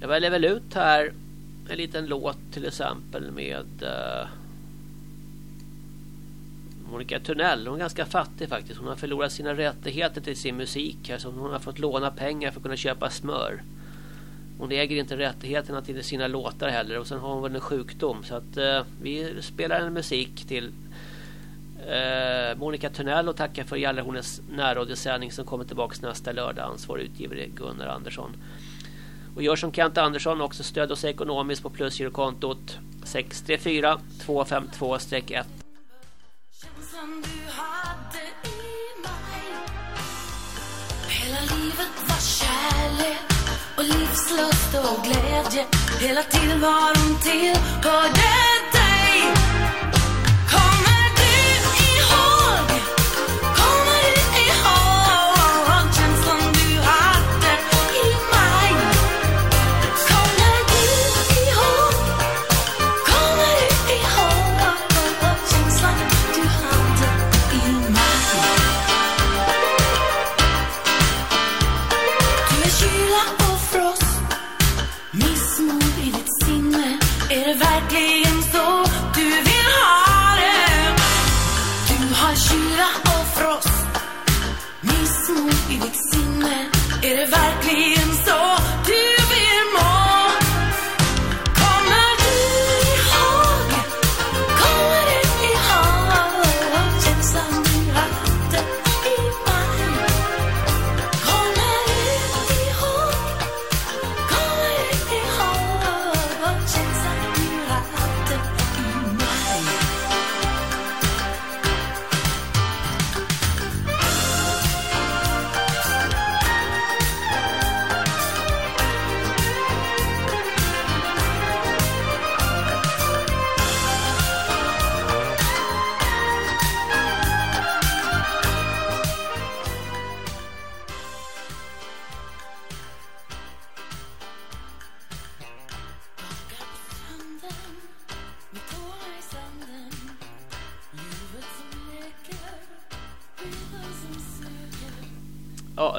jag väljer väl ut här en liten låt till exempel med eh, Monica Tunnell. Hon är ganska fattig faktiskt. Hon har förlorat sina rättigheter till sin musik här. Så hon har fått låna pengar för att kunna köpa smör. Hon äger inte rättigheterna till sina låtar heller. Och sen har hon väl en sjukdom. Så att eh, vi spelar en musik till eh, Monica Tunnell och tackar för Jallarhornets närradiosändning som kommer tillbaka nästa lördag. Ansvarig utgivare Gunnar Andersson. Och gör som Kent Andersson också stöd oss ekonomiskt på plusgirokontot 634 252-1. Hela livet var kärlek och livslust och glädje Hela tiden var hon tillhörde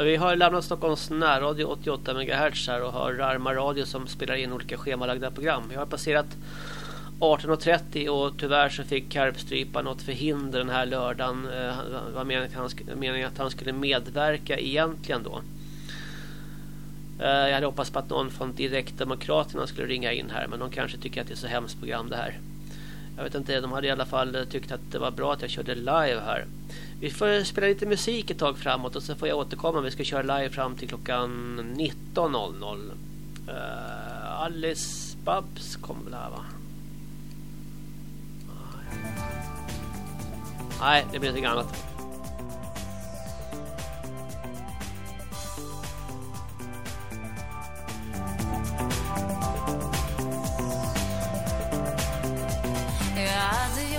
vi har lämnat Stockholms närradio 88 MHz här och har Rarma radio som spelar in olika schemalagda program. Vi har passerat 18.30 och tyvärr så fick Karpstrypa något förhinder den här lördagen. Det var meningen att, han, skulle medverka egentligen då. Eh, jag hade hoppats på att någon från Direktdemokraterna skulle ringa in här men de kanske tycker att det är så hemskt program det här. Jag vet inte, de hade i alla fall tyckt att det var bra att jag körde live här. Vi får spela lite musik ett tag framåt och så får jag återkomma. Vi ska köra live fram till klockan 19.00. Uh, eh, Alice Babs kommer väl här va? Nej, det blir någonting annat.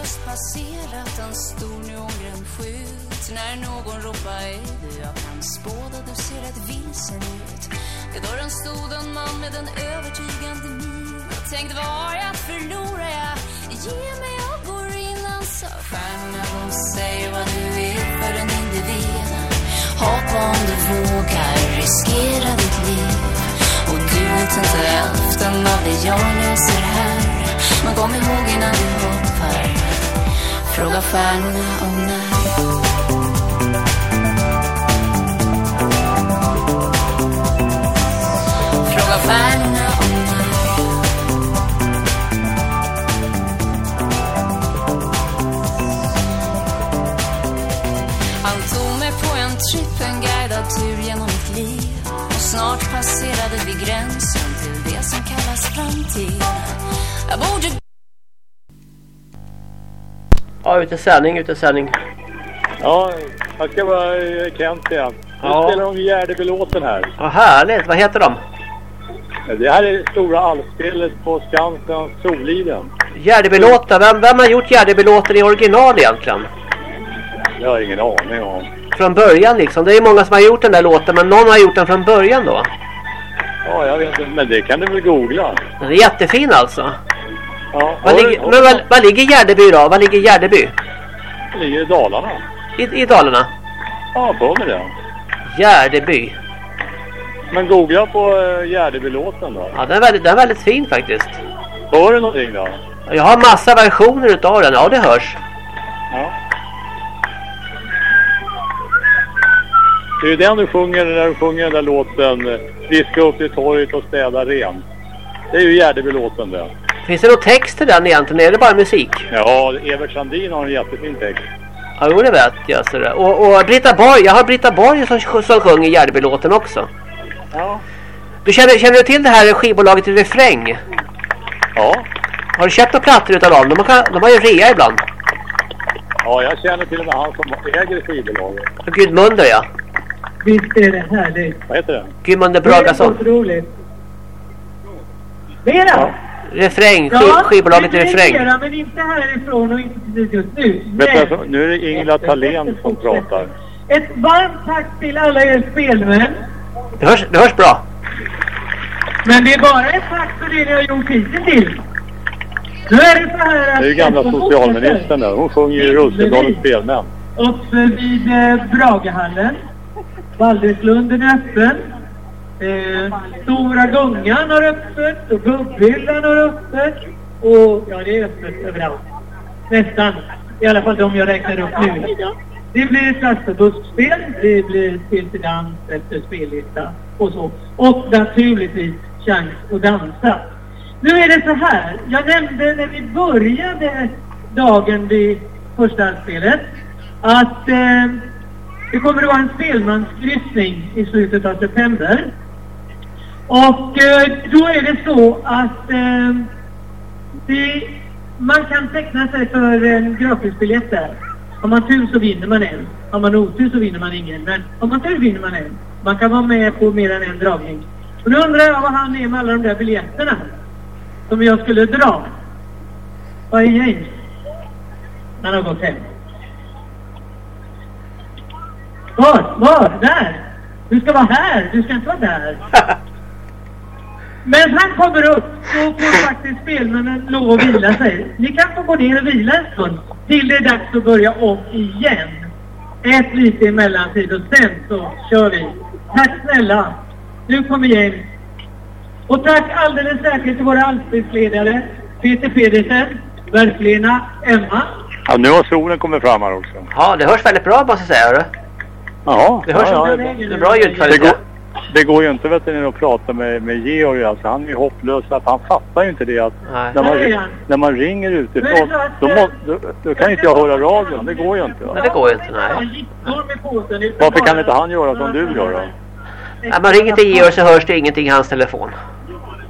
Just passerat en stor neongrön skylt När någon ropade ej, jag kan spåda Du ser rätt vilsen ut? Vid dörren stod en man med en övertygande min. Jag tänkte vad har jag att förlora? Jag Ge mig jag går in. Han sa stjärnorna de säger vad du är för en individ. Hoppa om du vågar riskera ditt liv. Och du vet inte hälften av det jag läser här. Men kom ihåg innan du hoppar Fråga stjärnorna om när. Fråga stjärnorna om när. Han tog mig på en tripp, en guidad tur genom mitt liv. Och snart passerade vi gränsen till det som kallas framtid. Jag borde Ja, ute i sändning, ute i sändning. Ja, jag ska vara eh, Kent igen. Nu Ja. spelar de Gärdebylåten här. Vad härligt. Vad heter de? Det här är det stora allspelet på Skansens Soliden. Gärdebylåten. Vem, vem har gjort Gärdebylåten i original egentligen? Jag har ingen aning om. Från början liksom. Det är många som har gjort den där låten, men någon har gjort den från början då. Ja, jag vet inte. Men det kan du väl googla? Den är jättefin alltså. Ja, Var ligger, men var, var ligger Gärdeby då? Var ligger Gärdeby? Det ligger i Dalarna. I, I Dalarna? Ja, med det. Gärdeby. Men googla på uh, Gärdebylåten då. Ja, den är, väldigt, den är väldigt fin faktiskt. Hör du någonting då? Jag har massa versioner utav den. Ja, det hörs. Ja. Det är ju den du sjunger när du sjunger den där låten eh, Vi ska upp till torget och städa rent. Det är ju Gärdebylåten det. Finns det någon text till den egentligen? Är det bara musik? Ja, Evert Sandin har en jättefin text. Ja, jo, det vet jag. Så det. Och, och Britta Borg. Jag har Britta Borg som, som sjunger Gärdebylåten också. Ja. Du känner, känner du till det här skivbolaget Refräng? Ja. Har du köpt några plattor utav dem? De har, de har ju rea ibland. Ja, jag känner till och med han som äger skivbolaget. Gudmunder, ja. Visst är det härligt. Vad heter det? Gudmunder Det är Bragason. otroligt. Mera! Refräng. Skiv, skivbolaget det blir Refräng. Mera, men inte härifrån och inte precis just nu. Du, alltså, nu är det Ingela Thalén som pratar. Ett varmt tack till alla er spelmän. Det hörs, det hörs bra. Men det är bara ett tack för det ni har gjort hittills. Nu är det så här att... Det är ju gamla socialministern där. Hon sjunger ju Russedalens spelmän. Uppe vid eh, Bragahallen. Balderslunden är öppen. Eh, Stora Gungan har öppet och Gubbhyllan har öppet. Och ja, det är öppet överallt. Nästan. I alla fall de jag räknar upp nu. Det blir ett buskspel. Det blir spel till dans efter spellista och så. Och naturligtvis chans att dansa. Nu är det så här. Jag nämnde när vi började dagen vid första spelet att eh, det kommer att vara en spelmanskryssning i slutet av september. Och eh, då är det så att eh, det, man kan teckna sig för eh, en gratisbiljett där. Har man tur så vinner man en. Har man otur så vinner man ingen. Men har man tur vinner man en. Man kan vara med på mer än en dragning. Och nu undrar jag vad han är med alla de där biljetterna. Som jag skulle dra. Vad är James? Han har gått hem. Var? Var? Där? Du ska vara här. Du ska inte vara där. Men han kommer upp så får faktiskt spelmännen lov att vila sig. Ni kan få gå ner och vila en stund till det är dags att börja om igen. Ät lite emellan-tid och sen så kör vi. Tack snälla. Nu kommer James. Och tack alldeles särskilt till våra allspelsledare Peter Pedersen, Berglena, Emma. Ja, nu har solen kommit fram här också. Ja, det hörs väldigt bra måste jag säga. Hörru. Jaha. Det hörs ja, ja, det är bra ljudkvalitet. Det går, ju inte vet du, att prata med, med Georg. Alltså, han är ju hopplös. Att han fattar ju inte det att Nej. när man, Nej, när man ringer utifrån då, må, då, då kan inte jag höra radion. Det går ju inte. Va? Nej, det går ju inte. Nej. Varför kan inte han göra som du gör då? När man ringer till Georg så hörs det ingenting i hans telefon.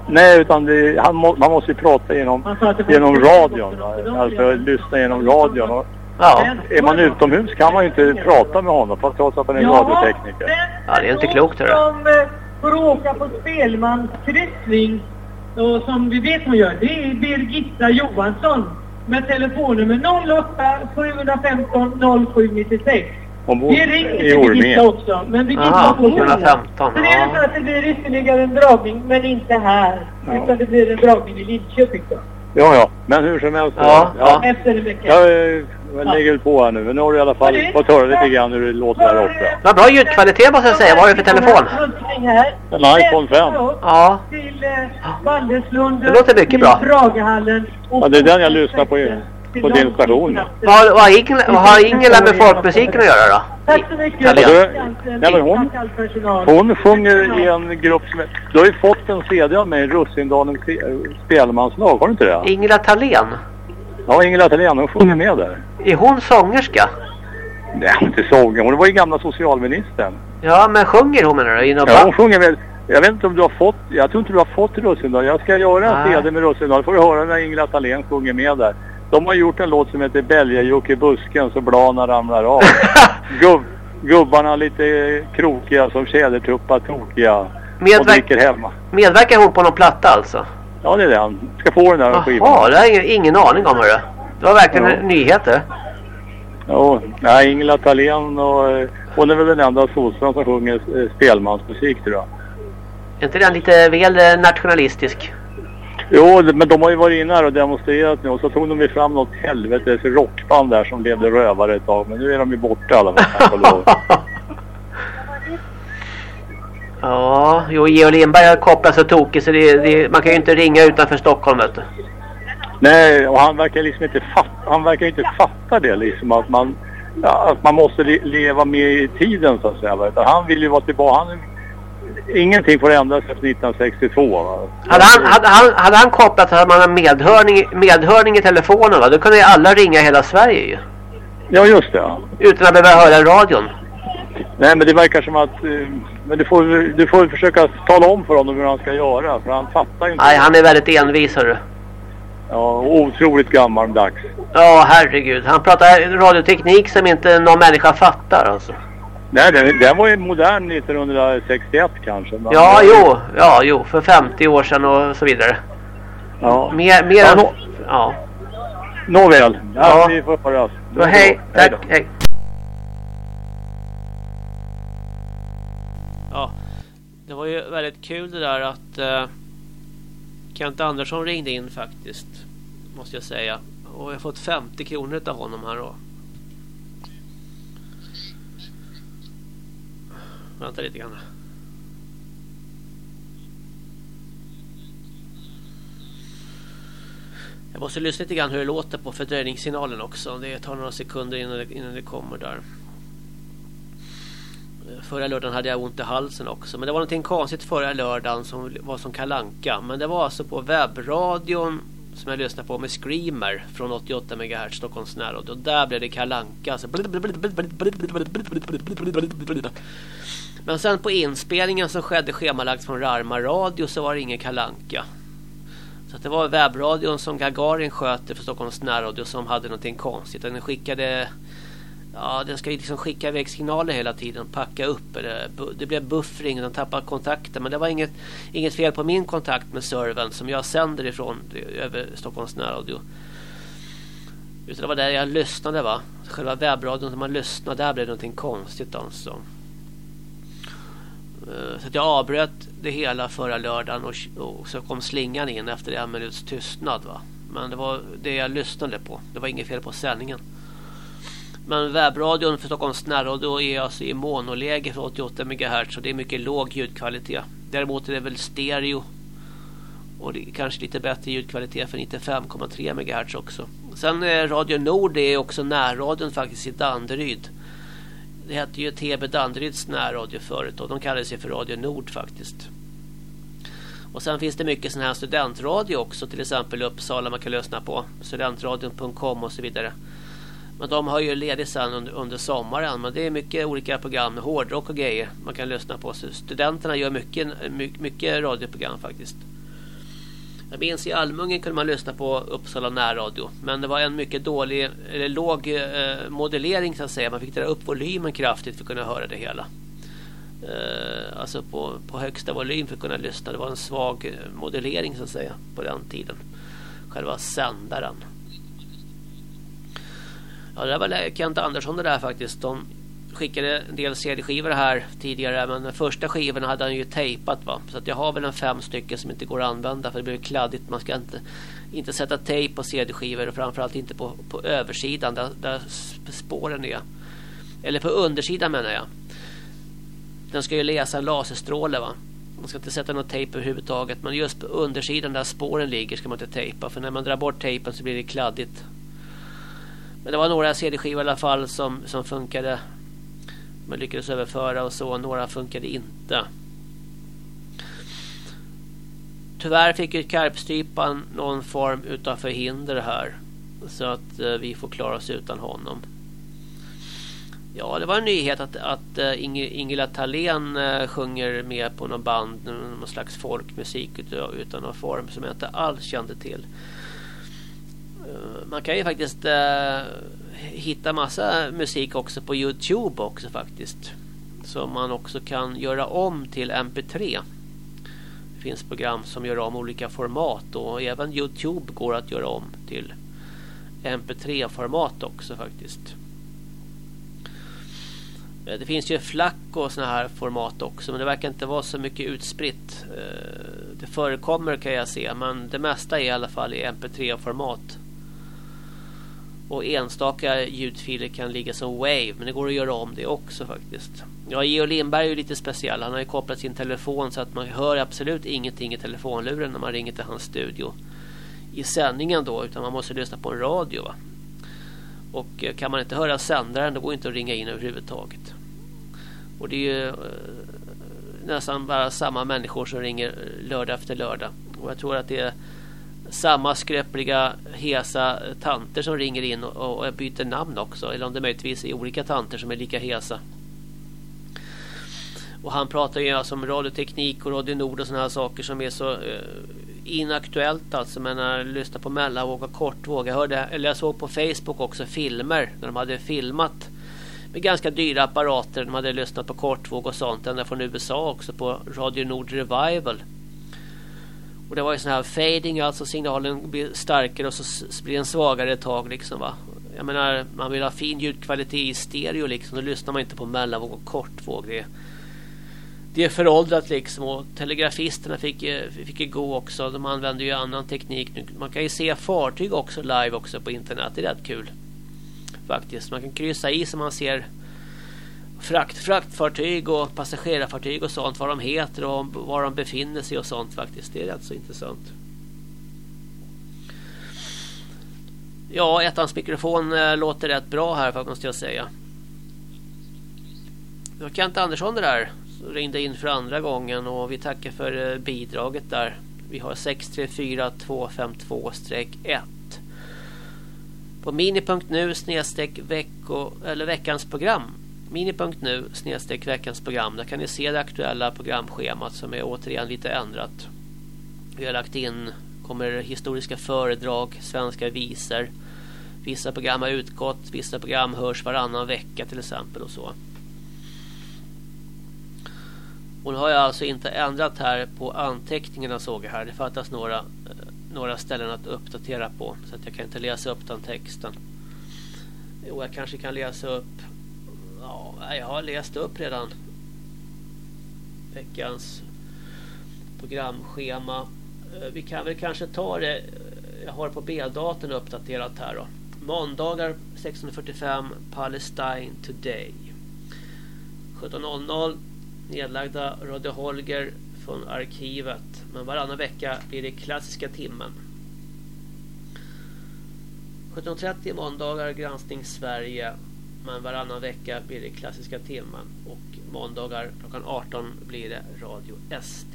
Nej, utan det, han må, man måste ju prata genom, genom radion. Va? Alltså lyssna genom radion. Och, Ja. Är man utomhus kan man ju inte prata med honom fast trots att han är Ja, radiotekniker. Ja, det är inte klokt. Hörru. som eh, får åka på spelmanskryssning och som vi vet hon gör, det är Birgitta Johansson med telefonnummer 08 715 0796. Hon bor Vi ringer till. Birgitta också, men Birgitta Aha, får köra. 715, Så det är ja. så att det blir ytterligare en dragning, men inte här. Utan det blir en dragning i Lidköping då. Ja, ja. Men hur som helst. Ja, ja. Efter en vecka. Jag, eh, jag lägger väl på här nu. Men nu har du i alla fall fått höra lite grann hur det låter här uppe. Vad bra ljudkvalitet måste jag säga. Vad har du för telefon? En iPhone 5. Ja. Till eh. Det låter mycket bra. Ja, det är den jag lyssnar på i- på din station. Vad har, vad, har Ingela, vad har Ingela med folkmusiken att göra då? Tack så mycket. Du- nej, men hon-. Hon sjunger i en grupp som... är- Du har ju fått en CD av mig, Russindalens se- spelmanslag. Har du inte det? Ingela Thalén. Ja, Ingela Thalén. Hon sjunger med där. Är hon sångerska? Nej, inte sången. Hon var ju gamla socialministern. Ja, men sjunger hon menar du? Ja, hon sjunger med. Jag vet inte om du har fått... Jag tror inte du har fått Russindal. Jag ska göra en. CD med Russindal. får du höra när Ingela Thalén sjunger med där. De har gjort en låt som heter Bälgajuck i busken så bladen ramlar av. Gubb, gubbarna lite krokiga som tjädertuppar tokiga. Och Medverk- dricker hemma. Medverkar hon på någon platta alltså? Ja, det är den. Ska få den där skivan. Jaha, det har jag ingen, aning om hörru. Det var verkligen Ja. nyheter. Ja, nej, Ingela Thalén och... eh, Hon är väl den enda sossarna som sjunger eh, spelmansmusik tror jag. Är inte den lite väl eh, nationalistisk? Jo, men de har ju varit inne här och demonstrerat nu och så tog de ju fram något helvetes rockband där som levde rövare ett tag. Men nu är de ju borta i alla fall. Ja, jo, Georg Lindberg har kopplat så tokigt så det, det, man kan ju inte ringa utanför Stockholm vet du. Nej, och han verkar liksom inte fatta, han verkar inte fatta det liksom att man, att man måste le leva med i tiden så att säga. va. Utan Han vill ju vara tillbaka. Han, ingenting får ändras efter 1962 va. Hade han, hade, han, hade han kopplat hade man en medhörning, medhörning i telefonen va? Då kunde ju alla ringa hela Sverige ju. Ja, just det. Utan att behöva höra radion. Nej, men det verkar som att... eh, Men du får, du får försöka tala om för honom hur han ska göra. För han fattar ju inte. Nej, han är väldigt envis hörru. Ja, otroligt gammaldags. Ja, herregud. Han pratar radioteknik som inte någon människa fattar alltså. Nej, den, den var ju modern 1961 kanske. men- Ja, jo. Ja, jo. För 50 år sedan och så vidare. Ja. Mer, mer Ja, än... nå- Ja. Nåväl. Ja, Ja. vi får höras. Hej. Tack. Hej. Var ju väldigt kul det där att uh, Kent Andersson ringde in faktiskt. Måste jag säga. Och jag har fått 50 kronor av honom här då. Vänta lite grann. Jag måste lyssna lite grann hur det låter på fördröjningssignalen också. Det tar några sekunder innan det, innan det kommer där. Förra lördagen hade jag ont i halsen också. Men det var någonting konstigt förra lördagen som var som kalanka. Men det var alltså på webbradion som jag lyssnade på med Screamer från 88 MHz Stockholms närradio. Och där blev det kalanka. Alltså. Men sen på inspelningen som skedde schemalagt från Rarma radio så var det ingen kalanka. Så att det var webbradion som Gagarin sköter för Stockholms närradio som hade någonting konstigt. Den skickade Ja, den ska ju liksom skicka iväg signaler hela tiden, packa upp. Eller, det blev buffring, den tappade kontakten. Men det var inget, inget fel på min kontakt med servern som jag sänder ifrån över Stockholms närradio. Utan det var där jag lyssnade va. Själva webbradion som man lyssnade, där blev det någonting konstigt alltså. Eh, så att jag avbröt det hela förra lördagen och, och så kom slingan in efter en minuts tystnad va. Men det var det jag lyssnade på. Det var inget fel på sändningen. Men webbradion för Stockholms närradio är alltså i monoläge för 88 MHz och det är mycket låg ljudkvalitet. Däremot är det väl stereo och det är kanske lite bättre ljudkvalitet för 95,3 MHz också. Sen är Radio Nord är också närradion faktiskt i Danderyd. Det hette ju TB Danderyds närradio förut och de kallade sig för Radio Nord faktiskt. Och sen finns det mycket sån här studentradio också, till exempel Uppsala man kan lyssna på. Studentradion.com och så vidare. Men de har ju ledigt sen under, under sommaren. Men det är mycket olika program med hårdrock och grejer man kan lyssna på. Så studenterna gör mycket, mycket, mycket radioprogram faktiskt. Jag minns i Almungen kunde man lyssna på Uppsala närradio. Men det var en mycket dålig, eller låg eh, modellering så att säga. Man fick dra upp volymen kraftigt för att kunna höra det hela. Eh, alltså på, på högsta volym för att kunna lyssna. Det var en svag eh, modellering så att säga på den tiden. Själva sändaren. Ja, det var Kent Andersson det där faktiskt. De skickade en del CD-skivor här tidigare men de första skivorna hade han ju tejpat va. Så att jag har väl en fem stycken som inte går att använda för det blir kladdigt. Man ska inte, inte sätta tejp på CD-skivor och framförallt inte på, på översidan där, där spåren är. Eller på undersidan menar jag. Den ska ju läsa en laserstråle va. Man ska inte sätta någon tejp överhuvudtaget. Men just på undersidan där spåren ligger ska man inte tejpa. För när man drar bort tejpen så blir det kladdigt. Men det var några CD-skivor i alla fall som, som funkade. Man lyckades överföra och så. Några funkade inte. Tyvärr fick ju Karpstrypan någon form utav förhinder här. Så att eh, vi får klara oss utan honom. Ja, det var en nyhet att, att uh, Ingela Thalén uh, sjunger med på någon band, någon slags folkmusik utan, utan någon form som jag inte alls kände till. Eh, man kan ju faktiskt eh, hitta massa musik också på Youtube också faktiskt. Som man också kan göra om till MP3. Det finns program som gör om olika format och även Youtube går att göra om till MP3-format också faktiskt. Eh, det finns ju flack och såna här format också men det verkar inte vara så mycket utspritt. Det förekommer kan jag se men det mesta är i alla fall i mp3-format. Och enstaka ljudfiler kan ligga som wave men det går att göra om det också faktiskt. Ja, Geo Lindberg är ju lite speciell. Han har ju kopplat sin telefon så att man hör absolut ingenting i telefonluren när man ringer till hans studio i sändningen då utan man måste lyssna på en radio va. Och eh, kan man inte höra sändaren då går det inte att ringa in överhuvudtaget. Och det är ju eh, nästan bara samma människor som ringer eh, lördag efter lördag. Och jag tror att det är samma skröpliga, hesa tanter som ringer in och, och byter namn också. Eller om det möjligtvis är olika tanter som är lika hesa. Och han pratar ju alltså om radioteknik och Radio Nord och sådana här saker som är så eh, inaktuellt alltså. Men när jag lyssnar på mellanvåg och kortvåg. Jag, hörde, eller jag såg på Facebook också filmer när de hade filmat med ganska dyra apparater. De hade lyssnat på kortvåg och sånt ända från USA också på Radio Nord Revival. Och det var ju sån här fading, alltså signalen blir starkare och så blir den svagare ett tag liksom va. Jag menar, man vill ha fin ljudkvalitet i stereo liksom. Då lyssnar man inte på mellanvåg och kortvåg. Det är, det är föråldrat liksom. Och telegrafisterna fick, eh, fick gå också. De använder ju annan teknik nu. Man kan ju se fartyg också live också på internet. Det är rätt kul faktiskt. Man kan kryssa i så man ser frakt, fraktfartyg och passagerarfartyg och sånt. Vad de heter och var de befinner sig och sånt faktiskt. Det är rätt så intressant. Ja, ettans mikrofon eh, låter rätt bra här måste jag säga. Det var Kent Andersson det där. Så ringde in för andra gången och vi tackar för eh, bidraget där. Vi har 634252-1 på mini.nu snedstreck vecko, eller veckans program. Mini.nu snedstreck veckans program. Där kan ni se det aktuella programschemat som är återigen lite ändrat. Vi har lagt in kommer historiska föredrag, svenska visor. Vissa program har utgått, vissa program hörs varannan vecka till exempel och så. Och nu har jag alltså inte ändrat här på anteckningarna såg jag här. Det fattas några eh, några ställen att uppdatera på så att jag kan inte läsa upp den texten. Jo, jag kanske kan läsa upp ja, jag har läst upp redan veckans programschema. Eh, vi kan väl kanske ta det eh, jag har på B-datorn uppdaterat här då. Måndagar 16.45 Palestine Today. 17.00 nedlagda Radio Holger från arkivet. Men varannan vecka blir det klassiska timmen. 17.30 måndagar granskning Sverige. Men varannan vecka blir det klassiska timmen. Och måndagar klockan 18 blir det Radio SD.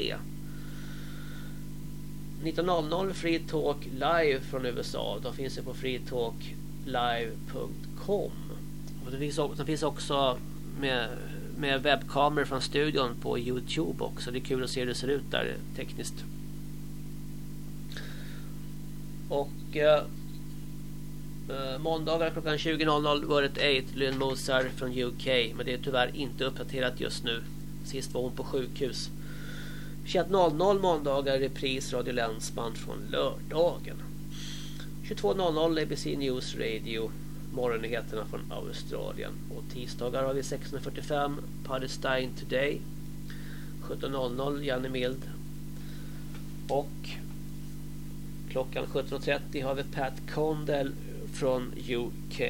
19.00 Free Talk live från USA. Då finns det på freetalklive.com. Och det finns, det finns också med med webbkameror från studion på Youtube också. Det är kul att se hur det ser ut där tekniskt. Och eh Eh, måndagar klockan 20.00 var det Eight Lynn Mozart från UK. Men det är tyvärr inte uppdaterat just nu. Sist var hon på sjukhus. 21.00 måndagar repris Radio Länsband från lördagen. 22.00 ABC News Radio morgonnyheterna från Australien. Och tisdagar har vi 16.45 Palestine Today. 17.00 Janne Mild. Och klockan 17.30 har vi Pat Condell från UK.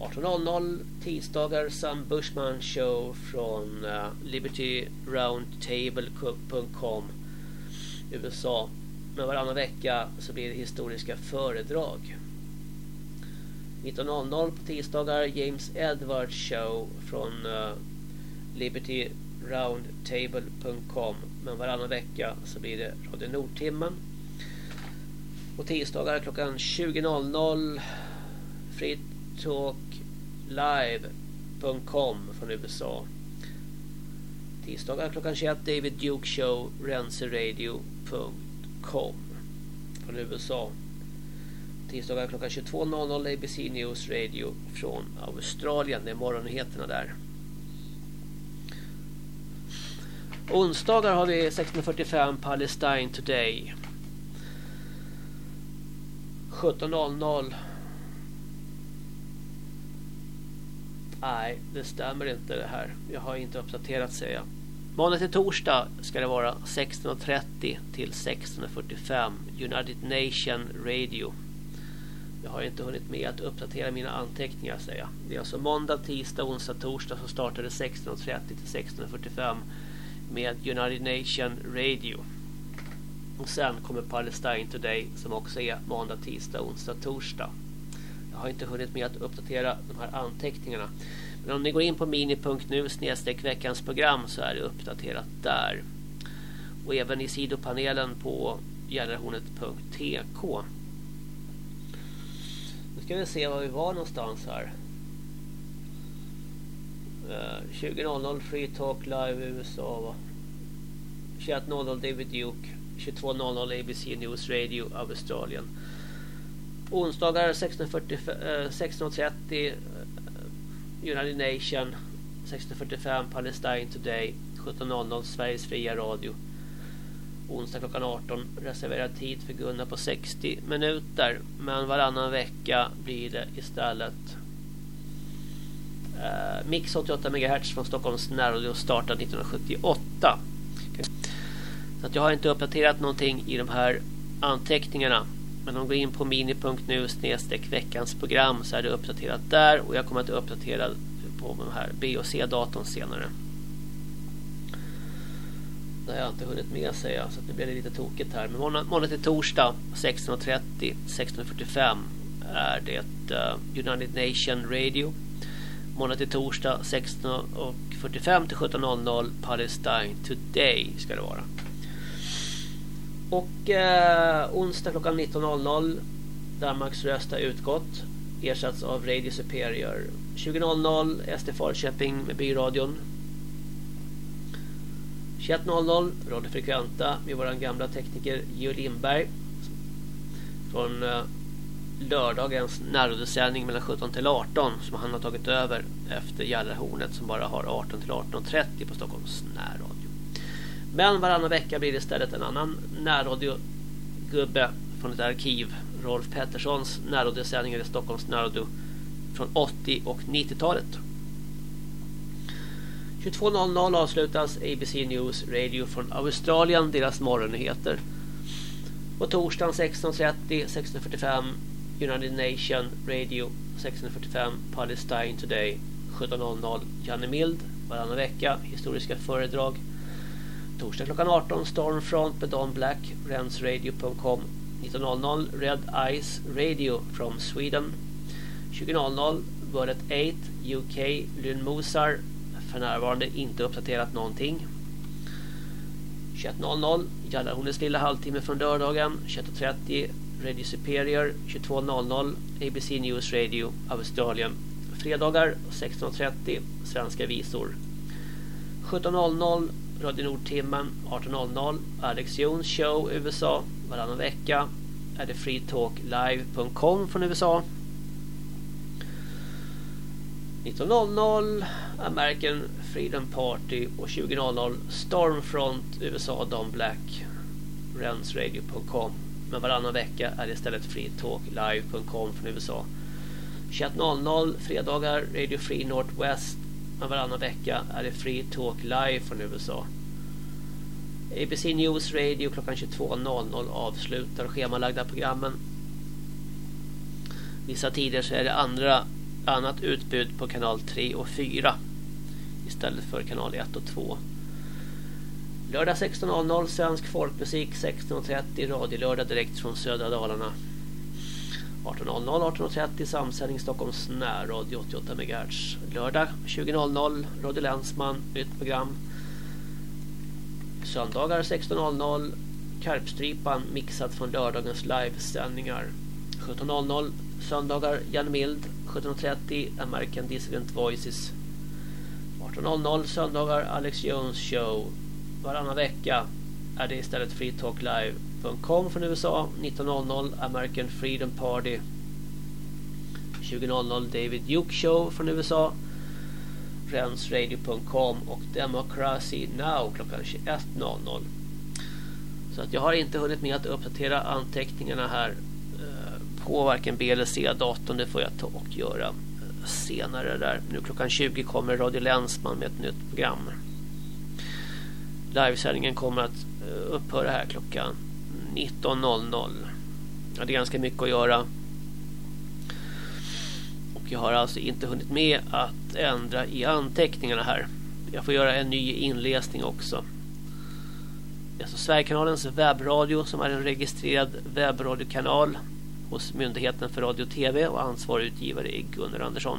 18.00 tisdagar Sam Bushman Show från eh, uh, libertyroundtable.com USA. Men varannan vecka så blir det historiska föredrag. 19.00 på tisdagar James Edwards Show från eh, uh, libertyroundtable.com Men varannan vecka så blir det Radio Nordtimmen. På tisdagar klockan 20.00 Freetalklive.com från USA. Tisdagar klockan 21 David Duke Show renseradio.com från USA. Tisdagar klockan 22.00 ABC News Radio från Australien. Det är morgonnyheterna där. Onsdagar har vi 16.45 Palestine Today. 17.00 Nej, det stämmer inte det här. Jag har inte uppdaterat säger jag. Måndag till torsdag ska det vara 16.30 till 16.45 United Nation Radio. Jag har inte hunnit med att uppdatera mina anteckningar säger jag. Det är alltså måndag, tisdag, onsdag, torsdag som startade 16.30 till 16.45 med United Nation Radio. Och sen kommer Palestine Today som också är måndag, tisdag, onsdag, torsdag. Jag har inte hunnit med att uppdatera de här anteckningarna. Men om ni går in på mini.nu snedstreck veckans program så är det uppdaterat där. Och även i sidopanelen på generationet.tk. Nu ska vi se var vi var någonstans här. Eh, 20.00 Free Talk Live i USA va? 21.00 David Duke 22.00 ABC News Radio Australien. Onsdagar 16.30 eh, eh, United Nation 16.45 Palestine Today 17.00 Sveriges Fria Radio. Onsdag klockan 18 Reserverad tid för Gunnar på 60 minuter Men varannan vecka blir det istället. Eh, Mix 88 MHz från Stockholms närradio startade 1978. Så att jag har inte uppdaterat någonting i de här anteckningarna. Men om du går in på mini.nu snedstreck veckans program så är det uppdaterat där. Och jag kommer att uppdatera på de här B och C-datorn senare. Det har jag inte hunnit med säga så det blir lite tokigt här. Men måndag, måndag till torsdag 16.30 16.45 är det eh, United Nation Radio måndag till torsdag 16.45 till 17.00 Palestine Today ska det vara. Och eh, onsdag klockan 19.00 Danmarks rösta utgått. Ersatts av Radio Superior. 20.00 SD Falköping med byradion. 21.00 Radio Frekventa med vår gamla tekniker Georg Lindberg. Från eh, lördagens närradiosändning mellan 17 till 18 som han har tagit över efter Gällarhornet som bara har 18 till 18.30 på Stockholms närradio. Men varannan vecka blir det istället en annan närradiogubbe från ett arkiv. Rolf Petterssons närradiosändningar i Stockholms närradio från 80 och 90-talet. 22.00 avslutas ABC News Radio från Australien, deras morgonnyheter. På torsdagen 16.30, 16.45 United Nation Radio 1645 Palestine Today 17.00 Janne Mild varannan vecka historiska föredrag torsdag klockan 18 Stormfront med Don Black rensradio.com 19.00 Red Eyes Radio from Sweden 20.00 Bullet 8 UK Lynn Mosar för närvarande inte uppdaterat någonting. 21.00 Jallarhornets lilla halvtimme från lördagen 21.30 Radio Superior 22.00 ABC News Radio Australien. Fredagar 16.30 Svenska visor. 17.00 Radio Nordtimmen 18.00 Alex Jones show USA varannan vecka är det freetalklive.com från USA 19.00 American Freedom Party och 20.00 Stormfront USA Don Black rensradio.com Men varannan vecka är det istället freetalklive.com från USA. 21.00 fredagar Radio Free Northwest. Men varannan vecka är det Free Talk Live från USA. ABC News Radio klockan 22.00 avslutar schemalagda programmen. Vissa tider så är det andra annat utbud på kanal 3 och 4 istället för kanal 1 och 2. Lördag 16.00 svensk folkmusik 16.30 radiolördag direkt från södra Dalarna. 18.00 18.30 samsändning Stockholms närradio 88 MHz. Lördag 20.00 Radio Länsman nytt program. Söndagar 16.00 Karpstripan mixat från lördagens livesändningar. 17.00 söndagar Jan Mild 17.30 American Dissident Voices 18.00 söndagar Alex Jones Show varannan vecka är det istället freetalklive.com från USA 19.00 American Freedom Party 20.00 David Duke Show från USA rensradio.com och Democracy Now klockan 21.00 så att jag har inte hunnit med att uppdatera anteckningarna här eh, på varken B eller C-datorn. Det får jag ta och göra eh, senare där. Nu klockan 20 kommer Radio Länsman med ett nytt program. Livesändningen kommer att eh, upphöra här klockan 19.00. Jag hade ganska mycket att göra. Och jag har alltså inte hunnit med att ändra i anteckningarna här. Jag får göra en ny inläsning också. Alltså Sverigekanalens webbradio som är en registrerad webbradiokanal hos Myndigheten för radio och tv och ansvarig utgivare är Gunnar Andersson.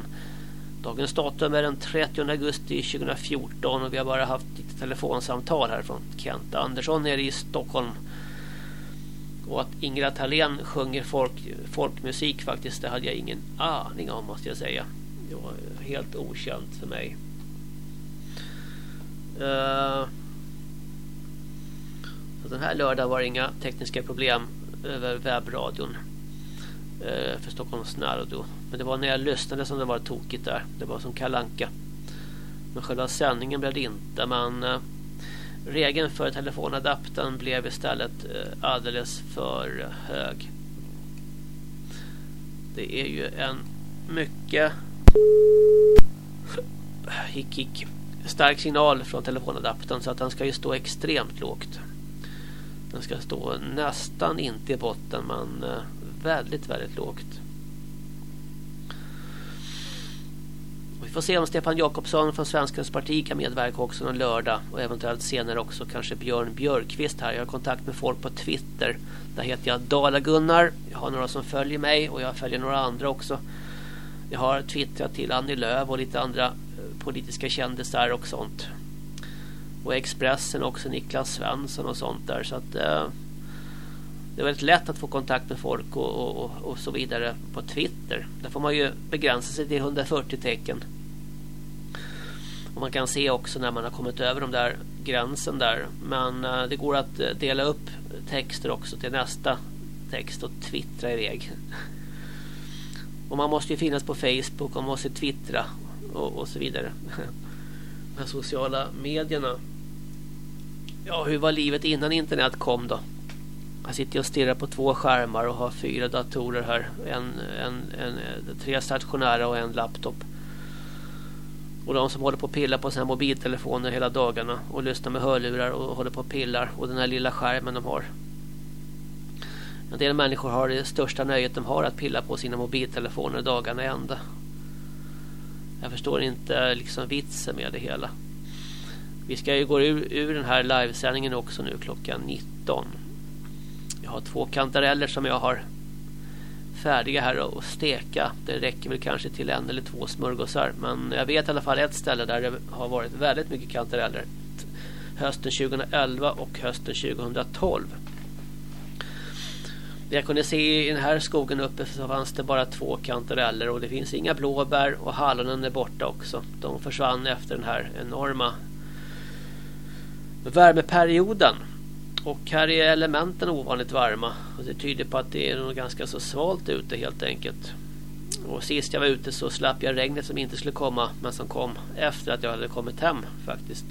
Dagens datum är den 30 augusti 2014 och vi har bara haft lite telefonsamtal här från Kent Andersson nere i Stockholm. Och att Ingela Thalén sjunger folk, folkmusik faktiskt, det hade jag ingen aning om måste jag säga. Det var helt okänt för mig. Uh, så den här lördagen var det inga tekniska problem över webbradion. Eh, för Stockholms närradio. Men det var när jag lyssnade som det var tokigt där. Det var som kalanka. Men själva sändningen blev det inte. Men eh, regeln för telefonadaptern blev istället eh, alldeles för hög. Det är ju en mycket hick, hick, stark signal från telefonadaptern så att den ska ju stå extremt lågt. Den ska stå nästan inte i botten men eh, väldigt, väldigt lågt. Vi får se om Stefan Jakobsson från Svenskarnas parti kan medverka också någon lördag och eventuellt senare också kanske Björn Björkqvist här. Jag har kontakt med folk på Twitter. Där heter jag Dala-Gunnar. Jag har några som följer mig och jag följer några andra också. Jag har twittrat till Annie Lööf och lite andra eh, politiska kändisar och sånt. Och Expressen också Niklas Svensson och sånt där. Så att... Eh, det är väldigt lätt att få kontakt med folk och, och, och, så vidare på Twitter. Där får man ju begränsa sig till 140 tecken. Och man kan se också när man har kommit över de där gränsen där. Men eh, det går att eh, dela upp texter också till nästa text och twittra iväg. och man måste ju finnas på Facebook och man måste twittra och, och så vidare. de sociala medierna. Ja, hur var livet innan internet kom då? Jag sitter och stirrar på två skärmar och har fyra datorer här. En, en, en, eh, tre stationära och en laptop. Och de som håller på att pilla på sina mobiltelefoner hela dagarna och lyssnar med hörlurar och håller på att pillar. Och den här lilla skärmen de har. En del människor har det största nöjet de har att pilla på sina mobiltelefoner dagarna ända. Jag förstår inte liksom vitsen med det hela. Vi ska ju gå ur, ur den här livesändningen också nu klockan 19. Jag har två kantareller som jag har färdiga här att steka. Det räcker väl kanske till en eller två smörgåsar. Men jag vet i alla fall ett ställe där det har varit väldigt mycket kantareller. Hösten 2011 och hösten 2012. Det Jag kunde se i den här skogen uppe så fanns det bara två kantareller och det finns inga blåbär och hallonen är borta också. De försvann efter den här enorma värmeperioden. Och här är elementen ovanligt varma. Och det tyder på att det är nog ganska så svalt ute helt enkelt. Och sist jag var ute så slapp jag regnet som inte skulle komma. Men som kom efter att jag hade kommit hem faktiskt.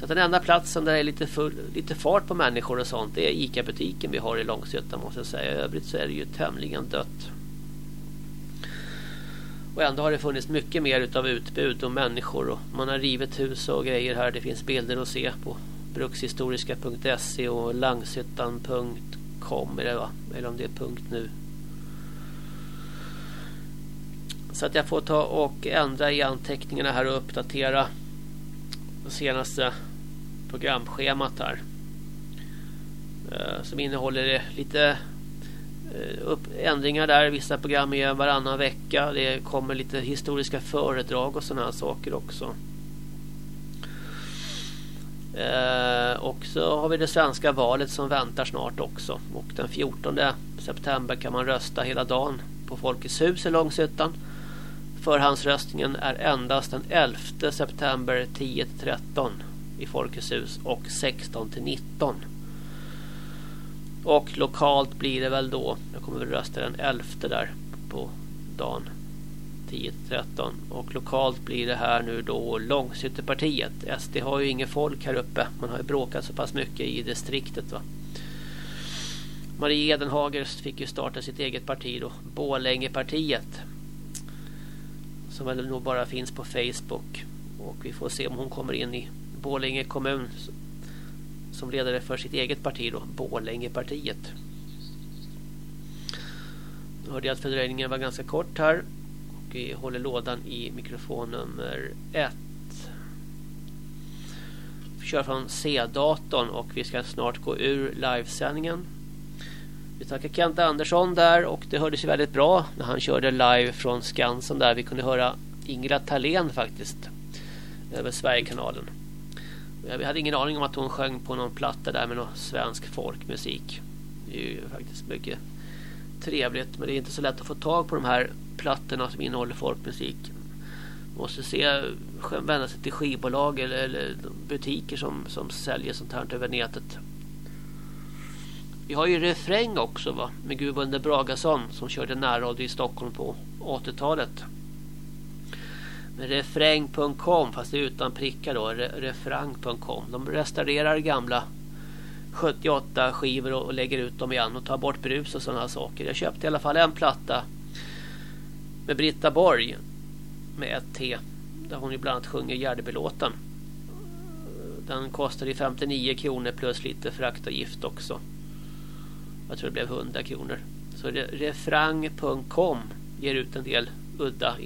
Så den enda platsen där det är lite, full, lite fart på människor och sånt det är ICA-butiken vi har i Långshyttan måste jag säga. I övrigt så är det ju tämligen dött. Och ändå har det funnits mycket mer utav utbud och människor och man har rivit hus och grejer här. Det finns bilder att se på brukshistoriska.se och langshyttan.com eller, va? Eller om det är punkt nu. Så att jag får ta och ändra i anteckningarna här och uppdatera det senaste programschemat här. Eh, som innehåller lite eh, upp, ändringar där. Vissa program är varannan vecka. Det kommer lite historiska föredrag och sådana här saker också. Eh, och så har vi det svenska valet som väntar snart också. Och den 14 september kan man rösta hela dagen på Folkets hus i Långshyttan. Förhandsröstningen är endast den 11 september 10-13 i Folkets hus och 16-19. Och lokalt blir det väl då. Jag kommer väl rösta den 11 där på dagen. 10-13. Och lokalt blir det här nu då Långshyttepartiet. SD har ju inget folk här uppe. Man har ju bråkat så pass mycket i distriktet va. Marie Edenhager fick ju starta sitt eget parti då. Bålängepartiet. Som väl nog bara finns på Facebook. Och vi får se om hon kommer in i Bålänge kommun som ledare för sitt eget parti då, Bålängepartiet. Nu hörde jag att fördröjningen var ganska kort här vi håller lådan i mikrofon nummer ett. Vi kör från C-datorn och vi ska snart gå ur livesändningen. Vi tackar Kent Andersson där och det hördes ju väldigt bra när han körde live från Skansen där. Vi kunde höra Ingela Thalén faktiskt över Sverigekanalen. Vi hade ingen aning om att hon sjöng på någon platta där med någon svensk folkmusik. Det är ju faktiskt mycket trevligt. Men det är inte så lätt att få tag på de här plattorna som innehåller folkmusik. Måste se, vända sig till skivbolag eller, eller butiker som, som säljer sånt här över nätet. Vi har ju refräng också va? Med Gudmundur Bragason som körde närradio i Stockholm på 80-talet Med refräng.com fast det är utan prickar då refräng.com de restaurerar gamla 78 skivor och lägger ut dem igen och tar bort brus och sådana saker. Jag köpte i alla fall en platta med Britta Borg med ett T där hon ju bland annat sjunger Gärdebylåten. Den kostade 59 kronor plus lite fraktavgift också. Jag tror det blev 100 kronor. Så Refrang.com ger ut en del udda